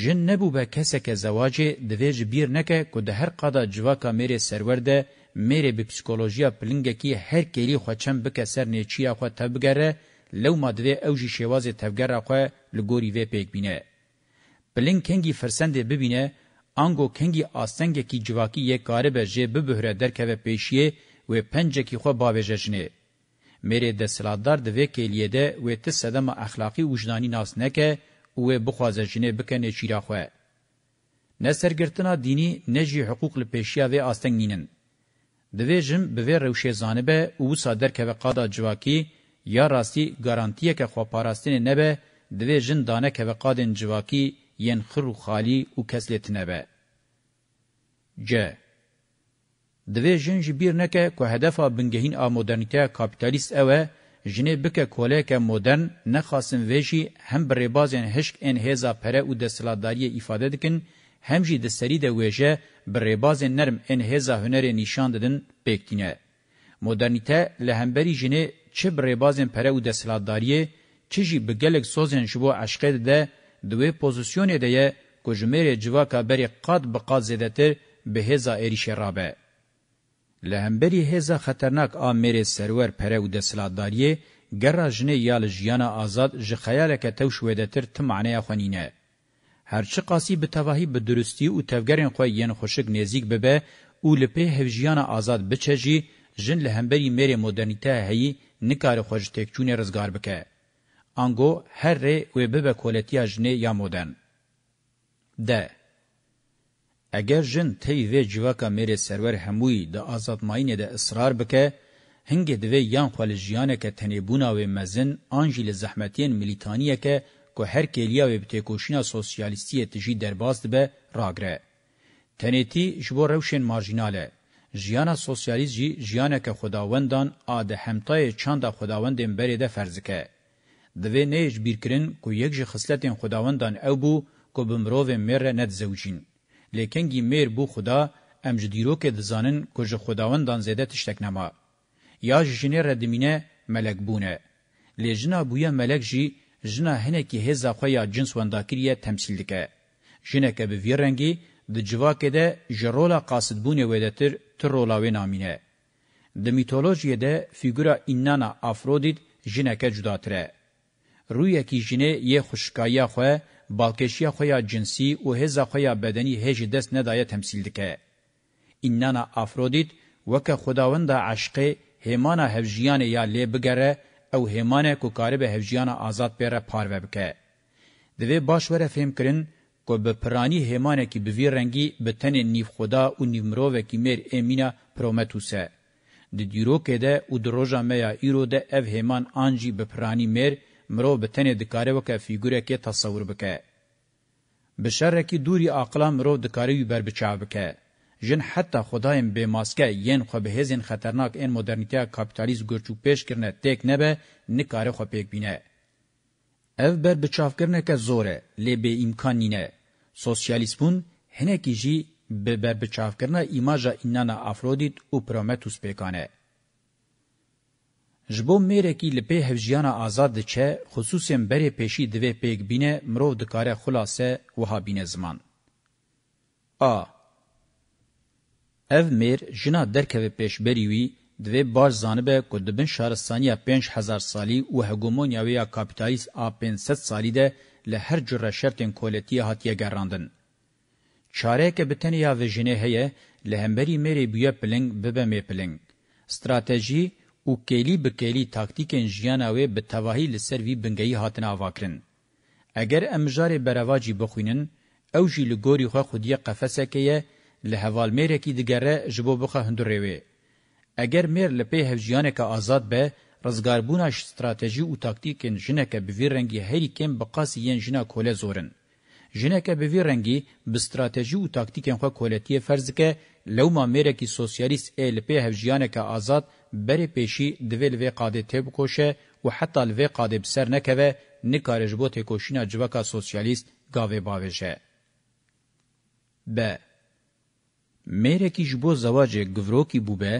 جن نبو به کسکه زواجه دویج بیر نکه که ده هر قادا جواکا میره سرور ده میره به پسیکولوژیا پلنگه کی هر کلی خوچم بکه سر نیچیا خو تبگره لو مادوی اوجی شواز تبگره خو لگوری وی پیک بینه. پلنگ کنگی فرسنده ببینه آنگو کنگی آستنگه کی جواکی یک کاره به جه ببهره درکه و پیشیه و پنجه کی خو باویججنه. میره ده سلاددار دوی کلیه ده و تسدم اخلاقی وجدانی ناس نکه او بخوازه جنه بکنه چیرا خواه. نه سرگرتنا دینی نه جی حقوق لپیشیا و آستنگ نینن. دوی جم بوی روشه زانبه او سادر که وقادا جواکی یا راستی گارانتیه که خواپاراستین نبه دوی جن دانه که وقادن جواکی ین خرو خالی او کسلت نبه. ج. دوی جن جبیر نکه که هدفا بنگهین آمودرنیته کابیتالیست اوه جنه بکه کولک مدرن نخواستن ویجی هم بر بازن هشک ان هزا پره او د سلاداری ifade دکن هم جی د سری د ویجه بر بازن نرم ان هزا هنر نشان ددن پکتینه مدرنیته لهمبری جنه چه بر بازن پره او د سلاداری چه جی بگلک سوزن شبو عشق ده دوی پوزیشن ده کجمر جواکا بری قاد بقاد زدتر به هزا اریشه رابه لهمبری هزا خطرناک آمیر سرور پرو دسلاداریه گره جنه یال جیان آزاد جخیاله که توش ویدتر تمعنه خونینه. هرچی قاسی بتواهی به درستی و تفگرین خواه ین خوشک نزیک ببه او لپه هفجیان آزاد بچجی جن لهمبری میر مدرنیته هی نکار خوش تکچون رزگار بکه. آنگو هر ری و ببه کولتیا جنه یا مدرن. ده اگر جن تی وی جواکا میره سرور هموی د آزاد ماینه ده اصرار بکه هنگ دوی یان خوال جیانه که تنیبونا و مزن آنجیل زحمتین ملیتانیه که که هر کلیا و بتکوشینا سوسیالیستی تجی درباست به راگره. تنیتی جبو روشن مارجیناله. جیانا سوسیالیست جی جیانه که خداوندان آده همتای چند خداوندین بریده فرزکه. دوی نیج بیرکرین که یک جی خسلتین خداوندان او بو که بمروو مره ند زوجین. لیکنگی میر بو خدا ام جدیرو که دزانن کج خداوندان زیده تشتک نما. یا جنه ردمینه ملک بونه. لیجنا بویا ملک جی جنا هنکی هزا خویا جنس ونداکریه تمثیل دکه. جنه که بویر رنگی د جواکه ده جرولا قاصد بونه ودتر ترولاوی نامینه. د میتولوژیه ده فیگورا اینانا افرودید جنه که جداتره. رویه کی جنه یه خوشکایی خواه بالکشیا خویا جنسی او هزا خویا بدنی هج دست ندای تمثیل دکه اینانا افرودیت وک خداوند عشق هیمانا هفجیان یا لی بگره او هیمانه کو کارب هفجیان آزاد پیره پارو بکه دوی باشوره فهم کرن کو به پرانی هیمانه کی بوی رنگی به تن نیف خدا او نیمرو وکی میر امینا پرومتوسه د دیرو کې ده او دروژه میا ایرو ده اف هیمان انجی به پرانی میر مرو به تنه د کاری وکه فیګوره کې تصور بکه بشره کې دوری عقل مرو د کاری بر بچا بکه جن حتی خدایم به ماسکه یین خو به هزین خطرناک این مدرنیته کاپیتالیزم گرچو پیش کرنه تک نه به نکاره خو پیک بینه ev ber biçavkirine ke zor e lê bê îmkanîne sosyalîstbûn hinekî jî bi berbiçavkirina îmaja înana afrodît û prometus pêkan e ji bo mêrekî li pê hevjiyana azad diçe xusûsên berê pêşî divê pêkbîne mirov dikare xulase wiha bîne ziman a ev mêr jina derkeve pêşberî wî divê baş zanibe ku dibin şaristaniya pênc hezar salî û hegemonya wê ya kapîtalîst a pênsed salî de li her cure şertên koletiye hatiye gerrandin çareke bi teniya vê jinê heye li hemberî mêrê bûye piling bibe mê piling stratejî û kêlî bi kêlî taktîkên jiyana wê bi tevahî li ser vî bingehî hatin avakirin. Eger em mijarê bereva jî bixwînin, ew jî li gorî xwe xudiye qefesekê ye li hevalmêrekî digere ji bo bixe hundirê wê. Eger mêr li pê hevjiyaneka azad be, rizgarbûna ji stratejî û taktîkên jineke bi vî rengî herî kêm bi qasî yên jina kole zorin. Jineke bi vî rengî bi stratejî û taktîkên xwe koletiye ferz dike, lewma mêrekî sosyalîst ê li pê hevjiyaneka azad بری پیشی دویل وی قاده تیب کوشه و حتی الوی قاده بسر نکوه نکارج بو تکوشینا جوکا سوسیالیست گاوه باوشه. ب. میرکی جبو زواج گوروکی بوبه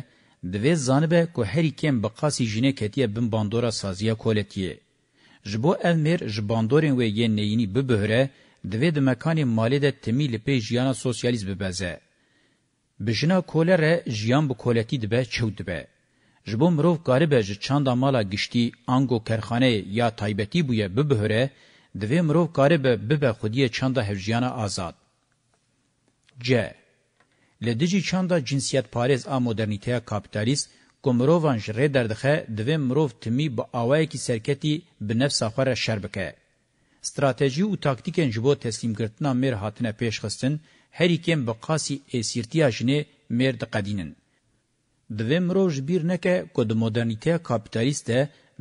دوی زانبه که هری کم بقاسی جنه کتیه بم باندورا سازیه کولتیه. جبو او میر جباندورین و یه نینی ببهره دوی د مکان مالی ده تمی لپی جیانا سوسیالیست ببزه. بجنا کوله ره جیان بکولتی دبه چود دبه. جبو مرو کاربه ج چاندا مالا گشتي انگو کرخانه یا تایبتی بویا ببهره دوی مرو کاربه ببه خودی چاندا هفجیانا آزاد ج لدجی چاندا جنسیت پاریز ا مدرنیته کاپیتالیست کومرووان جری دردخه دوی مرو تمی با اوای کی سرکتی بنفس اخره شربکه استراتیجی او تاکتیکن جبو تسلیم کردنا مر هاتنه پیش خستن هر یکم بقاسی اسیرتیا جنه مر دقدینن دویم روش بیر نکه که ده مدرنیته کابیتالیسته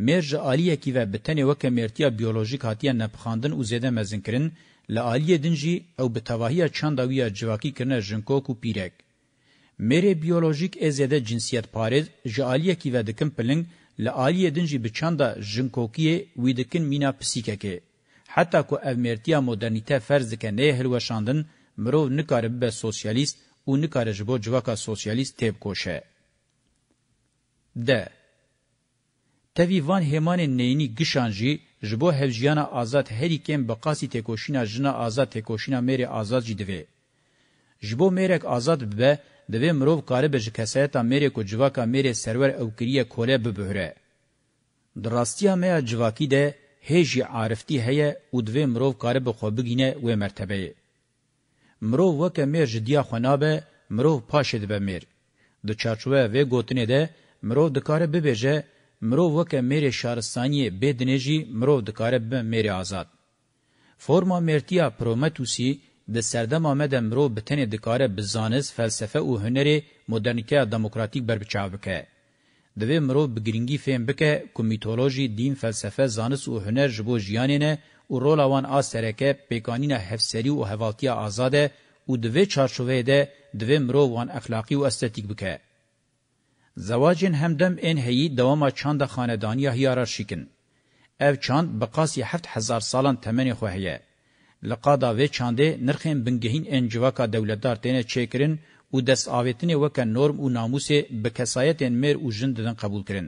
مرج آلیه کی و بتنه وکه مرتیا بیولوژیک هاتیه نپخاندن و زیده مزن کرن لآلیه دنجی او بتواهیه چنداویه جواکی کرنه جنکوک و پیرک. مری بیولوژیک ازیده جنسیت پارید جآلیه کی و دکن پلنگ لآلیه دنجی بچاندا جنکوکیه وی دکن مینا پسیککه. حتی که او مرتیا مدرنیته فرض که نه هلوشاندن مرو نکاره به سوسیالیست و نکاره جبو جواکا سوسیالیست تیب کوشه. ده تەوی وان هێمانên neyînî gişan jî ji bo hevjiyana azad herîkên bi qasî têkoşîna jina azad têkoşîna mêrê azad jî divê ji bo mêrek azad bibe divê mirov karibe ji keseyeta mêrê ku civaka mêrê serwer ewkiriye kole bibihre di rastiya me ya civakî de hê jî ariftî heye û divê mirov karibe xwe bigîne wê mertebeyê mirov weke mêr ji diya xwe nabe mirov paşê dibe mêr di çarçoveya vê gotinê de مرو دکاره ببیجه مرو وکه میری شارستانی بدنجی مرو دکاره به میری آزاد. فرما مرتیا پرومتوسی د سردم آمد مرو بتنه دکاره بزانز فلسفه او هنری مدرنیته دموکراتیک بربچاو بکه. دوی مرو بگرینگی فهم بکه که میتولوژی دین فلسفه زانس او هنر جبو جیانینه او رولاوان آسرکه پیکانین هفسری و هوالتی آزاده او دوی چارچوه ده دوی مرو وان اخلاقی و استتیک بکه. زواجین همدم این هیی دوام چند خاندانی هیارارشیکن. اف چند بقاسی هفت هزار سالان تمنی خوهیه. لقادا و چانده نرخین بنگهین انجواکا دولتدار تینه چیکرین او دست آویتنی وکا نورم و ناموس بکسایتین میر و جنددن قبول کرن.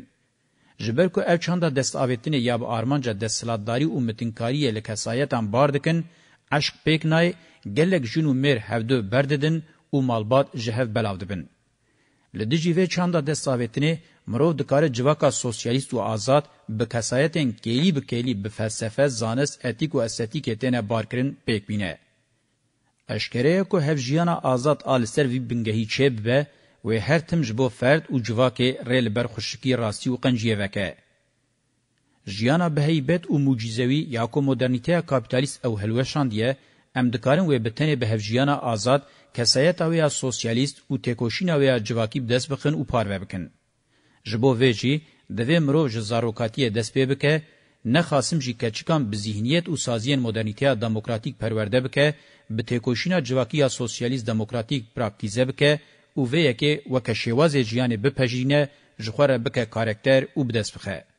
جبر کو اف چانده دست آویتنی یا با آرمانجا دستلاتداری و متنکاری لکسایتان باردکن، عشق پیکنای گلک جنو میر هفدو برددن و مالبات جهف بلاودبن. لدیجی و چاندا د ثابتنی مرو د کار جواکا سوسیالیست او آزاد به کسایتن کلی به کلی به فلسفه زانس اتیک او استاتیک تنه بارکرین پکبینه اشکره کو هفجیانا آزاد آل سر وی بنگهی چب به و هر تمج بو فرد او جواکه ریل بر خوشکی راسی او قنجیه وکه جیانا به هیبت او معجزوی یا کو مدرنیته کاپیتالیست او هلوشاندیه ام دکارن و بتنه به هفجیانا آزاد کسایتا ویا سوسیالیست او تکوشینا ویا جواکی دست بخن او پارو بکن. جبو ویجی دوی مرو جزاروکاتی دست بی بکه نه خاصم جی کچکان به ذهنیت او سازین مدرنیته دموکراتیک پرورده بکه به تکوشینا جواکی سوسیالیست دموکراتیک پراکتیزه بکه او وی که وکشیواز جیان بپژینه جخوره بکه کارکتر او بدست بخه.